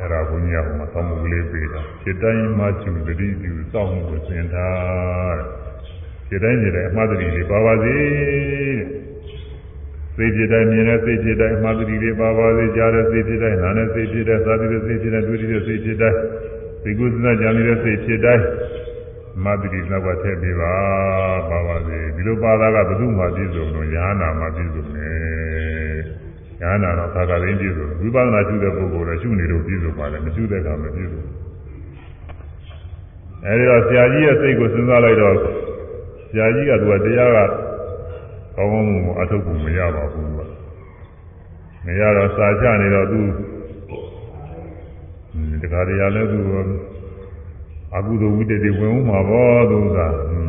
အဲ့ဒါဘုန်းကြီးကဟိုမှာသောမှုကလေးပေးတာစိတ်တိုင်းမှကျူတတိကျူစောင့်မှုကိုသင်ထားစိတ်တိုင်းစိတ်တိုင်းအမှားတတိလေးပါပါစေစိတ်ဖြစ်တိုင်းမြင်တဲ့စိတ်ဖြစ်တိုင်းအမှားတတိလေးပါပါစေကြားတဲ့စိတ်ဖြစ်တိုင်းနားတဲ့စိတ်ဖြစ်တိုင်းသာတိတဲ့စိတ်ဖြစ်တိုင်းတွေ့တဲ့စိတ်ဖြစ်တိုင်းဒီကုသနာကြံနေတဲ့စိတ်ဖြစ်တိုင်းမတ္တိနောက်ကထည့်ပေးပါပါပါစေဒီလိုပါတာကဘု து မှပြည့်စုံတော့ညာနာမှပြည့်စုံတယ် ညာနာတော့သာသာရင်းပြည့်စုံဝိပဿနာရှုတဲ့ပုဂ္ဂိုလ်လည်းရှုနေလို့ပြည့်စုံပါလေမရှုတဲ့အခါမပြည့်စုံအဲဒီတော့ဆရာကြီးရဲ့စိတ်ကိုစဉ်းစားလိုက်တော့ဆရာကြီးကသူကတရားကကောင်းကောင်းမွန်မွန်အထုတ်ဖို့မရပါဘူးကမရတော့စာချနေတော့သူဒီကရာလည်းသူအကုသိုလ်ဝိတ္တေဝင်ဦးမှာပေါ့သူက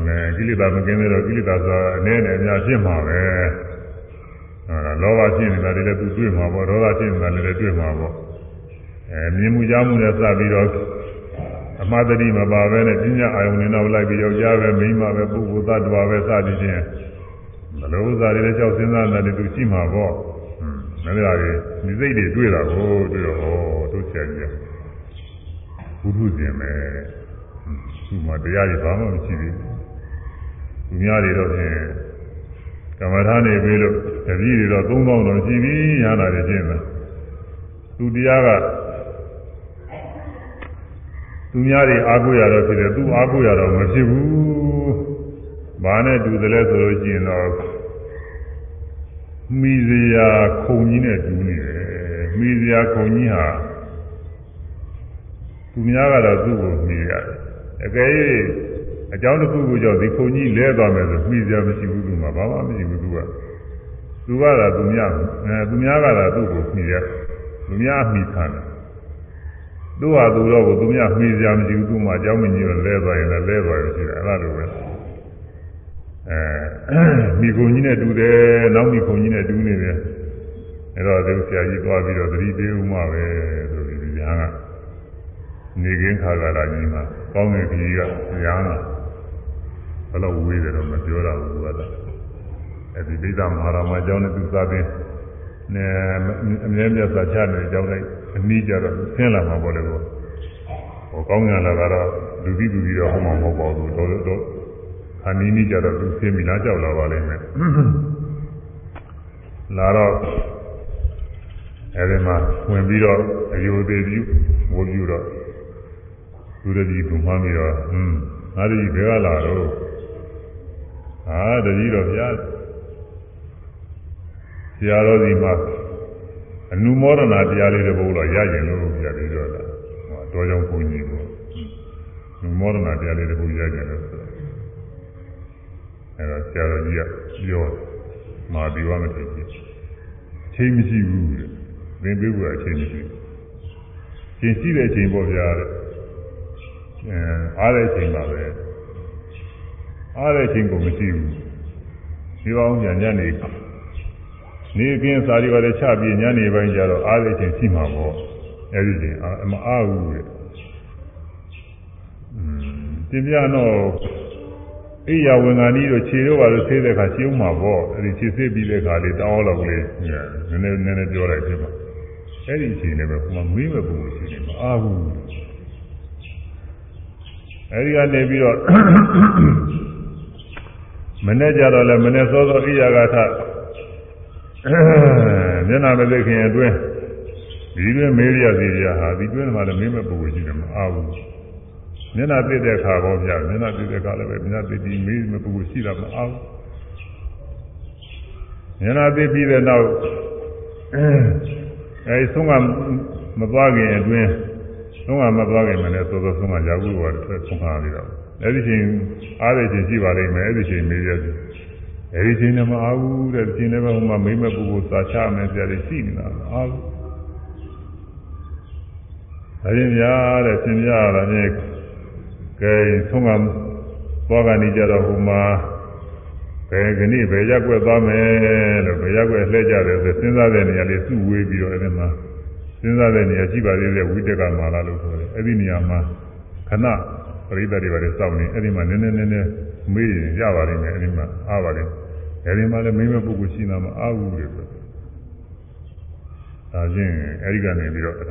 အဲကိလေသာမကင်းသေးတော့ကိလေသာဆိုတာအနည်းနဲ့အများဖြစ်မှာပဲအဲ လောဘဖြစ်နေတာတွေလည်းသူတွေ့မှာပေါ့ဒေါသဖြစ်နေတာလည်းတွေ့မှာပေါ့အဲမြင်မှုကြားမှုနဲ့စပြီးတော့အမှားတတိမပါပဲနဲ့ပညာအာယုန်နဲ့နောက်လိုက်ပြီးယောက်ျားပဲမိန်းမပဲပုဂ္ဂိုလ်သတ္တဝါပဲစသည်ဖြင့်ဘယ်လိုဥစ္စာတွေလည်းကြောက်စဉ်းစားတယ်သူရှိမှာပေါ့ဟွန်းဒါကြဒီစိတ်တွေတွေ့တာကိုတွေ့တော့ဟောတို့ချက်ကြီးဘုရုရှင်ပဲသူ့မှာတရားကြီးဘာမှမရှိဘူးသူများတွေတော့ဖြင့် ကမ္မထာနေပြီလို့တပည့်တွေတော့3000တော့ရှိပြီရလာတယ်ရှင်းလားသူတရားကသူများတွေအားကိုးရတော့ဖြစ်တယ်သူအားကိုးရတော့မဖြစ်ဘူးဘာနဲ့တူတယ်လဲဆိုလို့ရှိရင်တော့မိစရာခုံကြီးနဲ့တူနေတယ်မိစရာခုံကြီးဟာသူများကတော့သူ့ကိုမိရတယ်အကယ်၍ အကြောင်းတစ်ခုခုကြောင့်ဒီခုံကြီးလဲသွားမယ်ဆိုမိစရာမရှိဘူးသူမှဘာမှမရှိဘူးသူကသူကသာသူများအဲသူများကသာသူ့ကိုမိရသူများမိခံတယ်သူ့ဟာသူတော့ကိုသူများမိစရာမရှိဘူးသူမှအကြောင်းမကြီးတော့လဲသွားရင်လည်းလဲသွားရရှိတယ်အဲ့လိုပဲအဲမိခုံကြီးနဲ့တူတယ်နောက်မိခုံကြီးနဲ့တူနေတယ်အဲ့တော့ဒီဆရာကြီးသွားပြီးတော့သတိပေးဦးမှာပဲဆိုပြီးဒီညာကနေကင်းခါကာလကြီးမှာကောင်းတဲ့ကြီးကညာနာဘ ယ်လိုဝေးတယ်တော့မပြောတာဘူးကွာအဲ့ဒီဒိဋ္ဌမဟာရမအကြောင်းနဲ့သူစားပြီးနဲ့အမြဲမြတ်စွာချနေကြောင်းလိုက်အနည်းကြတော့ဆင်းလာမှာပေါ့လေကောဟောကောင်းညာလာကတော့လူပြီးလူပြီးတော့ဟောမှာမဟုတ်ပါဘူးတော်တော်အနည်းနည်းကြတော့သူဆင်းပြီလားကြောက်လာပါလိမ့်မယ်လာတော့အဲဒီမှာဝင်ပြီးတော့အယုသေးပြုဝိုးပြုတော့သူတတိကမှန်းပြီးတော့ဟွန်းငါတတိဘယ်ကလာတော့ ဟာတတိတော့ဗျာဆရာတော်ဒီမှာအနုမောဒနာတရားလေးတစ်ပုဒ်တော့ရရင်လို့ပြပြီးတော့လာဟောတော်ကြောင့်ဘုန်းကြီးကိုအနုမောဒနာတရားလေးတစ်ပုဒ်ရရင်လို့ဆိုအဲတော့ဆရာတော်ကြီးကပြောမာဒီဝမထေကြီးချိန်မရှိဘူးတဲ့သင်ပေးဖို့အချိန်မရှိဘူးချိန်ရှိတဲ့အချိန်ပေါ့ဗျာတဲ့အဲအားတဲ့အချိန်ပါပဲ အားတဲ့အချိန်ကိုမရှိဘူးဒီအောင်ညာညနေနေကင်းစာရီပါတဲ့ချပြီးညနေပိုင်းကျတော့အားတဲ့အချိန်ရှိမှာပေါ့အဲဒီချိန်မအားဘူးတဲ့อืมတင်ပြတော့အိယာဝင်္ဂာနီးတို့ခြေတော့ပါလို့ဆေးတဲ့ခါရှင်းမှာပေါ့အဲဒီခြေဆေးပြီးတဲ့ခါလေးတောင်းလောက်လေးနည်းနည်းနည်းနည်းပြောလိုက်ဖြစ်မှာအဲ့ဒီအချိန်လည်းပဲဟိုမှာမေးမဲ့ပုံရှိနေမှာအာဘူးအဲ့ဒီကနေပြီးတော့ မနေ့ကျတော့လည်းမနေ့စောစောအိယာကထမျက်နာမသိခင်အတွင်းဒီတွင်မေးရစီရဟာဒီတွင်မှာလည်းမေးမဲ့ပုံရှိတယ်မအာဘူးမျက်နှာသိတဲ့အခါပေါ့ဗျာမျက်နှာသိတဲ့အခါလည်းပဲမျက်နှာသိပြီးမေးမပူရှိတာမအောင်မျက်နှာသိပြီးတဲ့နောက်အဲဒီဆုံးကမသွားခင်အတွင်းဆုံးကမသွားခင်မနဲ့သောသောဆုံးကရာဟုဘောထွက်ဆုံးခါပြီးတော့ အဲဒီချိန်အားတဲ့ချိန်ရှိပါလိမ့်မယ်အဲဒီချိန်မေးရစီအဲဒီချိန်လည်းမအားဘူးတဲ့ဒီချိန်လည်းပဲဟိုမှာမိမပူပူစာချမယ်ဆရာကြီးရှိနေတာမအားဘူးဒါရင်ဗျာတဲ့သင်ပြရတာနဲ့ကဲဆုံးကသွားကနေကြတော့ဟိုမှာဘယ်ကနေ့ဘယ်ရက်ွက်သွားမယ်လို့ဘယ်ရက်ွက်လှည့်ကြတယ်ဆိုစဉ်းစားတဲ့နေရာလေးစုဝေးပြီးတော့အဲဒီမှာစဉ်းစားတဲ့နေရာရှိပါသေးတယ်ဝိတက်ကမာလာလို့ဆိုတယ်အဲ့ဒီနေရာမှာခဏ ပရိသတ်တွေပါလေစောင့်နေအဲ့ဒီမှာနည်းနည်းနည်းနည်းမေးရင်ရပါလိမ့်မယ်အဲ့ဒီမှာအားပါလိမ့်အဲ့ဒီမှာလည်းမင်းမပုဂ္ဂိုလ်ရှိတာမအားဘူးလေဆိုဒါချင်းအဲ့ဒီကနေပြီးတော့အဲ့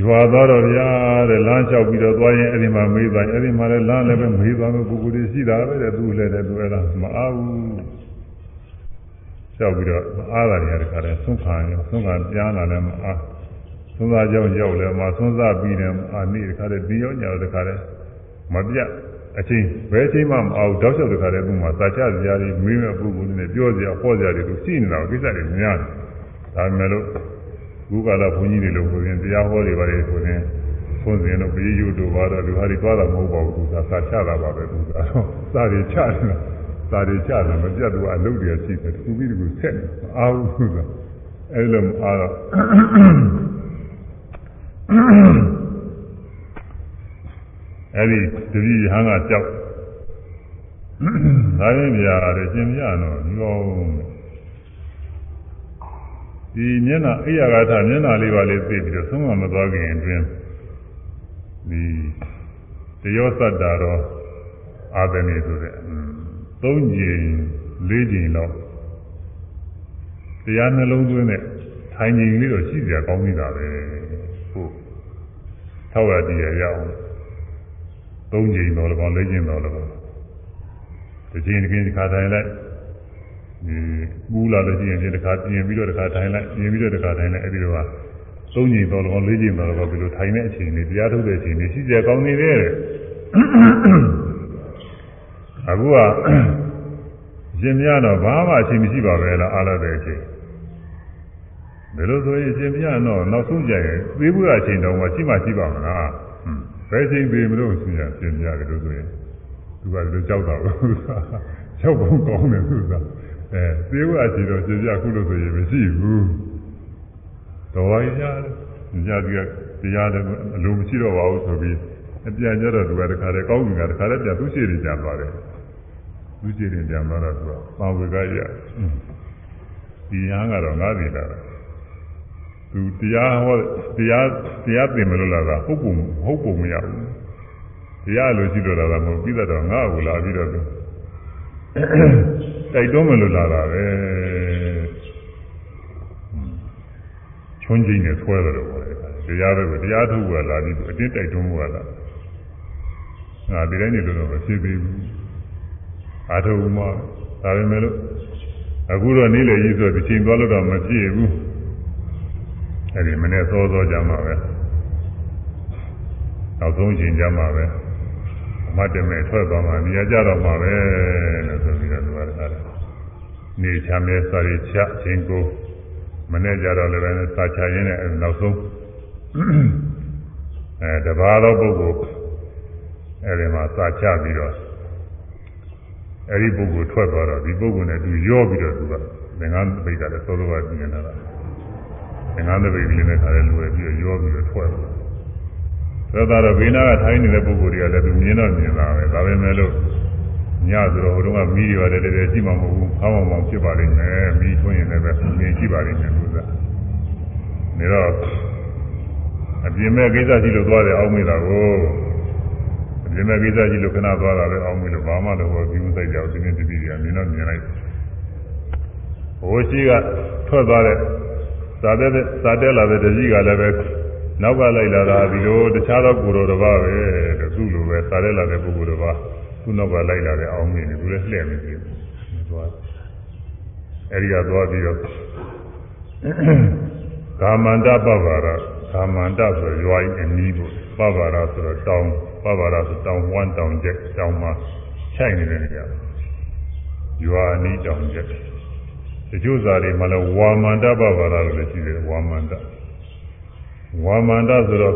ရွာသွားတော့ဗျာတဲ့လမ်းလျှောက်ပြီးတော့သွားရင်အဲ့ဒီမှာမေးသွားရင်အဲ့ဒီမှာလည်းလမ်းလည်းပဲမေးသွားလို့ပုဂ္ဂိုလ်တွေရှိတာပဲတဲ့သူလည်းတဲ့သူအဲ့ဒါမအားဘူးလျှောက်ပြီးတော့အားတာတွေတခါတည်းသုံးခါရောသုံးခါပြန်လာလည်းမအား သုံးစားကြောင်းရောက်လည်းမသုံးစားပြီးတယ်အာနေ့တခါတည်းဒီရောက်ကြတော့တခါတည်းမပြတ်အချင်းဘယ်အချိန်မှမအောင်တောက်လျှောက်တခါတည်းသူ့မှာစာချစရာတွေမေးမဲ့ပုဂ္ဂိုလ်တွေနဲ့ပြောစရာဟောစရာတွေလို့ရှိနေတာကိစ္စတွေများတယ်ဒါပေမဲ့လို့ခုကလာဘုန်းကြီးတွေလို့ဆိုရင်တရားဟောတွေပါတယ်ဆိုရင်ဘုန်းစဉ်တော့ဘေးရုပ်တို့ဘာတော့လူဟာတွေသွားတာမဟုတ်ပါဘူးသူကစာချတာပါပဲသူကတော့စာတွေချတယ်စာတွေချတယ်မပြတ်သူကအလုပ်တွေရှိတယ်သူပြီးသူဆက်နေအားဘူးသူကအဲ့လိုအားတော့ အဲ့ဒီတတိယဟန်ကကြောက်ဒါရင်ပြရတယ်ရှင်ပြတော့ဒီကောဒီမျက်နှာအိယာဂါထမျက်နှာလေးပါလေးသိပြီးတော့သုံးမမသွားခင်အတွင်းဒီတယောသတ္တာတော့အာသနေဆိုတဲ့သုံးကြိမ်လေးကြိမ်တော့တရားနှလုံးသွင်းတဲ့ထိုင်ကြိမ်လေးတော့ရှိကြကောင်းနေတာပဲ 600တည်းရရအောင်သုံးကြိမ်တော်လည်းပေါ့လေးကြိမ်တော်လည်းပေါ့တစ်ကြိမ်တစ်ကြိမ်တစ်ခါထိုင်လိုက်ပူလာလို့ရှိရင်တစ်ခါပြင်ပြီးတော့တစ်ခါထိုင်လိုက်ပြင်ပြီးတော့တစ်ခါထိုင်လိုက်အဲဒီတော့သုံးကြိမ်တော်လည်းပေါ့လေးကြိမ်တော်လည်းပေါ့ဒီလိုထိုင်တဲ့အချိန်လေးတရားထုတ်တဲ့အချိန်လေးရှိကြကောင်းနေတယ်အခုကရှင်များတော့ဘာမှအချိန်မရှိပါပဲလားအားလည်းတဲ့အချိန် ဘယ်လိုဆိုရင်ရှင်မြတ်တော့နောက်ဆုံးကြရင်သေးဘူးအချိန်တော့မှရှိမှရှိပါမလားဘယ်ချိန်သေးမလို့ရှင်မြတ်ရှင်မြတ်တယ်လို့ဆိုရင်သူကလည်းကြောက်တာဘူးကြောက်ပုံကောင်းတယ်သူကအဲသေးဘူးအချိန်တော့ရှင်မြတ်ခုလို့ဆိုရင်မရှိဘူးတော်ပါရဲ့ညဒီကတရားတယ်အလိုမရှိတော့ပါဘူးဆိုပြီးအပြန်ကြတော့သူကတခါတည်းကောင်းကင်ကတခါတည်းပြန်သူ့ရှိနေကြသွားတယ်သူ့ရှိနေပြန်သွားတော့သူကပါဝေကရဒီညာကတော့ငါးပြီလား သူတရားဟောတရားတရားသင်မလို့လားကဟုတ်ပုံဟုတ်ပုံမရဘူးတရားလိုရှိတော့လားမဟုတ်ပြီးတော့ငါ့ကိုလာပြီးတော့သူတိုက်တွန်းမလို့လာတာပဲချွန်းချင်းနဲ့ဆွဲတယ်လို့ပြောတယ်တရားပဲတရားထုတ်ကလာပြီးအတင်းတိုက်တွန်းမှုကလာငါဒီတိုင်းနေလို့တော့မဖြစ်သေးဘူးအာထုံမဒါပေမဲ့လို့အခုတော့နေ့လေကြီးဆိုဒီချိန်သွားလို့တော့မဖြစ်ဘူး အဲ့ဒီမနေ့စောစောကြမှာပဲနောက်ဆုံးချိန်ကြမှာပဲအမတ်တမဲ့ထွက်သွားမှာနေရာကြတော့မှာပဲလို့ဆိုပြီးတော့သူကလည်းနေချမ်းမဲစာရီချချင်းကိုမနေ့ကြတော့လည်းပဲစာချရင်းနဲ့နောက်ဆုံးအဲတပါးသောပုဂ္ဂိုလ်အဲဒီမှာစာချပြီးတော့အဲဒီပုဂ္ဂိုလ်ထွက်သွားတော့ဒီပုဂ္ဂိုလ်နဲ့သူရောပြီးတော့သူကသင်္ကန်းပိတ်ကလည်းသောသောကပြင်နေတာ သင်္ကန်းပိတ်ကလေးနဲ့ခါလည်းလွယ်ပြီးတော့ရောပြီးတော့ထွက်သွားသောတာတော့ဘေးနာကထိုင်းနေတဲ့ပုဂ္ဂိုလ်တွေကလည်းသူမြင်တော့မြင်တာပဲဒါပေမဲ့လို့ညဆိုတော့ဟိုတုန်းကမီးတွေပါတယ်တည်းတည်းရှိမှမဟုတ်ဘူးခေါင်းအောင်ဖြစ်ပါလိမ့်မယ်မီးထွင်းရင်လည်းပဲမြင်ရှိပါလိမ့်မယ်လို့ဆိုတာနေတော့အပြင်မဲ့ကိစ္စရှိလို့သွားတယ်အောင်းမိတာကိုအပြင်မဲ့ကိစ္စရှိလို့ခဏသွားတာပဲအောင်းမိလို့ဘာမှတော့ဘူးမဆိုင်ကြဘူးဒီနေ့တတိယမြင်တော့မြင်လိုက်ဟိုရှိကထွက်သွားတဲ့ သာတဲ့သာတဲ့လာတဲ့တကြီးကလည်းပဲနောက်ကလိုက်လာတာဒီလိုတခြားသောကိုယ်တော်တစ်ပါးပဲတဲ့သူ့လိုပဲသာတဲ့လာတဲ့ပုဂ္ဂိုလ်တစ်ပါးသူ့နောက်ကလိုက်လာတဲ့အောင်းမိနေသူလည်းလှည့်နေပြီသွားအဲဒီကသွားပြီးတော့ကာမန္တပပ္ပါရကာမန္တဆိုရွာကြီးအနီးကိုပပ္ပါရဆိုတော့တောင်ပပ္ပါရဆိုတောင်ဝမ်းတောင်ကျက်တောင်မှာခြိုက်နေတဲ့နေရာရွာအနီးတောင်ကျက် တချို့ဇာတွေမှာလည်းဝါမန္တပပ္ပါရလို့လည်းရှိတယ်ဝါမန္တဝါမန္တဆိုတော့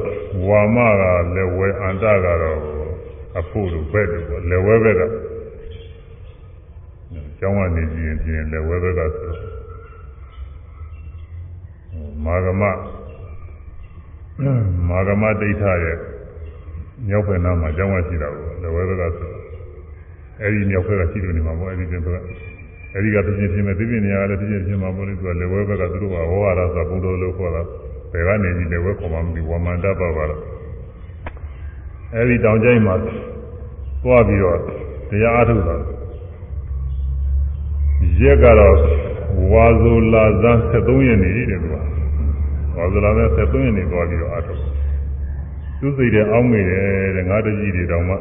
ဝါမကလည်းဝဲအန္တကတော့အဖို့လိုဘက်တို့ပေါ့လည်းဝဲဘက်ကကျောင်းကနေကြည့်ရင်ပြင်လည်းဝဲဘက်ကဆိုမာဂမမာဂမဒိဋ္ဌရဲ့မြောက်ဘက်နားမှာကျောင်းဝရှိတာကိုလည်းဝဲဘက်ကဆိုအဲဒီမြောက်ဘက်ကရှိလို့နေမှာပေါ့အဲဒီကျတော့ အဲဒီကပြင်းပြင်းမဲ့ပြင်းနေရလည်းပြင်းပြင်းမှာပေါ့လေသူကလည်းဝဲဘက်ကသူတို့ကဝဝရဆိုဘုဒ္ဓလို့ခေါ်တာဘယ်ကနေကြီးလည်းဝဲခေါ်မှမသိဝမန္တပပါတော့အဲဒီတောင်ကျိုင်းမှာသွားပြီးတော့တရားအားထုတ်တာရက်ကတော့ဝါဇိုလာဇန်73ရက်နေတယ်သူကဝါဇိုလာဇန်73ရက်နေသွားပြီးတော့အားထုတ်သူစိတ်တဲ့အောင်းမိတယ်တဲ့ငါတကြီးတွေတောင်မှ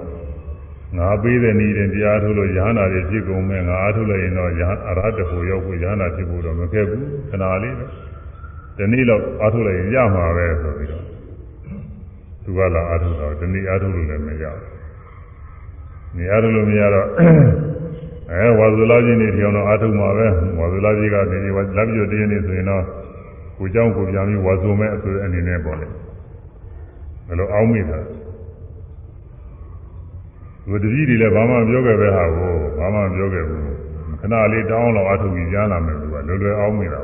ငါပေးတဲ့နည်းတဲ့တရားထုတ်လို့ယ ahanan တွေဖြစ်ကုန်မယ်ငါအားထုတ်လိုက်ရင်တော့ယ ahan အရဟတဖို့ရောက်ဖို့ယ ahanan ဖြစ်ဖို့တော့မခဲ့ဘူးခဏလေးပဲဒီနေ့တော့အားထုတ်လိုက်ရင်ရမှာပဲဆိုပြီးတော့သူကလာအားထုတ်တော့ဒီနေ့အားထုတ်လို့လည်းမရဘူးနေအားထုတ်လို့မရတော့အဲဝါဇူလာကြီးနေထီအောင်တော့အားထုတ်မှာပဲဝါဇူလာကြီးကနေလက်ပြည့်တင်းနေဆိုရင်တော့ကိုเจ้าကိုပြန်ပြီးဝါဇူမဲ့ဆိုတဲ့အနေနဲ့ပေါ့လေဘယ်လိုအောင်းမိတာ သူတတိတွေလည်းဘာမှပြောခဲ့ပဲဟာကိုဘာမှပြောခဲ့ဘူးခဏလေးတောင်းလောက်အားထုတ်ပြီးကြားလာမယ်သူကလွယ်လွယ်အောင်းမိတာ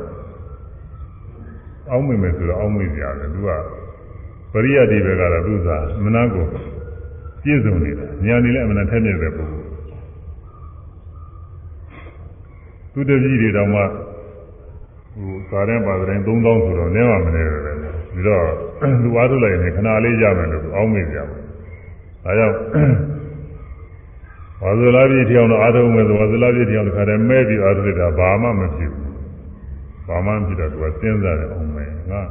အောင်းမိမယ်ဆိုတော့အောင်းမိကြတယ်သူကပရိယတ်ဒီဘက်ကတော့သူစားမနာကိုပြည့်စုံနေတာဉာဏ်နေလည်းအမှန်ထက်မြက်တဲ့ပုဂ္ဂိုလ်သူတပည့်တွေတောင်မှဟိုစာရင်ပါတဲ့3000ဆိုတော့နည်းမှမနေပဲပြီးတော့သူအားထုတ်လိုက်ရင်ခဏလေးရမယ်လို့အောင်းမိကြတယ်ဒါကြောင့် ဝါဇလာပြည့်ထအောင်တော့အားထုတ်မယ်ဆိုဝါဇလာပြည့်ထအောင်တစ်ခါတည်းမဲပြီးအားထုတ်လိုက်တာဘာမှမဖြစ်ဘူးဘာမှမဖြစ်တော့သူကစဉ်းစားတယ်အောင်မယ်ငါ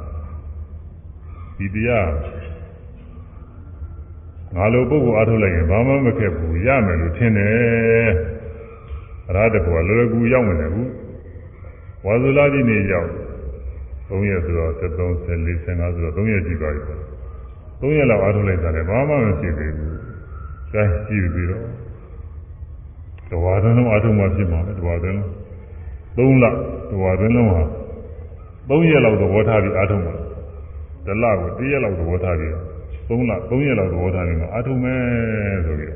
ဒီတရားငါလိုပုဂ္ဂိုလ်အားထုတ်လိုက်ရင်ဘာမှမခက်ဘူးရမယ်လို့ထင်တယ်အရဟတဘုရားလောလောကူရောက်မနေဘူးဝါဇူလာတိနေရောက်3ရက်ဆိုတော့73 14 15ဆိုတော့3ရက်ကြည့်ပါပြီ3ရက်လောက်အားထုတ်လိုက်တာလည်းဘာမှမရှိသေးဘူး။အဲကြည့်ပြီးတော့ တဝါတွင်းလုံးအားထုတ်မှဖြစ်မှာပဲတဝါတွင်းလုံး3လတဝါတွင်းလုံးဟာ3ရက်လောက်သဘောထားပြီးအားထုတ်မှာတလကို1ရက်လောက်သဘောထားပြီး3လ3ရက်လောက်သဘောထားပြီးမှအားထုတ်မယ်ဆိုပြီး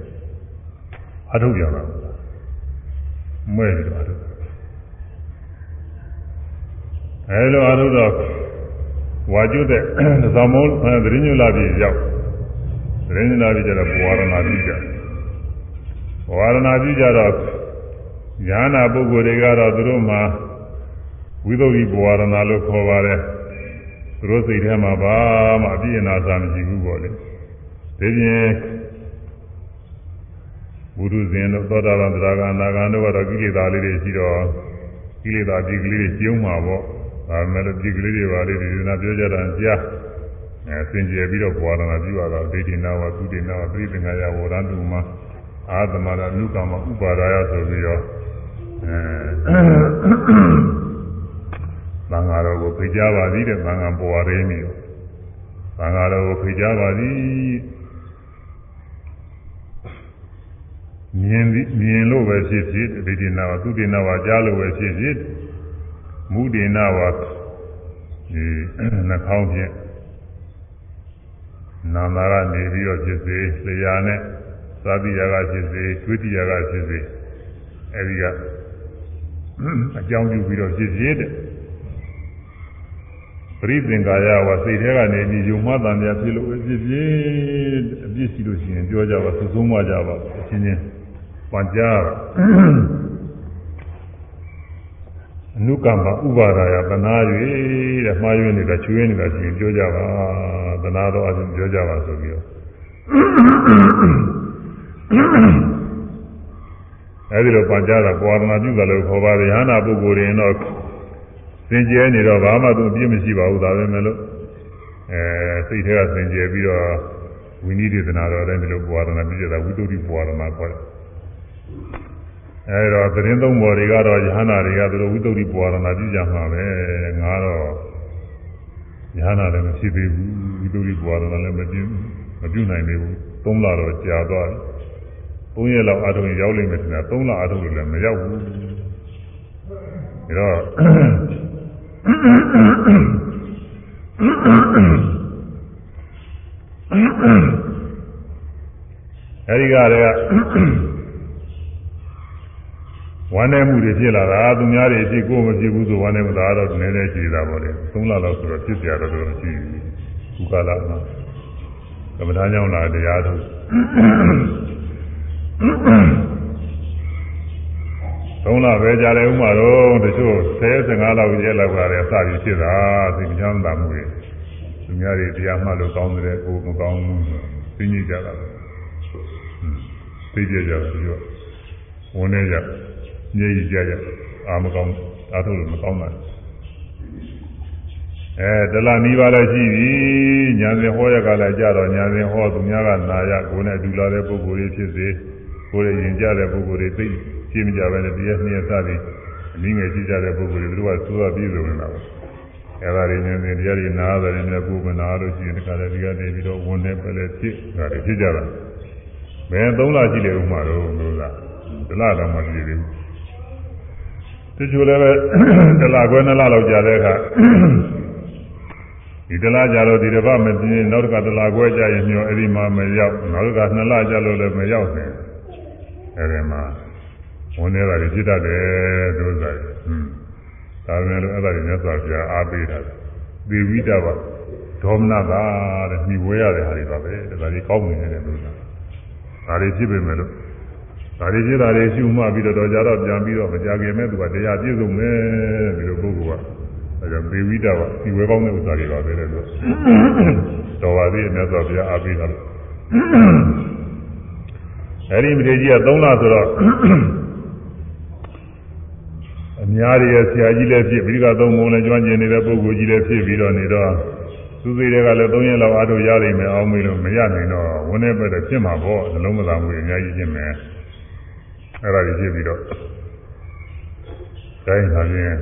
အားထုတ်ကြတာမဲ့တယ်အားထုတ်အဲလိုအားထုတ်တော့ဝါကျွတ်တဲ့သံမောသရင်းညလာပြီရောက်သရင်းညလာပြီကျတော့ဘဝရဏပြုကြဘ ဝရဏပြုကြတော့ညာနာပုဂ္ဂိုလ်တွေကတော့သူတို့မှာဝိသုဒ္ဓိဘဝရဏလို့ခေါ်ပါတယ်သူတို့စိတ်ထဲမှာဘာမှအပြည့်အနာစာမရှိဘူးပေါ့လေဒီပြင်ဘုရုဇင်တို့သောတာပန်သရဂအနာဂံတို့ကတော့ကိလေသာလေးတွေရှိတော့ကိလေသာဒီကလေးတွေကျုံးမှာပေါ့ဒါမဲ့လို့ဒီကလေးတွေပါလေးဒီနာပြောကြတာကြားအဲစင်ကြယ်ပြီးတော့ဘဝရဏပြုရတာဒိဋ္ဌိနာဝသုတိနာဝပြိပင်္ဂယဝရန္တုမှာ အာသမရနုကမဥပါဒာယဆိုပြီးတော့အဲသံဃာတော်ကိုဖိတ်ကြားပါသည်တဲ့သံဃာပေါ်ရင်းနေသံဃာတော်ကိုဖိတ်ကြားပါသည်မြင်မြင်လို့ပဲဖြစ်ဖြစ်ဒိဋ္ဌိနာဝသုတိနာဝကြားလို့ပဲဖြစ်ဖြစ်မုဒိနာဝဒီနှာခေါင်းဖြင့်နာမကနေပြီးတော့ဖြစ်စေလျာနဲ့ သာတိယာကဖြစ်စေကျွေးတိယာကဖြစ်စေအဲဒီကအကြောင်းပြုပြီးတော့ဖြစ်စေတဲ့ပရိသင်္ကာယဝစိတ်ထဲကနေပြီးယုံမှတန်ပြဖြစ်လို့ဖြစ်ဖြစ်အပြစ်ရှိလို့ရှိရင်ပြောကြပါသုဆုံးမကြပါအချင်းချင်းပန်ကြအနုကမ္မဥပါဒာယတနာ၍တဲ့မှားယွင်းနေတာချွေးနေတာရှိရင်ပြောကြပါတနာတော့အချင်းပြောကြပါဆိုပြီးတော့ အဲဒီလိုပန်ကြတာပွာဒနာပြုတာလို့ခေါ်ပါတယ်ဟာနာပုဂ္ဂိုလ်တွေတော့စင်ကြဲနေတော့ဘာမှသူအပြစ်မရှိပါဘူးဒါပဲမဲ့လို့အဲစိတ်ထဲကစင်ကြဲပြီးတော့ဝိနည်းဒေသနာတော်တိုင်းဒီလိုပွာဒနာပြုကြတာဝိတုဒ္ဓိပွာဒနာခေါ်တယ်အဲတော့သတင်းသုံးပေါ်တွေကတော့ယဟနာတွေကသူတို့ဝိတုဒ္ဓိပွာဒနာပြုကြမှာပဲငါတော့ယဟနာလည်းမရှိသေးဘူးဝိတုဒ္ဓိပွာဒနာလည်းမပြုမပြုနိုင်သေးဘူးသုံးလတော့ကြာသွားတယ် သုံးရက်လောက်အာထုံရောက်လိမ့်မယ်ထင်တာသုံးလအာထုံလို့လည်းမရောက်ဘူးဒါတော့အဲဒီကတည်းကဝမ်းနေမှုတွေဖြစ်လာတာသူများတွေဖြစ်ကိုမဖြစ်ဘူးဆိုဝမ်းနေမှုဒါတော့နည်းနည်းရှိတာပေါ့လေသုံးလလောက်ဆိုတော့ဖြစ်ကြတော့တော့ရှိဘူးခုကာလမှာကမ္မထာကြောင့်လာတရားထုတ် သုံးလပဲကြာတယ်ဥမာတော့တချို့10 15လောက်ရဲလောက်ကလည်းစပြီးဖြစ်တာသိချမ်းသာမှုတွေသူများတွေတရားမှလို့ကောင်းတယ်ကိုမကောင်းဘူးသိညစ်ကြတာသိကြကြတယ်ဒီတော့ဝန်နေကြညည်ကြကြအာမကောင်းအားထုတ်လို့မကောင်းတာအဲဒလနီးပါးလည်းရှိပြီညာစဉ်ဟောရကလည်းကြတော့ညာစဉ်ဟောသူများကနာရကိုယ်နဲ့အတူလာတဲ့ပုဂ္ဂိုလ်တွေဖြစ်စေ ကိုယ်ရဲ့ရင်ကြတဲ့ပုဂ္ဂိုလ်တွေသိရှင်းမကြပဲနဲ့တရားနှစ်ရစသည်အနည်းငယ်ရှိကြတဲ့ပုဂ္ဂိုလ်တွေသူကသိုးပြည့်စုံနေတာပါအဲဒါတွေနဲ့တရားတွေနားတယ်နဲ့ကိုယ်မနာလို့ရှိရင်ဒီကလည်းဒီကနေပြီးတော့ဝန်နဲ့ပဲလေဖြစ်ဒါတွေဖြစ်ကြတာဘယ်သုံးလရှိလေဥမှာတော့လို့လားဒလတော့မှပြည်သေးဘူးတချို့လည်းပဲဒလခွဲနှစ်လလောက်ကြာတဲ့အခါဒီတလားကြတော့ဒီတစ်ပတ်မပြင်းနောက်တစ်ခါတလားခွဲကြရင်ညောအဲ့ဒီမှာမရောက်နောက်တစ်ခါနှစ်လကြာလို့လည်းမရောက်ဘူး အဲ့ဒီမှာဝန်နေတာကြီးဖြစ်တတ်တယ်သူစားတယ်ဟွန်းဒါပေမဲ့လို့အဲ့ဒါကြီးမြတ်စွာဘုရားအားပေးတာသေဝိတပါဒေါမနတာတဲ့ညီဝဲရတဲ့ဟာတွေပါပဲဒါကြီးကောင်းနေတယ်သူစားဒါတွေဖြစ်ပေမဲ့လို့ဒါတွေဖြစ်တာတွေရှုမှပြီးတော့တော့ကြတော့ပြန်ပြီးတော့မကြခင်မဲ့သူကတရားပြည့်စုံမယ်ဒီလိုပုဂ္ဂိုလ်ကအဲဒါသေဝိတပါဒီဝဲကောင်းတဲ့ဥစ္စာတွေပါပဲတဲ့လို့တော်ပါသေးတယ်မြတ်စွာဘုရားအားပေးတာလို့ အဲဒီမထေကြီးက3လဆိုတော့အများကြီးရဲ့ဆရာကြီးလည်းဖြစ်ပြီးကသုံးပုံလည်းကျွမ်းကျင်နေတဲ့ပုဂ္ဂိုလ်ကြီးလည်းဖြစ်ပြီးတော့နေတော့သူသေးတွေကလည်း3ရက်လောက်အားထုတ်ရနိုင်မယ်အောင်မေးလို့မရနိုင်တော့ဝန်းနေပဲဖြစ်မှာပေါ့နှလုံးမသာမှုအများကြီးဖြစ်မယ်အဲ့ဒါကြီးဖြစ်ပြီးတော့တိုင်းလာရင်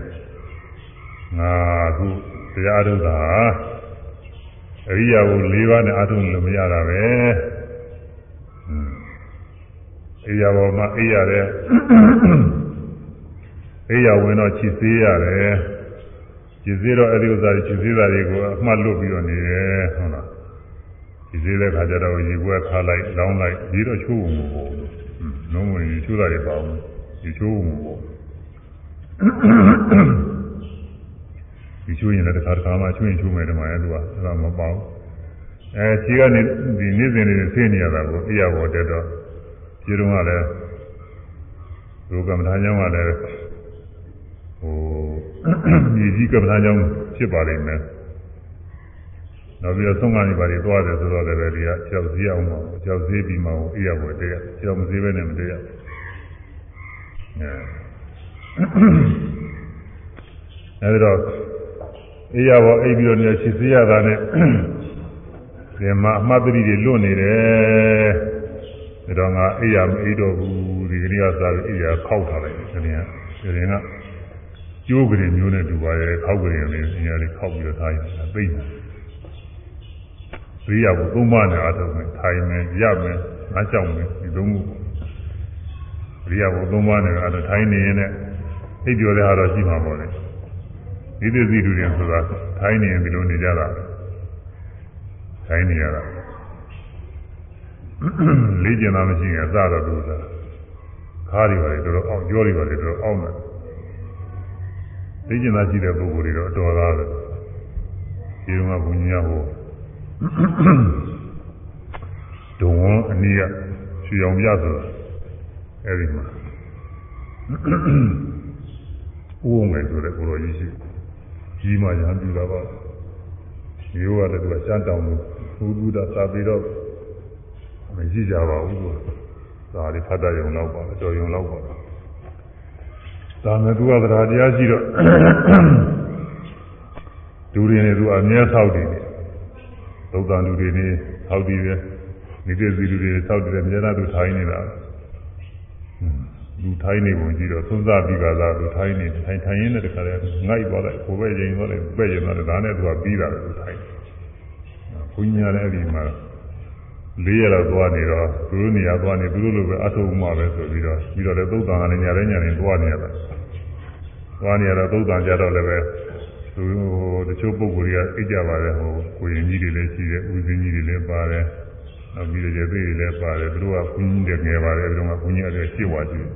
ငါအခုတရားထုတ်တာအရိယာကို၄ပါးနဲ့အထုတ်လို့မရတာပဲ အရိယာဘောမှာအိရတဲ့အိယာဝင်တော့ခြေသေးရတယ်ခြေသေးတော့အဲ့ဒီဥစ္စာတွေခြေသေးတာတွေကိုအမှတ်လွတ်ပြီးတော့နေတယ်ဟုတ်လားခြေသေးတဲ့ခါကျတော့ရေပွဲခါလိုက်လောင်းလိုက်ပြီးတော့ချိုးဝင်ဖို့လုံးဝရေချိုးတာတွေပါဘူးရေချိုးဝင်ဖို့ဒီချိုးရင်လည်းတစ်ခါတစ်ခါမှချိုးရင်ချိုးမယ်တမန်ရဲ့သူကအဲ့ဒါမပေါ့အဲခြေကနေဒီနေ့စဉ်လေးဆင်းနေရတာကိုအိယာဘောတက်တော့ ခြေတုံးကလည်းဒုက္ကမထာကြောင့်ကလည်းဟိုမြေကြီးကမ္ဘာကြောင့်ဖြစ်ပါလိမ့်မယ်နောက်ပြီးတော့သုံးကနေပါလေသွားတယ်ဆိုတော့လည်းဒီကကြောက်စည်းအောင်ပါကြောက်စည်းပြီးမှအိရပေါ်တည်းကြောက်မစည်းပဲနဲ့မတည်းရအဲဒီတော့အိရပေါ်အိပ်ပြီးတော့နေချစ်စည်းရတာနဲ့ဒီမှာအမှတ်တရတွေလွတ်နေတယ် ဒါတော့ငါအိရမအိတော့ဘူးဒီကနေ့ကစားပြီးအိရခောက်ထားလိုက်တယ်ဒီနေ့ကဒီနေ့ကကျိုးကလေးမျိုးနဲ့တူပါရဲ့ခောက်ကလေးလေးအများလေးခောက်ပြီးတော့ထားရင်သိတယ်ရိယာကိုသုံးပါးနဲ့အားထုတ်မယ်ထိုင်မယ်ရမယ်ငါကြောက်မယ်ဒီသုံးခုရိယာကိုသုံးပါးနဲ့အားထုတ်ထိုင်နေရင်လည်းအိပ်ကျော်တဲ့ဟာတော့ရှိမှာပေါ့လေဒီသတိတူရင်ဆိုတာထိုင်နေရင်ဒီလိုနေကြတာထိုင်နေရတာ လေးကျင်တာမရှိရင်အစတော့ဒုစရခါးတွေပါလေတော်တော်အောင်ကြောတွေပါလေတော်တော်အောင်တယ်သိကျင်သားရှိတဲ့ပုဂ္ဂိုလ်တွေတော့အတော်သားပဲဒီတော့ကဘုညာဟိုဒုံဝအနည်းကရွှေအောင်ပြဆိုတာအဲဒီမှာဥုံငယ်ဆိုတဲ့ကိုလိုကြီးရှိကြီးမှရံပြူတာပါမျိုးကလည်းသူကစမ်းတောင်းလို့ဘုဒ္ဓသာသာပြီးတော့ မရှိကြပါဘူးသူသာဒီဖတ်တရုံတော့ပါတော်ရုံတော့ပါဒါမဲ့သူကတရားတရားရှိတော့ဒူရင်တွေသူအမြဲဆောက်တည်တယ်သုတ်တန်လူတွေနေဆောက်တည်တယ်နေတဲ့စီလူတွေဆောက်တည်တယ်မြေသားသူထိုင်းနေတာလူထိုင်းနေပုံကြည့်တော့သုံးစားပြီးကလာလူထိုင်းနေထိုင်ထိုင်ရင်းနဲ့တခါလဲငိုက်သွားလိုက်ကိုပဲရင်သွားလိုက်ပဲ့ရင်သွားတယ်ဒါနဲ့သူကပြီးတာလေသူထိုင်းဘုညာလည်းအဲ့ဒီမှာ လေးရတော့သွားနေတော့သူတို့နေရာသွားနေသူတို့လိုပဲအထုံးမှပဲဆိုပြီးတော့ပြီးတော့လည်းသုတ်တန်ကလည်းညာတိုင်းညာတိုင်းသွားနေရတာသွားနေရတော့သုတ်တန်ကြတော့လည်းပဲသူတချို့ပုဂ္ဂိုလ်တွေကအိတ်ကြပါတယ်ဟိုကိုရင်ကြီးတွေလည်းရှိတယ်ဦးစင်းကြီးတွေလည်းပါတယ်နောက်ပြီးတော့ကျေသေးတွေလည်းပါတယ်သူတို့ကဘုန်းကြီးတွေငယ်ပါတယ်သူတို့ကဘုန်းကြီးတွေရှင်းဝါကြည့်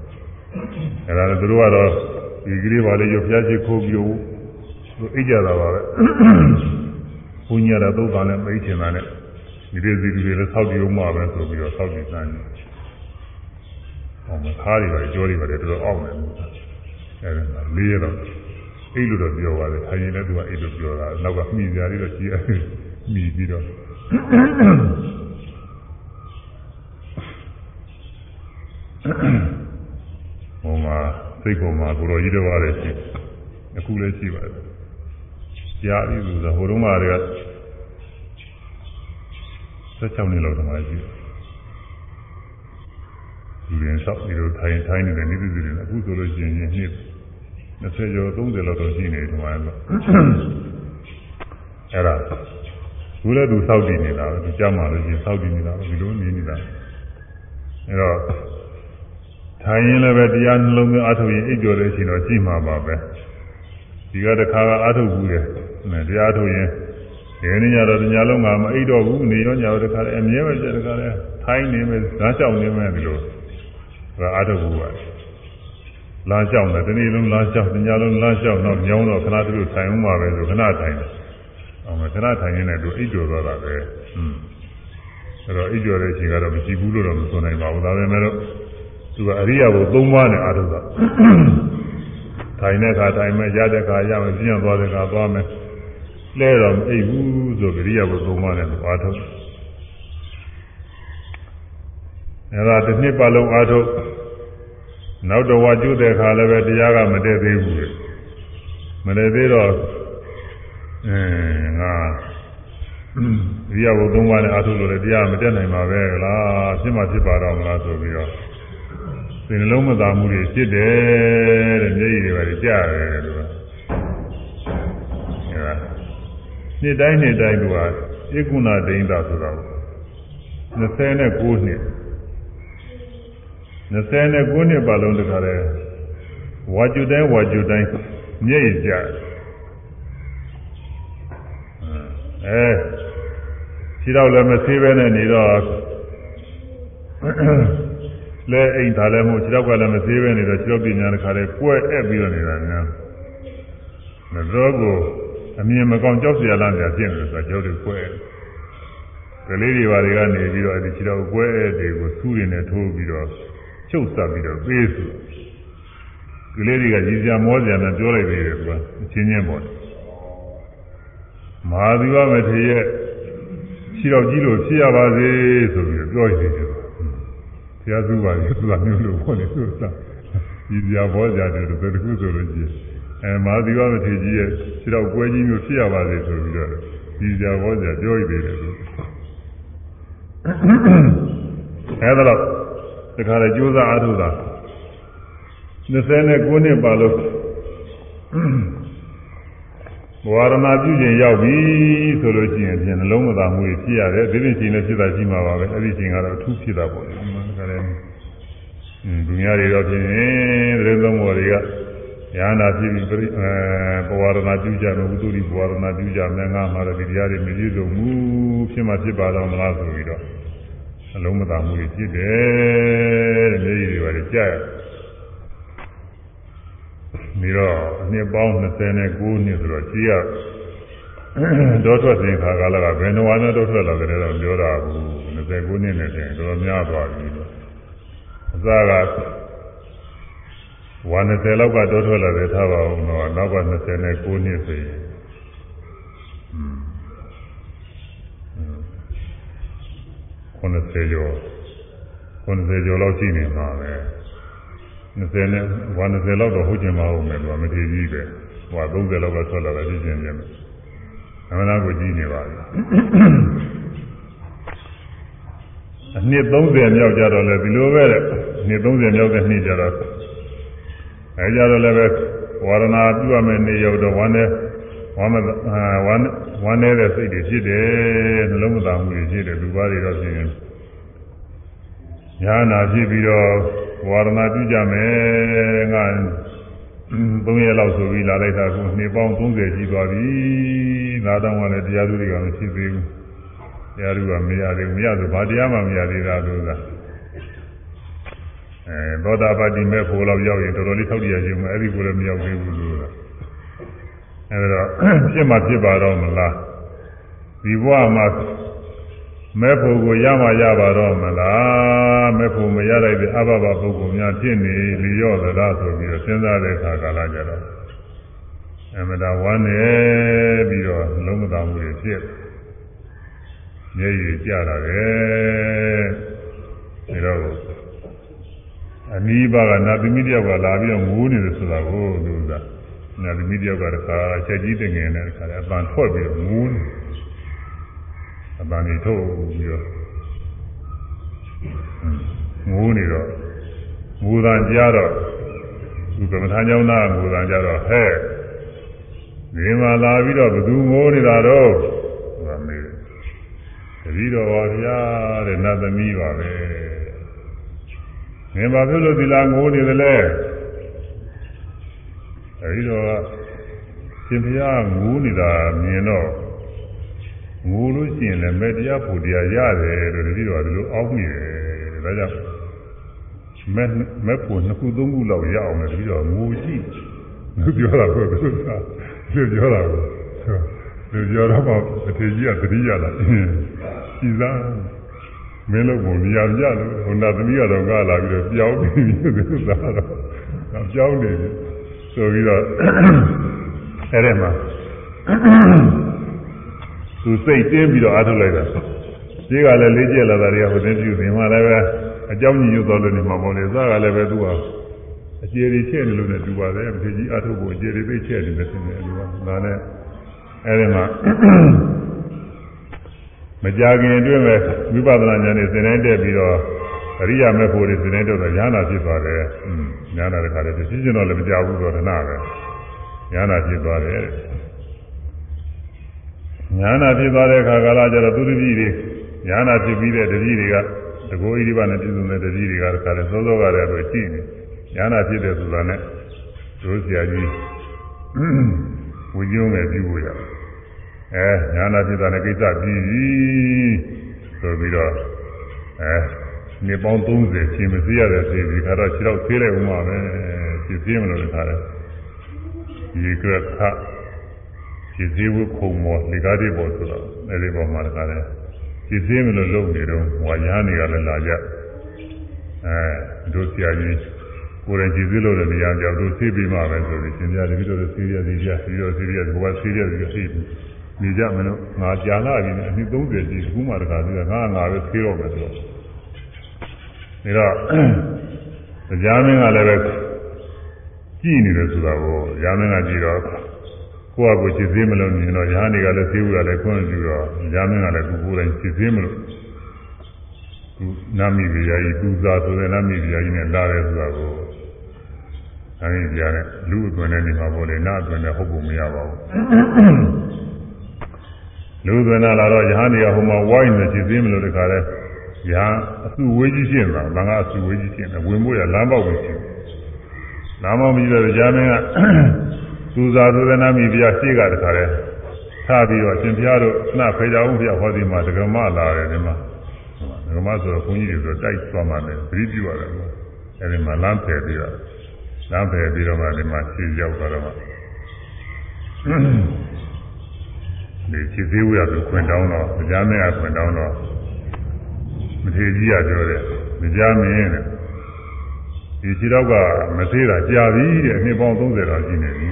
အဲဒါလည်းသူတို့ကတော့ဒီကလေးပါလေရုပ်ဖျားရှိခိုးပြီးသူအိတ်ကြတာပါပဲဘုန်းကြီးကတော့သုတ်တန်နဲ့မိတ်ချင်တာနဲ့ ဒီလိုစီလူတွေလည်းဆောက်တည်အောင်မှာပဲဆိုပြီးတော့ဆောက်တည်စမ်းတယ်။ဟောမခါးတွေပဲကြောတွေပဲတော်တော်အောက်နေတယ်။အဲဒီလေးရတော့အိတ်လို့တော့ပြောပါတယ်။ခိုင်ရင်လည်းသူကအိတ်လို့ပြောတာ။နောက်ကမှီစရာတွေတော့ရှိရမှီပြီးတော့ဟောမှာစိတ်ပေါ်မှာကိုတော်ကြီးတော်ရတယ်ရှိအခုလည်းရှိပါတယ်။ကြားပြီးဆိုတော့ဟိုတုန်းကတည်းက 16နှစ်လောက်တည်းမှရှိတယ်ဒီရင်ဆောက်ပြီးတော့ထိုင်ထိုင်နေတဲ့နေပြည်တော်အခုဆိုလို့ရှိရင်နှစ်20ကျော်30လောက်တော့ရှိနေတယ်မှာတော့အဲ့ဒါဘူးလည်းသူစောက်တည်နေတာပဲသူကြားမှလို့ရှိရင်စောက်တည်နေတာပဲဒီလိုနေနေတာအဲ့တော့ထိုင်ရင်လည်းပဲတရားနှလုံးသွင်းအားထုတ်ရင်အိပ်ကျော်တဲ့အချိန်တော့ရှိမှာပါပဲဒီကတခါကအားထုတ်ဘူးတယ်တရားအားထုတ်ရင် ဒီနေ့ညတော့ညလုံးကမအိပ်တော့ဘူးနေရောညတော့တခါလည်းအမြဲပဲကြတခါလည်းထိုင်းနေမယ်ဇာတ်ကြောက်နေမယ်ဒီလိုဒါအားထုတ်ဘူးပါလာကြောက်တယ်ဒီနေ့လုံးလာကြောက်ညလုံးလာကြောက်တော့ညောင်းတော့ခဏတည်းထိုင်အောင်ပါပဲဆိုခဏထိုင်တယ်အောင်မခဏထိုင်ရင်လည်းသူအိပ်ကျော်သွားတာပဲဟွန်းအဲ့တော့အိပ်ကျော်တဲ့အချိန်ကတော့မရှိဘူးလို့တော့မဆိုနိုင်ပါဘူးဒါပေမဲ့လို့သူကအရိယာကိုသုံးပါးနဲ့အားထုတ်တာထိုင်တဲ့အခါထိုင်မယ်ရတဲ့အခါရမယ်ပြင်းသွားတဲ့အခါသွားမယ် လဲတော့မအိပ်ဘူးဆိုကြရိယာဘုသုံးပါးနဲ့အားထုတ်အဲဒါတစ်နှစ်ပတ်လုံးအားထုတ်နောက်တော့ဝါကျုတဲ့ခါလည်းပဲတရားကမတည့်သေးဘူးမတည့်သေးတော့အဲငါရိယာဘုသုံးပါးနဲ့အားထုတ်လို့လည်းတရားမတည့်နိုင်ပါပဲလားဖြစ်မှဖြစ်ပါတော့မလားဆိုပြီးတော့စစိတ်နှလုံးမသာမှုတွေဖြစ်တယ်တဲ့မျက်ရည်တွေပါကြားရတယ် နှစ်တိုင်းနှစ်တိုင်းကဧကုဏဒိဋ္ဌဆိုတာ29နှစ်29နှစ်ပါလုံးတခါလဲဝါကျွတိုင်းဝါကျွတိုင်းမျက်ရည်ကြားအဲခြေတော့လည်းမသေးပဲနဲ့နေတော့လဲအိမ်သာလည်းမဟုတ်ခြေတော့ကလည်းမသေးပဲနေတော့ခြေတော့ပညာတစ်ခါလဲကွဲ့အပ်ပြီးတော့နေတာများမတော်ကို အမြင်မကောင်းကြောက်စရာလားကြာဖြစ်နေတယ်ဆိုတော့ကြောက်တွေကွဲ့ကလေးတွေဘာတွေကနေပြီးတော့အဲဒီခြေတော့ကွဲ့တွေကိုစူးရင်းနဲ့ထိုးပြီးတော့ချုပ်ဆက်ပြီးတော့ပေးစုကလေးတွေကရည်စရာမောစရာနဲ့ပြောလိုက်သေးတယ်သူကအချင်းချင်းပေါ့မဟာသီဝမထေရရဲ့ခြေတော့ကြီးလို့ဖြစ်ရပါစေဆိုပြီးတော့ပြောနေတယ်ဘုရားစုပါလေသူကမျိုးလို့ပေါ့လေသူကရည်စရာဘောစရာတွေတခုဆိုလို့ရှိရင် အဲမဟာသီဝမထေရကြီးရဲ့ခြေတော့ကွဲကြီးမျိုးဖြစ်ရပါစေဆိုပြီးတော့ရည်စရာဘောစရာပြောနေတယ်သူအဲဒါတော့တခါလေကြိုးစားအားထုတ်တာ29နှစ်ပါလို့ဘဝရဏပြုခြင်းရောက်ပြီဆိုလို့ရှိရင်ဖြင့်နှလုံးမသာမှုဖြစ်ရတယ်ဒီပြင်ချိန်လည်းဖြစ်တာရှိမှာပါပဲအဲ့ဒီချိန်ကတော့အထူးဖြစ်တာပေါ့လေမှန်ကြတယ်อืมဒုညာတွေတော့ဖြင့်တဲ့သုံးဘောတွေက ညာနာဖြစ်ပြီးအဲဘဝရဏပြုကြမယ်ဝိသုရိဘဝရဏပြုကြမယ်ငါမှာတော့ဒီတရားတွေမပြည့်စုံဘူးဖြစ်မှဖြစ်ပါတော့မလားဆိုပြီးတော့နှလုံးမသာမှုဖြစ်တယ်တဲ့မျက်ရည်တွေပါကြားရပြီးတော့အနှစ်ပေါင်း29နှစ်ဆိုတော့ကြီးရတောထွက်စဉ်ခါကာလကဘယ်နှဝါနဲ့တောထွက်လာတယ်တော့ပြောတာဘူး29နှစ်နဲ့တင်တော်များသွားပြီအစက ဝါ20လောက်ကတောထွက်လာတယ်ထားပါဦးတော့နောက်က29နှစ်ဆိုရင်90ကျော်90ကျော်လောက်ရှိနေမှာပဲ20နဲ့ဝါ20လောက်တော့ဟုတ်ကျင်မဟုတ်မယ်သူကမထေကြီးပဲဟိုက30လောက်ကထွက်လာတယ်ပြည့်ကျင်တယ်အမှန်တော့ကိုကြီးနေပါပြီအနှစ်30မြောက်ကြတော့လေဒီလိုပဲတဲ့နှစ်30မြောက်တဲ့နှစ်ကြတော့ အဲကြတော့လည်းပဲဝါရဏပြုရမယ်နေရောက်တော့ဝမ်းနဲ့ဝမ်းမဝမ်းဝမ်းနေတဲ့စိတ်တွေဖြစ်တယ်နှလုံးမသာမှုတွေဖြစ်တယ်လူပါတွေတော့ဖြစ်ရင်ညာနာဖြစ်ပြီးတော့ဝါရဏပြုကြမယ်ငါ3ရက်လောက်ဆိုပြီးလာလိုက်တာကနှစ်ပေါင်း30ရှိသွားပြီသာတောင်းကလည်းတရားသူတွေကမရှိသေးဘူးတရားသူကမရသေးဘူးမရဆိုဘာတရားမှမရသေးတာလို့သာ အဲသောတာပတိမဲ့ဖို့လောက်ရောက်ရင်တော်တော်လေးထောက်တရခြင်းမအဲ့ဒီကိုလည်းမရောက်သေးဘူးလို့သာအဲဒါဖြစ်မှဖြစ်ပါတော့မလားဒီဘဝမှာမဲ့ဖို့ကိုရမှရပါတော့မလားမဲ့ဖို့မရလိုက်တဲ့အဘဘပုဂ္ဂိုလ်များဖြစ်နေလျော့သလားဆိုပြီးတော့စဉ်းစားတဲ့အခါကာလကြတော့အမတာဝမ်းနေပြီးတော့လုံးမသာမှုတွေဖြစ်မျက်ရည်ကျလာတယ်ဒါတော့ အနီးပါကနာသမီးတယောက်ကလာပြီးတော့ငိုးနေတယ်ဆိုတာကိုသူကနာသမီးတယောက်ကတခါချက်ကြီးတင်ငယ်နဲ့တခါအပန်ထွက်ပြီးတော့ငိုးနေအပန်းနေထုတ်ပြီးတော့ငိုးနေတော့ငိုတန်ကြတော့သူကမ္မထာကျောင်းသားငိုတန်ကြတော့ဟဲ့ဒီမှာလာပြီးတော့ဘသူငိုးနေတာတော့ဆိုတာမေးတယ်တတိတော်ပါဗျာတဲ့နတ်သမီးပါပဲ ငင်ဘာဖြစ်လို့ဒီလာငိုးနေသလဲအဲဒီတော့ရှင်ဘုရားငိုးနေတာမြင်တော့ငိုလို့ရှိရင်လည်းမဲ့တရားဖို့တရားရတယ်လို့တတိတော်ကဒီလိုအောက်နေတယ်ဒါကြောင့်မဲ့မဲ့ဖို့နှစ်ခုသုံးခုလောက်ရအောင်လည်းတတိတော်ငိုကြည့်သူပြောတာကိုသူကသူပြောတာကိုသူပြောတော့မှအထေကြီးကတတိယလာကြည်စား မင်းလို့ပုံနေရာပြလို့ဟိုနာသမီးကတော့ကလာပြီးတော့ပြောင်းပြီးသူသားတော့ပြောင်းနေပြီဆိုပြီးတော့အဲ့ဒီမှာသူစိတ်တင်းပြီးတော့အားထုတ်လိုက်တာဒီကလည်းလေးကျက်လာတာတွေကဟိုတင်းပြုနေမှလည်းပဲအကြောင်းညွှန်တော်လို့နေမှာပေါ့လေစားကလည်းပဲသူကအခြေတွေချက်နေလို့နဲ့တူပါတယ်မထေကြီးအားထုတ်ဖို့အခြေတွေသိချက်နေတယ်ဆင်းတယ်လူကဒါနဲ့အဲဒီမှာ မကြခင်အတွင်းပဲဝိပဿနာဉာဏ်နဲ့သင်တိုင်းတက်ပြီးတော့အရိယာမေဖို့တွေစနေတော့ညာနာဖြစ်သွားတယ်။อืมညာနာတဲ့ခါလည်းသိချင်းတော့လည်းမကြဘူးဆိုတော့နာပဲ။ညာနာဖြစ်သွားတယ်။ညာနာဖြစ်သွားတဲ့အခါကလာကျတော့သူတပည့်တွေညာနာဖြစ်ပြီးတဲ့တပည့်တွေကတကိုးဣရိပါနဲ့ပြည့်စုံတဲ့တပည့်တွေကခါလည်းစောစောကလည်းတော့ကြည့်နေ။ညာနာဖြစ်တဲ့ဆိုတာနဲ့တို့ဆရာကြီးဝိညုံးနဲ့ပြုဖို့ရ အဲညာနာဖြစ်တာနဲ့ကိစ္စပြီးပြီဆိုပြီးတော့အဲနေပေါင်း30ရှင်မစည်းရတဲ့ဆေးဒီခါတော့ခြေတော့ဆေးလိုက်ဦးမှာပဲခြေဆေးမလို့ခါတယ်ဒီကခခြေဆေးဝခုံမောလေကားတွေပေါ်ဆိုတော့အဲဒီပေါ်မှာခါတယ်ခြေဆေးမလို့လုံနေတော့ဝါညာနေကလည်းလာကြအဲတို့ဆရာကြီးကိုယ်တိုင်ကြည့်သေးလို့လည်းနေရာကြောင်တို့ဆေးပြီးမှပဲဆိုပြီးရှင်ပြတယ်ပြီးတော့ဆေးရသေးကြပြီးတော့ဆေးရဒီဘဝဆေးရပြီးဆေး နေကြမလို့ငါကြာလာပြီအနည်း30ကြီးခုမှတခါပြီးတော့ငါငါပဲဆေးတော့မယ်ဆိုတော့ဒါတော့တရားမင်းကလည်းပဲကြည်နေတယ်ဆိုတာကိုတရားမင်းကကြည်တော့ကိုယ့်အကိုကြည်သေးမလို့နေတော့ရဟန်းတွေကလည်းဆေးဥကလည်းခွင့်ပြုတော့တရားမင်းကလည်းကိုယ်ကိုယ်တိုင်ကြည်သေးမလို့သူနာမီပြရာကြီးသူစားဆိုတဲ့နာမီပြရာကြီးနဲ့လာတယ်ဆိုတာကိုအဲဒီပြားနဲ့လူအသွင်နဲ့နေမှာပေါ့လေနာအသွင်နဲ့ဟုတ်ဖို့မရပါဘူး လူသွင်လာတော့ယဟန်တွေကဟိုမှာဝိုင်းနေကြည်သေးမလို့တခါလဲယဟန်အစုဝေးကြီးရှင်းတာဘာကအစုဝေးကြီးရှင်းတယ်ဝင်ဖို့ရလမ်းပေါက်ကိုရှင်းလမ်းပေါက်ပြီးတော့ကြားမင်းကသူစားသူသနာမိပြရှေ့ကတခါလဲထားပြီးတော့ရှင်ဘုရားတို့နှဖေကြအောင်ဘုရားဟောဒီမှာဒကမလာတယ်ဒီမှာဒကမဆိုတော့ဘုန်းကြီးတွေဆိုတိုက်သွားမှလည်းပြိပြရတယ်အဲဒီမှာလမ်းဖယ်ပြီးတော့လမ်းဖယ်ပြီးတော့မှဒီမှာရှင်းရောက်သွားတော့မှ ဒီခြေသေးဝရကိုခွင်တောင်းတော့ကြားမင်းကခွင်တောင်းတော့မထေကြီးကပြောတယ်မကြားမင်းတဲ့ဒီခြေတော့ကမသေးတာကြာပြီတဲ့အနှစ်ပေါင်း30တော့ရှိနေပြီ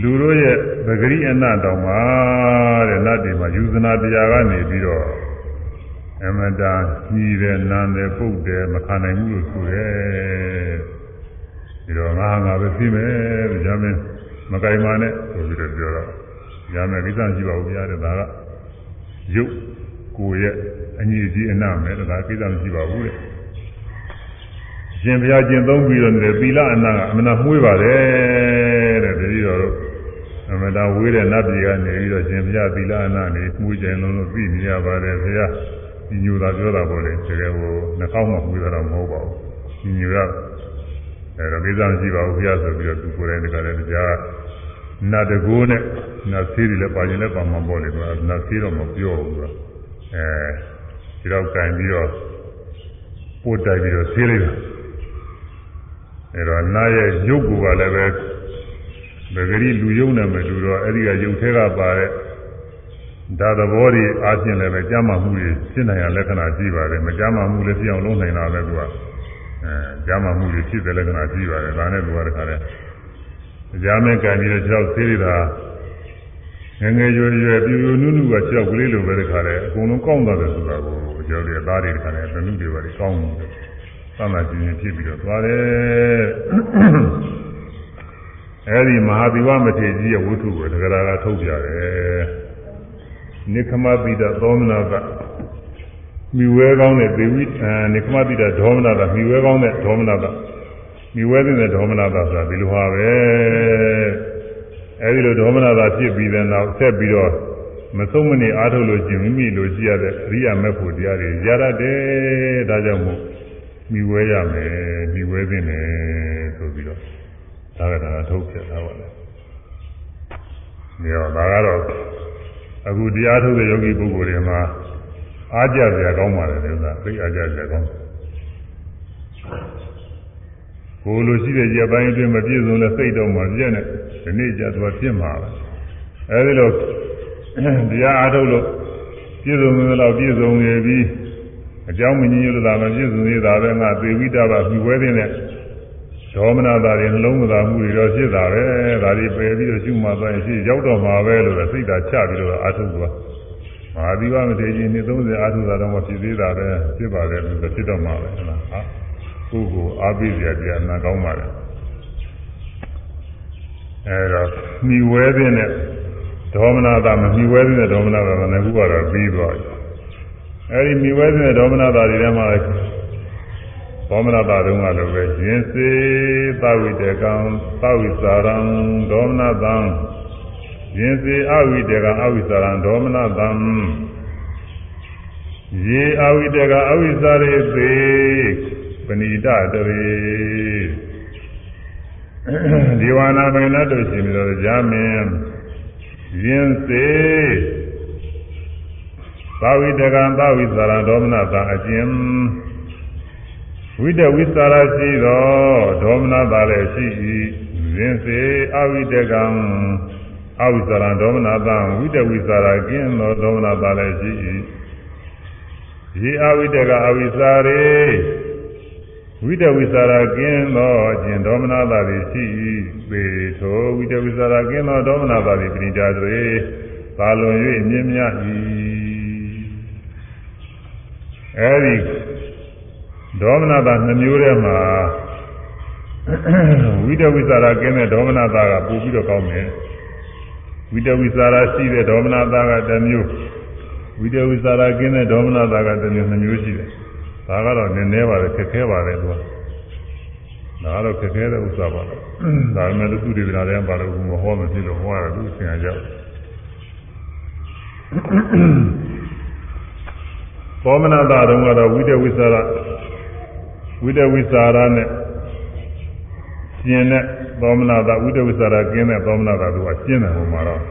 လူတို့ရဲ့ပဂရိအနတောင်မှာတဲ့နတ်တွေမှာယူဇနာတရားကနေပြီးတော့အမတာညီတယ်နန်းတယ်ပုတ်တယ်မခံနိုင်ဘူးလို့ဆိုတယ်ဒီတော့ငါငါပဲသိမယ်တဲ့ကြားမင်းမကင်ပါနဲ့ဆိုပြီးတော့ပြောတော့ ကြားမယ်ကိစ္စရှိပါဘူးဗျာတဲ့ဒါကရုပ်ကိုယ်ရဲ့အညီကြီးအနမဲ့ဒါကိစ္စမရှိပါဘူးတဲ့ရှင်ဘုရားကျင့်သုံးပြီးတော့နေသီလအနကအမနာမှုေးပါတယ်တဲ့တတိတော်တို့အမနာဝေးတဲ့နတ်ပြည်ကနေပြီးတော့ရှင်ဘုရားသီလအနနေမှုကျင်လုံးလို့သိနေရပါတယ်ဘုရားဒီညိုတာပြောတာပေါ့လေတကယ်ကိုနှာခေါင်းမှမှုေးတာတော့မဟုတ်ပါဘူးဒီညိုရအဲတော့ကိစ္စမရှိပါဘူးဘုရားဆိုပြီးတော့သူကိုယ်တိုင်တခါလည်းတရားနတ်တကိုးနဲ့ နတ်သေးတယ်လည်းပါရင်လည်းပါမှာပေါ့လေကွာနတ်သေးတော့မပြောဘူးကွာအဲဒီတော့ကင်ပြီးတော့ပို့တိုက်ပြီးတော့သေးလိုက်တာအဲတော့နားရဲ့ရုပ်ကူကလည်းပဲဗဂရီလူယုံနဲ့မတူတော့အဲ့ဒီကရုပ်ထဲကပါတဲ့ဒါသဘောတွေအားဖြင့်လည်းပဲကြာမှမှုတွေဖြစ်နိုင်ရလက္ခဏာရှိပါတယ်မကြာမှမှုလည်းဖြစ်အောင်လုပ်နိုင်တာပဲကွာအဲကြာမှမှုတွေဖြစ်တဲ့လက္ခဏာရှိပါတယ်ဒါနဲ့သူကတခါလဲကြားမဲ့ကံပြီးတော့ခြေောက်သေးတာ ငငယ်ရွယ်ရွယ်ပြူပြူနုနုကခြေောက်ကလေးလိုပဲတခါလဲအကုန်လုံးကောင်းသွားတယ်ဆိုတာကိုကျော်တယ်သားတွေတခါလဲတနုတွေပါကောင်းတယ်သံသာကျင်ကျင်ဖြစ်ပြီးတော့သွားတယ်အဲဒီမဟာသီဝမထေကြီးရဲ့ဝတ္ထုကိုတက္ကရာကထုတ်ပြတယ်နိခမပိဒသောမနာကမိဝဲကောင်းတဲ့ဒေဝိအဲနိခမပိဒဒေါမနာကမိဝဲကောင်းတဲ့ဒေါမနာကမိဝဲတဲ့ဒေါမနာသာဆိုတာဒီလိုဟာပဲ အဲဒီလိုဒေါမနာသာဖြစ်ပြီးတဲ့နောက်ဆက်ပြီးတော့မဆုံးမနေအားထုတ်လို့ချင်းမိမိလိုရှိရတဲ့အရိယာမေဖို့တရားတွေရရတယ်ဒါကြောင့်မို့မိဝဲရမယ်မိဝဲသင့်တယ်ဆိုပြီးတော့ဒါကဒါထုတ်ပြတာပါလေမြောဒါကတော့အခုတရားထုတ်တဲ့ယောဂီပုဂ္ဂိုလ်တွေမှာအားကြစရာကောင်းပါတယ်လို့ဆိုတာသိအားကြစရာကောင်းကိုလိုရှိတဲ့ကြပိုင်းအတွင်းမပြည့်စုံတဲ့စိတ်တော့မှပြည့်နေ ဒီနေ့ကျတော့ပြည့်မှာပဲအဲဒီလိုတရားအားထုတ်လို့ပြည့်စုံသလောက်ပြည့်စုံနေပြီးအကြောင်းမညင်ရလို့သာမပြည့်စုံသေးတာပဲငါသေဝိတ္တပါမြှဝဲတဲ့နဲ့ဒေါမနတာတွေနှလုံးမသာမှုတွေတော့ဖြစ်တာပဲဒါတွေပယ်ပြီးတော့ရှုမှသွားရင်ရှိရောက်တော့မှာပဲလို့စိတ်ဓာတ်ချပြီးတော့အားထုတ်သွားမဟာသီဝမထေရကြီးနှစ်30အားထုတ်တာတော့မဖြစ်သေးတာပဲဖြစ်ပါတယ်လို့ဖြစ်တော့မှာပဲဟုတ်လားဟာကိုယ်ကိုအားပေးစရာတရားနာကောင်းပါလေ အဲတော့မိဝဲတဲ့ဒေါမနတာမမိဝဲတဲ့ဒေါမနတာလည်းခုကတော့ပြီးသွားပြီအဲဒီမိဝဲတဲ့ဒေါမနတာတွေထဲမှာဒေါမနတာတုန်းကလည်းပဲရင်စေသဝိတကံသဝိစာရံဒေါမနတံရင်စေအဝိတကအဝိစာရံဒေါမနတံရေအဝိတကအဝိစာရေသေပဏိတတရေ ဒီဝနာပင်နဲ့တို့ရှင်ပြီးတော့ကြာမင်းရင်စေသာဝိတကံသာဝိသရံဒေါမနတာအကျဉ်ဝိတဝိသရာရှိသောဒေါမနတာလည်းရှိ၏ရင်စေအဝိတကံအဝိသရံဒေါမနတာဝိတဝိသရာကျင်းသောဒေါမနတာလည်းရှိ၏ရေအဝိတကအဝိစာရေ ဝိတဝိသရာကျင်းသောအကျဉ်ဒေါမနတာလည်းရှိ၏ပေသောဝိတဝိသရာကျင်းသောဒေါမနတာလည်းပဏိတာတွေသာလွန်၍မြင့်မြတ်၏အဲဒီဒေါမနတာနှမျိုးထဲမှာဝိတဝိသရာကင်းတဲ့ဒေါမနတာကပို့ပြီးတော့ကောင်းတယ်ဝိတဝိသရာရှိတဲ့ဒေါမနတာကတစ်မျိုးဝိတဝိသရာကင်းတဲ့ဒေါမနတာကတစ်မျိုးနှမျိုးရှိတယ် ဒါကတော့နည်းနည်းပါလေခက်ခဲပါလေသူကဒါကတော့ခက်ခဲတဲ့ဥစ္စာပါဒါပေမဲ့သူတွေပြန်တယ်ပါလို့မဟောမဖြစ်လို့ဟောရတယ်သူသင်ရကြသောမနတာတုန်းကတော့ဝိတဝိသရာဝိတဝိသရာနဲ့ကျင်တဲ့သောမနတာဝိတဝိသရာကျင်းတဲ့သောမနတာတို့ကကျင်းတယ်ဟိုမှာတော့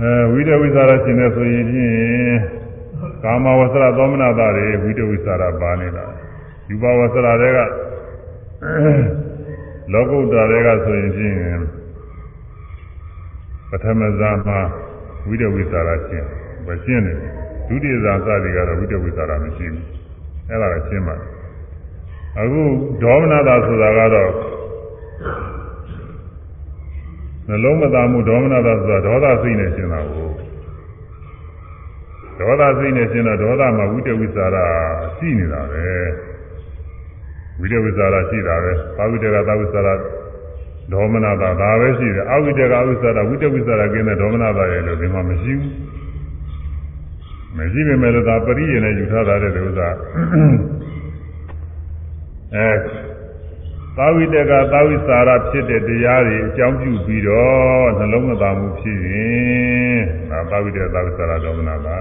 အဲဝိတဝိသရာကျင်တဲ့ဆိုရင်ဖြင့် ကာမဝဆရာသောမနတာတွေဝိတဝိသရာပါနေတာယူပါဝဆရာတွေကလောကုတ္တရာတွေကဆိုရင်ဖြင့်ပထမဇာမှာဝိတဝိသရာကျင်းမကျင်းတယ်ဒုတိယဇာစသည်ကတော့ဝိတဝိသရာမရှိဘူးအဲ့ဒါကရှင်းပါတယ်အခုဒေါမနတာဆိုတာကတော့နှလုံးမသားမှုဒေါမနတာဆိုတာဒေါသစိတ်နဲ့ရှင်းတာကို ဒေါသစိတ်နဲ့ရှင်းတော့ဒေါသမှာဝိတဝိသရာရှိနေတာပဲဝိတဝိသရာရှိတာပဲသာဝိတကသာဝိသရာဒေါမနတာဒါပဲရှိတယ်အဝိတကအဝိသရာဝိတဝိသရာကင်းတဲ့ဒေါမနတာရဲ့လို့ဒီမှာမရှိဘူးမရှိပေမဲ့လည်းဒါပရိယေနဲ့ယူထားတာတဲ့ဥစ္စာအဲသာဝိတကသာဝိစာရဖြစ်တဲ့တရားတွေအကြောင်းပြုပြီးတော့နှလုံးမသားမှုဖြစ်ရင်ဒါသာဝိတကသာဝိစာရဒေါမနတာ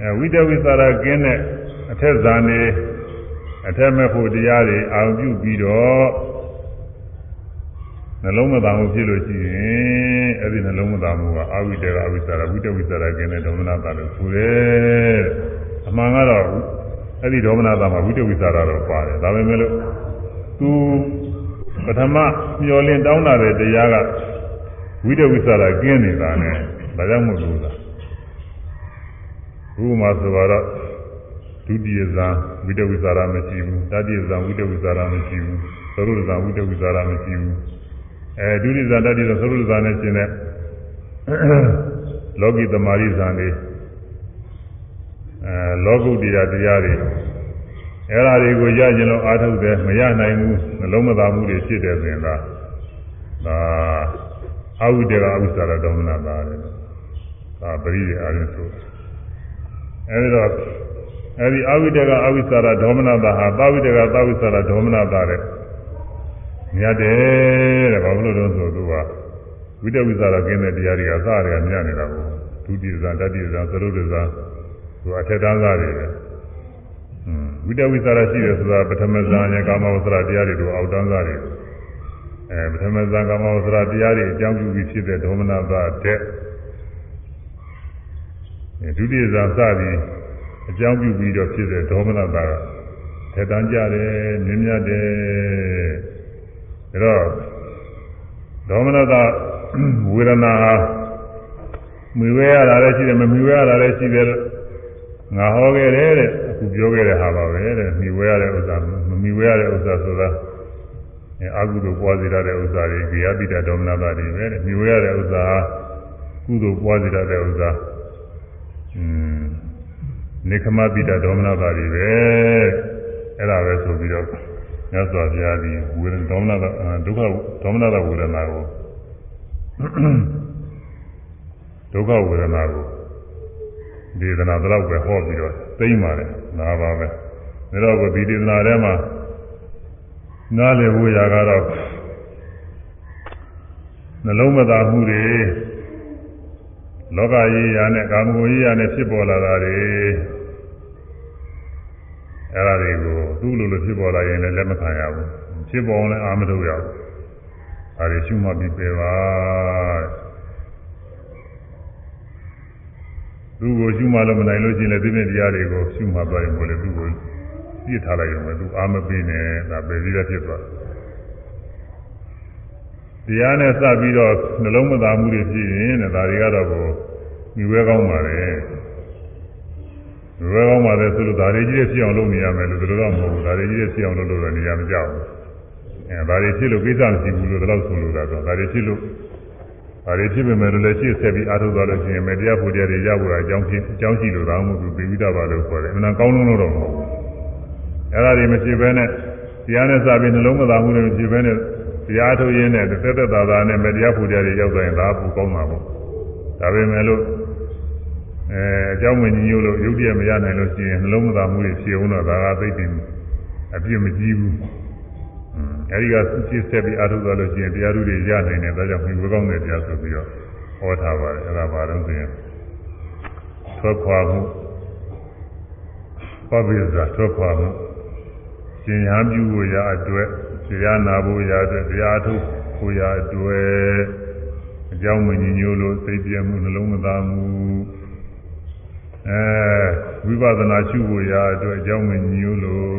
အဲဝိတဝိစာရကင်းတဲ့အထက်ဇာနေအထက်မဲ့ဖို့တရားတွေအာရုံပြုပြီးတော့နှလုံးမသားမှုဖြစ်လို့ရှိရင်အဲ့ဒီနှလုံးမသားမှုကအာဝိတေကအဝိစာရဝိတဝိစာရကျင်းတဲ့ဒေါမနတာလို့ဆိုတယ်အမှန်ကတော့အဲ့ဒီဒေါမနတာမှာဝိတဝိစာရတော့ပါတယ်ဒါပေမဲ့လို့သူပထမမျောလင်းတောင်းတာတဲ့တရားကဝိတဝိစာရကျင်းနေတာနဲ့ဒါကြောင့်မို့လို့လား ဘုမာဆိုတော့ဒုတိယဇာဝိတဝိစာရမရှိဘူးတတိယဇာဝိတဝိစာရမရှိဘူးသရုပ်ဇာဝိတဝိစာရမရှိဘူးအဲဒုတိယဇာတတိယသရုပ်ဇာနဲ့ရှင်တဲ့လောကီသမารိဇာနေအဲလောကုတ္တရာတရားတွေအဲ့ဒါတွေကိုရကျင်လို့အားထုတ်တယ်မရနိုင်ဘူးနှလုံးမသားမှုတွေဖြစ်တယ်ဆိုရင်ဒါဒါအဝိတေကအဝိသရဒေါမနတာတယ်ဒါပရိယေအားဖြင့်ဆို အဲဒီတော့အဲဒီအဝိတေကအဝိသရဒေါမနတာဟာသဝိတေကသဝိသရဒေါမနတာတဲ့မြတ်တယ်တဲ့ဘာလို့လဲဆိုသူကဝိတဝိသရကင်းတဲ့တရားတွေကစရကမြတ်နေတာကိုဒုတိယဇာတတိယဇာသရုပ်ဇာသူအထက်တန်းသားတွေပဲဝိတဝိသရရှိတယ်ဆိုတာပထမဇာနဲ့ကာမဝဆရာတရားတွေတို့အောက်တန်းသားတွေအဲပထမဇာကာမဝဆရာတရားတွေအကြောင်းပြုပြီးဖြစ်တဲ့ဒေါမနတာတဲ့ ဒုတိယဇာစပြီးအကြောင်းပြုပြီးတော့ဖြစ်တဲ့ဒေါမနတာကထက်တန်းကြတယ်မြင့်မြတ်တယ်ဒါတော့ဒေါမနတာဝေဒနာဟာမြွေဝဲရတာလည်းရှိတယ်မမြွေဝဲရတာလည်းရှိတယ်ငါဟောခဲ့တယ်တဲ့အခုပြောခဲ့တဲ့ဟာပါပဲတဲ့မြွေဝဲရတဲ့ဥစ္စာမမြွေဝဲရတဲ့ဥစ္စာဆိုတာအဲအကုသိုလ်ပွားစေရတဲ့ဥစ္စာတွေဇေယပိတဒေါမနတာတွေပဲတဲ့မြွေဝဲရတဲ့ဥစ္စာကုသိုလ်ပွားစေရတဲ့ဥစ္စာอืม နေခမပိတဒေါမနတာတွေပဲအဲ့ဒါပဲဆိုပြီးတော့မြတ်စွာဘုရားဒီဝေဒဒေါမနတာဒုက္ခဒေါမနတာဝေဒနာကိုဒုက္ခဝေဒနာကိုဒေသနာတော့ပဲဟောပြီးတော့သိမ့်ပါတယ်ဒါပါပဲဒါတော့ကိုဒီဒေသနာထဲမှာနားလည်ဖို့ရာကတော့နှလုံးမသာမှုတွေ လောကကြီးရာနဲ့ကာမဂုဏ်ကြီးရာနဲ့ဖြစ်ပေါ်လာတာတွေအဲ့ဒါတွေကိုသူ့လိုလိုဖြစ်ပေါ်လာရင်လည်းလက်မခံရဘူးဖြစ်ပေါ်လည်းအာမထုတ်ရဘူးဒါတွေရှုမှတ်ပြီးပြပါသူ့ကိုရှုမှလို့မနိုင်လို့ရှိရင်လည်းဒီနေ့တရားတွေကိုရှုမှတ်သွားရင်ဘယ်လိုသူ့ကိုပြစ်ထားလိုက်ရုံပဲသူအာမပေးနဲ့ဒါပဲပြီးတော့ဖြစ်သွားတ ရားနဲ့စပြီးတော့နှလုံးမသားမှုတွေဖြစ်ရင်တဲ့ဒါတွေကတော့ကိုမိဝဲကောင်းပါလေမိဝဲကောင်းပါလေဆိုလို့ဒါတွေကြီးဖြစ်အောင်လုပ်နေရမယ်လို့တို့တော့မဟုတ်ဘူးဒါတွေကြီးဖြစ်အောင်လုပ်လို့တော့နေရာမကြောက်ဘူးအဲဒါတွေဖြစ်လို့ကိစ္စမရှိဘူးလို့တော့ဆိုလို့တာတော့ဒါတွေဖြစ်လို့ဒါတွေဖြစ်ပေမဲ့လည်းရှေ့ဆက်ပြီးအားထုတ်သွားလို့ရှိရင်မတရားဖို့တရားတွေရဖို့အကြောင်းဖြစ်အကြောင်းရှိလို့ဒါမှမဟုတ်ဘူးပြိဝိဒပါလို့ခေါ်တယ်အမှန်ကောင်းလုံးလို့တော့မဟုတ်ဘူးအဲ့ဒါတွေမဖြစ်ဘဲနဲ့တရားနဲ့စပြီးနှလုံးမသားမှုတွေမဖြစ်ဘဲနဲ့ တရားထုတ်ရင်းနဲ့တက်တက်သာသာနဲ့မတရားဖို့တရားတွေရောက်သွားရင်ဒါပူကောင်းမှာပေါ့ဒါပေမဲ့လို့အဲအကြောင်းမညီညွတ်လို့ယုတ်တည်းမရနိုင်လို့ရှိရင်နှလုံးမသားမှုတွေဖြစ်အောင်တော့ဒါကသိပြီအပြစ်မကြီးဘူးအဲဒီကစိတ်ဆက်ပြီးအားထုတ်သွားလို့ရှိရင်တရားဓုတွေရနိုင်တယ်ဒါကြောင့်မြွေကောင်းတဲ့တရားဆိုပြီးတော့ဟောထားပါတယ်အဲဒါဘာလို့ဆိုရင်ထွက်ခွာမှုပပိစ္ဆာထွက်ခွာမှုရှင်ရန်ပြုဖို့ရာအတွက် တရားနာဖို့ရာအတွက်တရားထုတ်ဖို့ရာအတွက်အကြောင်းမညီညွတ်လို့စိတ်ပြည့်မှုနှလုံးမသားမှုအဲဝိပဿနာရှုဖို့ရာအတွက်အကြောင်းမညီညွတ်လို့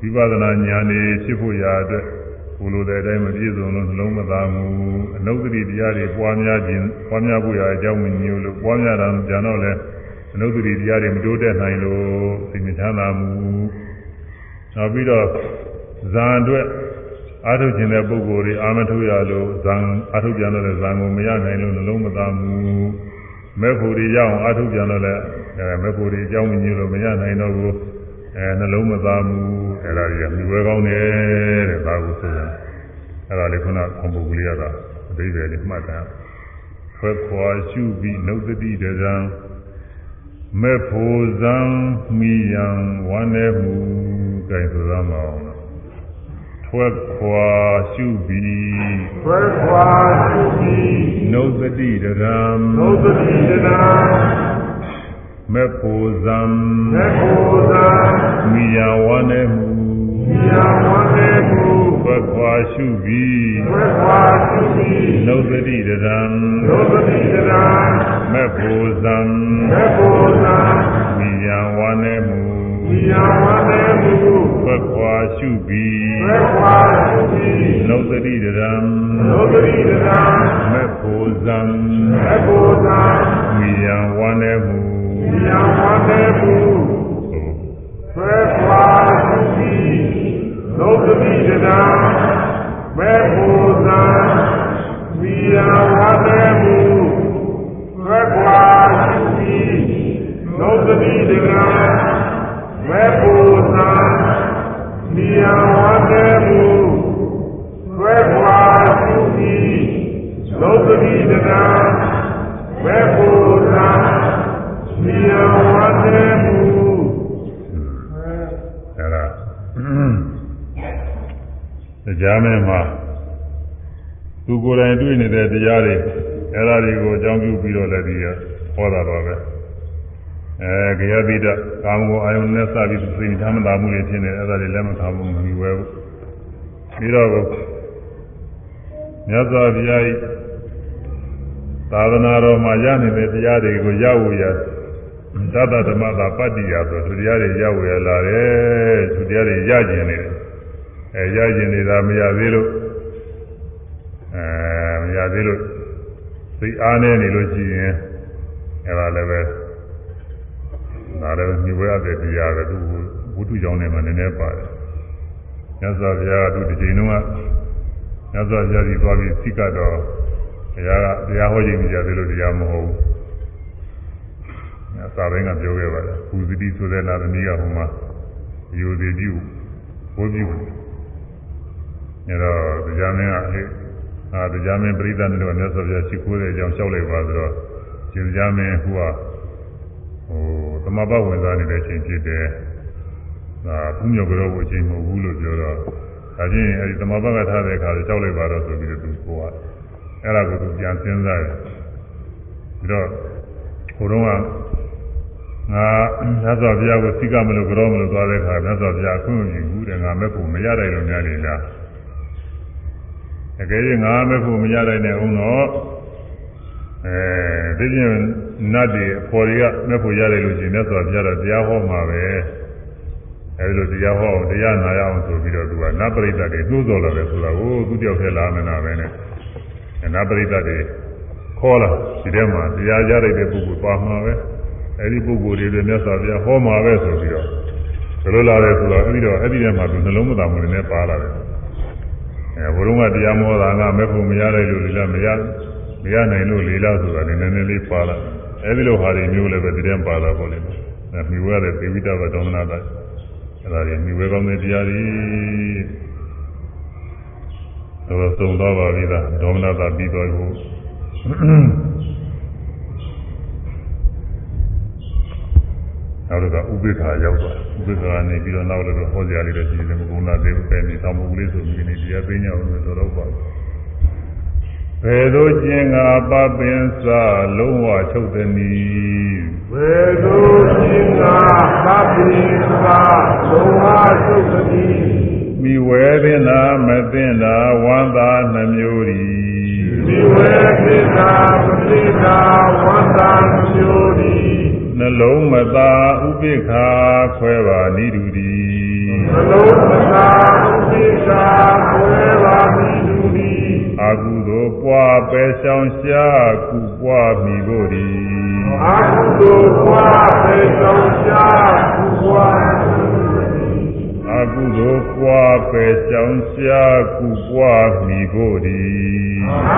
ဝိပဿနာဉာဏ်နေဖြစ်ဖို့ရာအတွက်ဘုလိုတဲ့အတိုင်းမပြည့်စုံလို့နှလုံးမသားမှုအနုတ္တိတရားတွေပွားများခြင်းပွားများဖို့ရာအကြောင်းမညီညွတ်လို့ပွားများတာကြံတော့လဲအနုတ္တိတရားတွေမတိုးတက်နိုင်လို့စိတ်မချမ်းသာမှုနောက်ပြီးတော့ဇာအတွက် အာထုတ်ခြင်းတဲ့ပုဂ္ဂိုလ်တွေအာမထုတ်ရလို့ဇံအာထုတ်ပြန်တော့ဇံကိုမရနိုင်လို့နှလုံးမသားမှုမဲ့ဖို့တွေရအောင်အာထုတ်ပြန်တော့လည်းအဲမဲ့ဖို့တွေအကြောင်းမညို့လို့မရနိုင်တော့ဘူးအဲနှလုံးမသားမှုအဲ့ဒါတွေကမြွယ်ကောင်းတယ်တဲ့ဒါကိုဆိုရင်အဲ့ဒါလေးခုနခွန်ပုဂ္ဂလိရတာအသေးပဲလေးမှတ်တာခွဲခွာရှုပြီးနှုတ်တိတရံမဲ့ဖို့ဇံမိယံဝမ်းနေမှုကြိုင်ဆိုရမအောင် ထွက်ခွာရှုပြီး
ထွက်ခွာရှုပြီး
နှုတ်တိတရံ
နှုတ်တိတရံ
မေဖို့ဇံ
မေဖို့ဇံ
မိယာဝနေမှု
မိယာဝနေမှု
ထွက်ခွာရှုပြီး
ထွက်ခွာရှုပြီး
နှုတ်တိတရံ
နှုတ်တိတရံ
မေဖို့ဇံ
မေဖို့ဇံ
မိယာဝနေမှု
ယာဝတေမှု
သက်ခွာရှုပြီး
သက်ခွာရှုပြီး
လောတတိတရံ
လောတတိတရံ
မေဖို့ဇံ
မေဖို့ဇံ
မိယံဝန္နေမှု
မိယံဝန္နေမှုသက်ခွာရှုပြီးလောတတိတရံမေဖို့ဇံမိယံဝန္နေမှုသက်ခွာရှုပြီးလောတတိတရံ မေပူသာနိယဝတေမူသွဲခွာသူသည်လောကတိတနာမေပူသာနိယဝတေမူ
အဲ့ဒါတရားမဲမှာသူကိုယ်တိုင်တွေ့နေတဲ့တရားတွေအဲ့ဒါတွေကိုအကြောင်းပြုပြီးတော့လည်းဒီဟောတာတော့ပဲ အဲကြရပိဒကာမဂုဏ်အာယုန်နဲ့စပြီးသိဉ္ဇမတာမှုတွေဖြစ်နေအဲ့ဒါတွေလည်းမခံဘူးမပြီးဝဲဘူးပြီးတော့မြတ်စွာဘုရားဤသာသနာတော်မှာရနေတဲ့တရားတွေကိုရဝရသတ္တဓမ္မသာပတ္တိယဆိုသူတရားတွေရဝရလာတယ်သူတရားတွေရကျင်နေတယ်အဲရကျင်နေတာမရသေးလို့အဲမရသေးလို့သိအားနေနေလို့ရှိရင်အဲ့ဒါလည်းပဲ ဒါလည်းမြွေရတဲ့တရားပဲသူဝိတုကြောင့်လည်းမနည်းနည်းပါတယ်မြတ်စွာဘုရားကသူဒီချိန်တုန်းကမြတ်စွာဘုရားကြီးသွားပြီးသိကတော့ဘုရားကတရားဟောခြင်းကြတယ်လို့တရားမဟုတ်ဘူး။စာပိုင်းကပြောခဲ့ပါတယ်။ပူဇတိဆိုတဲ့နာသမီးကဟိုမှာယူသည်ပြုဘိုးပြု။အဲတော့တရားမင်းကအဲအာတရားမင်းပြိဿနဲ့တော့မြတ်စွာဘုရားရှိခိုးတဲ့အကြောင်းလျှောက်လိုက်ပါဆိုတော့ရှင်တရားမင်းဟိုက ဟိုသမဘဝင်စားနေတဲ့အချိန်ဖြစ်တယ်ဒါဘုညောကြောကိုအချိန်မဟုတ်ဘူးလို့ပြောတော့ဒါချင်းအဲဒီသမဘကထားတဲ့အခါကြောက်လိုက်ပါတော့ဆိုပြီးတော့သူကိုကအဲ့ဒါကိုသူပြန်စဉ်းစားတယ်ပြီးတော့ဟိုတော့ကငါမြတ်စွာဘုရားကိုသိကမလို့ကြောမလို့သွားတဲ့အခါမြတ်စွာဘုရားအခွင့်အရေးဘူးတဲ့ငါမဲ့ဖို့မရနိုင်လို့များနေလားတကယ်ကြီးငါမဲ့ဖို့မရနိုင်တဲ့အောင်တော့ အဲဒီပြင်နတ်တွေအဖော်တွေကမဲ့ဖို့ရတယ်လို့ရှိရင်မြတ်စွာဘုရားတော့တရားဟောမှာပဲအဲဒီလိုတရားဟောအောင်တရားနာရအောင်ဆိုပြီးတော့သူကနတ်ပရိသတ်တွေနှိုးဆော်လာတယ်ဆိုတာကိုသူတယောက်ထဲလာနေတာပဲနဲ့နတ်ပရိသတ်တွေခေါ်လာဒီထဲမှာတရားကြားလိုက်တဲ့ပုဂ္ဂိုလ်ပါမှာပဲအဲဒီပုဂ္ဂိုလ်တွေလည်းမြတ်စွာဘုရားဟောမှာပဲဆိုပြီးတော့ဘယ်လိုလာလဲဆိုတော့အဲဒီတော့အဲဒီထဲမှာသူနှလုံးမသာမှုတွေနဲ့ပါလာတယ်အဲဘုရုံးကတရားမောတာကမဲ့ဖို့မရလိုက်လို့လေလားမရ မရနိုင်လို့လေလားဆိုတာနည်းနည်းလေးပါလာအဲဒီလိုဟာတွေမျိုးလည်းပဲဒီထဲမှာပါလာပေါ့လေအဲမြွေရတဲ့သေဝိတဘဒေါမနတာအဲဒါတွေမြွေကောင်းတဲ့တရားတွေတော့သုံးတော့ပါပြီလားဒေါမနတာပြီးတော့ကိုနောက်တော့ဥပိ္ပခာရောက်သွားဥပိ္ပခာနေပြီးတော့နောက်တော့ဟောစရာလေးတွေရှိတယ်မကုဏသေးဘူးပဲနေသောမဟုတ်လေးဆိုပြီးနေတရားသိညာအောင်ဆိုတော့ပါဘ ယ်သို့ကျင်ငါပပင်စလုံးဝချုပ်သည်နီ
ဘယ်သို့ကျင်ငါပပင်စလုံးဝချုပ်သည်
မိဝဲသင်တာမသိတာဝန္တာနှမျိုးဤ
မိဝဲသင်တာမသိတာဝန္တာနှမျိုးဤ
နှလုံးမသာဥပိ္ပခာခွဲပါနိဒုတိ
နှလုံးမသာဥပိ္ပခာခွဲပါနိဒုတိ
အကုသိုလ်ပွားပယ်ဆောင်ရှားကုပွားမိဖို့ဒီ
အကုသိုလ်ပွားပယ်ဆောင်ရှားကုပွား
အကုသိုလ်ပွားပယ်ဆောင်ရှားကုပွားမိဖို့ဒီ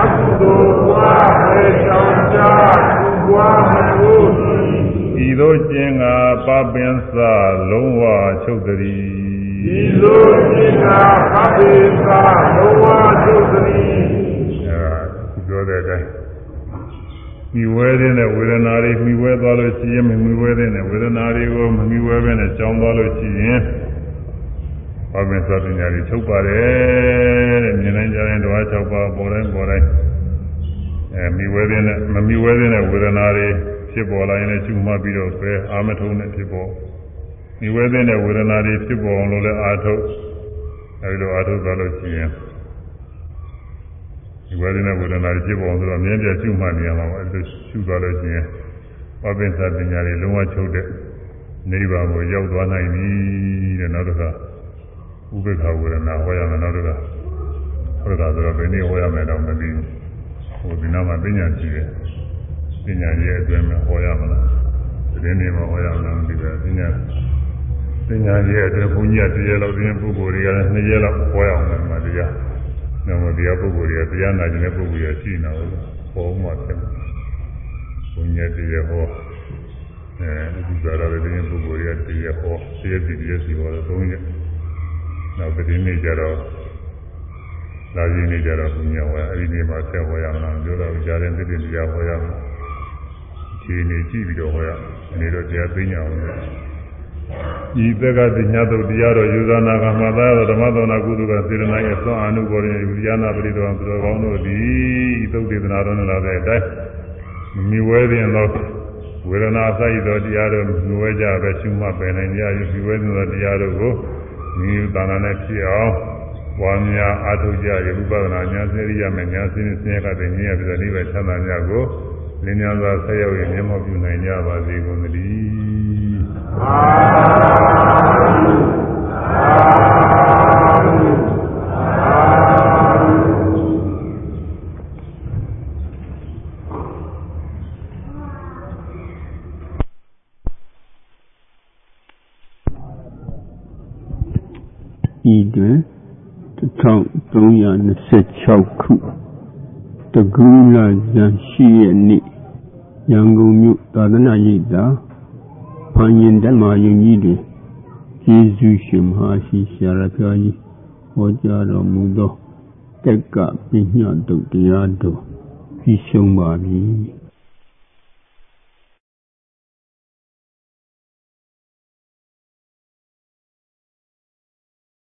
အကုသိုလ်ပွားပယ်ဆောင်ရှားကုပွားမိဖို့ဒီ
ဤသို့ကျင်ကပပင်စလုံးဝချုပ်တည်း
ဤသို့ကျင်ကပပင်စလုံးဝချုပ်တည်း
အဲ ပြောတဲ့အတိုင်းမိဝဲတဲ့ဝေဒနာတွေမိဝဲသွားလို့ရှိရင်မိဝဲတဲ့ဝေဒနာတွေကိုမမိဝဲဘဲနဲ့ကြောင်းသွားလို့ရှိရင်ပပင်စပညာတွေချုပ်ပါတယ်တဲ့မြင်နိုင်ကြတဲ့ဓဝါ၆ပါးပေါ်တိုင်းပေါ်တိုင်းအဲမိဝဲတဲ့မမိဝဲတဲ့ဝေဒနာတွေဖြစ်ပေါ်လာရင်လည်းကျူမှတ်ပြီးတော့ပဲအာမထုံနဲ့ဖြစ်ပေါ်ဒီဝေဒနဲ့ဝေဒနာတွေဖြစ်ပေါ်အောင်လို့လည်းအာထုတ်အဲဒီလိုအာထုတ်သွားလို့ရှိရင်ဒီ ဝေဒနဲ့ဝေဒနာတွေဖြစ်ပေါ်အောင်ဆိုတော့မြဲပြကျူမှတ်နေရမှာပါအဲဒီလိုကျူသွားလို့ရှိရင်ပပင်းစာပညာတွေလုံးဝချုပ်တဲ့နိဗ္ဗာန်ကိုရောက်သွားနိုင်ပြီတဲ့နောက်တစ်ခါဥပေက္ခဝေဒနာဟောရမယ်နောက်တစ်ခါဟောတာဆိုတော့ဘယ်နည်းဟောရမယ်တော့မသိဘူးဟိုဒီနောက်မှာပညာရှိတယ်ပညာရဲ့အတွင်းမှာဟောရမလားသတင်းတွေမှာဟောရမလားမသိဘူးပညာပညာရဲ့အတွင်းဘုန်းကြီးကတရားလောက်တင်းပုဂ္ဂိုလ်တွေကလည်းနှစ်ရက်လောက်ဟောရအောင်တယ်မှာတရား။ နောက်မှတရားပုဂ္ဂိုလ်တွေကတရားနာခြင်းတဲ့ပုဂ္ဂိုလ်တွေရှိနေတာဟုတ်ဟောမှဖြစ်တယ်။ဘုန်းကြီးတရားဟောအဲဒီကြရတဲ့တင်းပုဂ္ဂိုလ်တွေကတရားဟောတရားစီတရားစီဟောတော့သုံးရက်။နောက်သတင်းတွေကြတော့လာရင်းနေကြတော့ဘုရားဟောအဲဒီနေ့မှာဆက်ဟောရမှာပြောတော့ကြားတဲ့သိတဲ့တရားဟောရမှာခြေနေကြည့်ပြီးတော့ဟောရနေတော့တရားသိညာအောင်လေ ဤသက်ကပညာတုတ်တရားတော်ယူဇာနာကမှသာဓမ္မသောနာကုသကစေရနာရဲ့သွန်အနုဘောရင်ယူရနာပရိသောသူတော်ကောင်းတို့သည်ဤသုတ်ဒေသနာတော်နဲ့လာတဲ့အတိုင်းမိဝဲခြင်းသောဝေဒနာဆိုင်သောတရားတို့မြဝဲကြပဲရှုမှတ်ပယ်နိုင်ကြယူဝဲခြင်းသောတရားတို့ကိုမိသာနာနဲ့ဖြစ်အောင်ပွားများအားထုတ်ကြရဥပဒနာညာစေရိယမေညာစင်းစင်းရတဲ့ဉာဏ်ပြည့်တဲ့နိဗ္ဗာန်ချမ်းသာများကိုလင်းများစွာဆက်ရောက်ရင်မျက်မှောက်ပြုနိုင်ကြပါစေကုန်သတည်းသာ
ဓု ဤတွင်1326ခုတကူလာဇန်ရှိရဲ့နေ့ရန်ကုန်မြို့သာသနာ့ရိပ်သာ ဖန်ရင်ဓမ္မယုံကြီးတွင်ကျေးဇူးရှင်မဟာရှိဆရာတော်ကြီးဟောကြားတော်မူသောတက်ကပညာတုတ်တရားတော်ပြီးဆုံးပါပြီ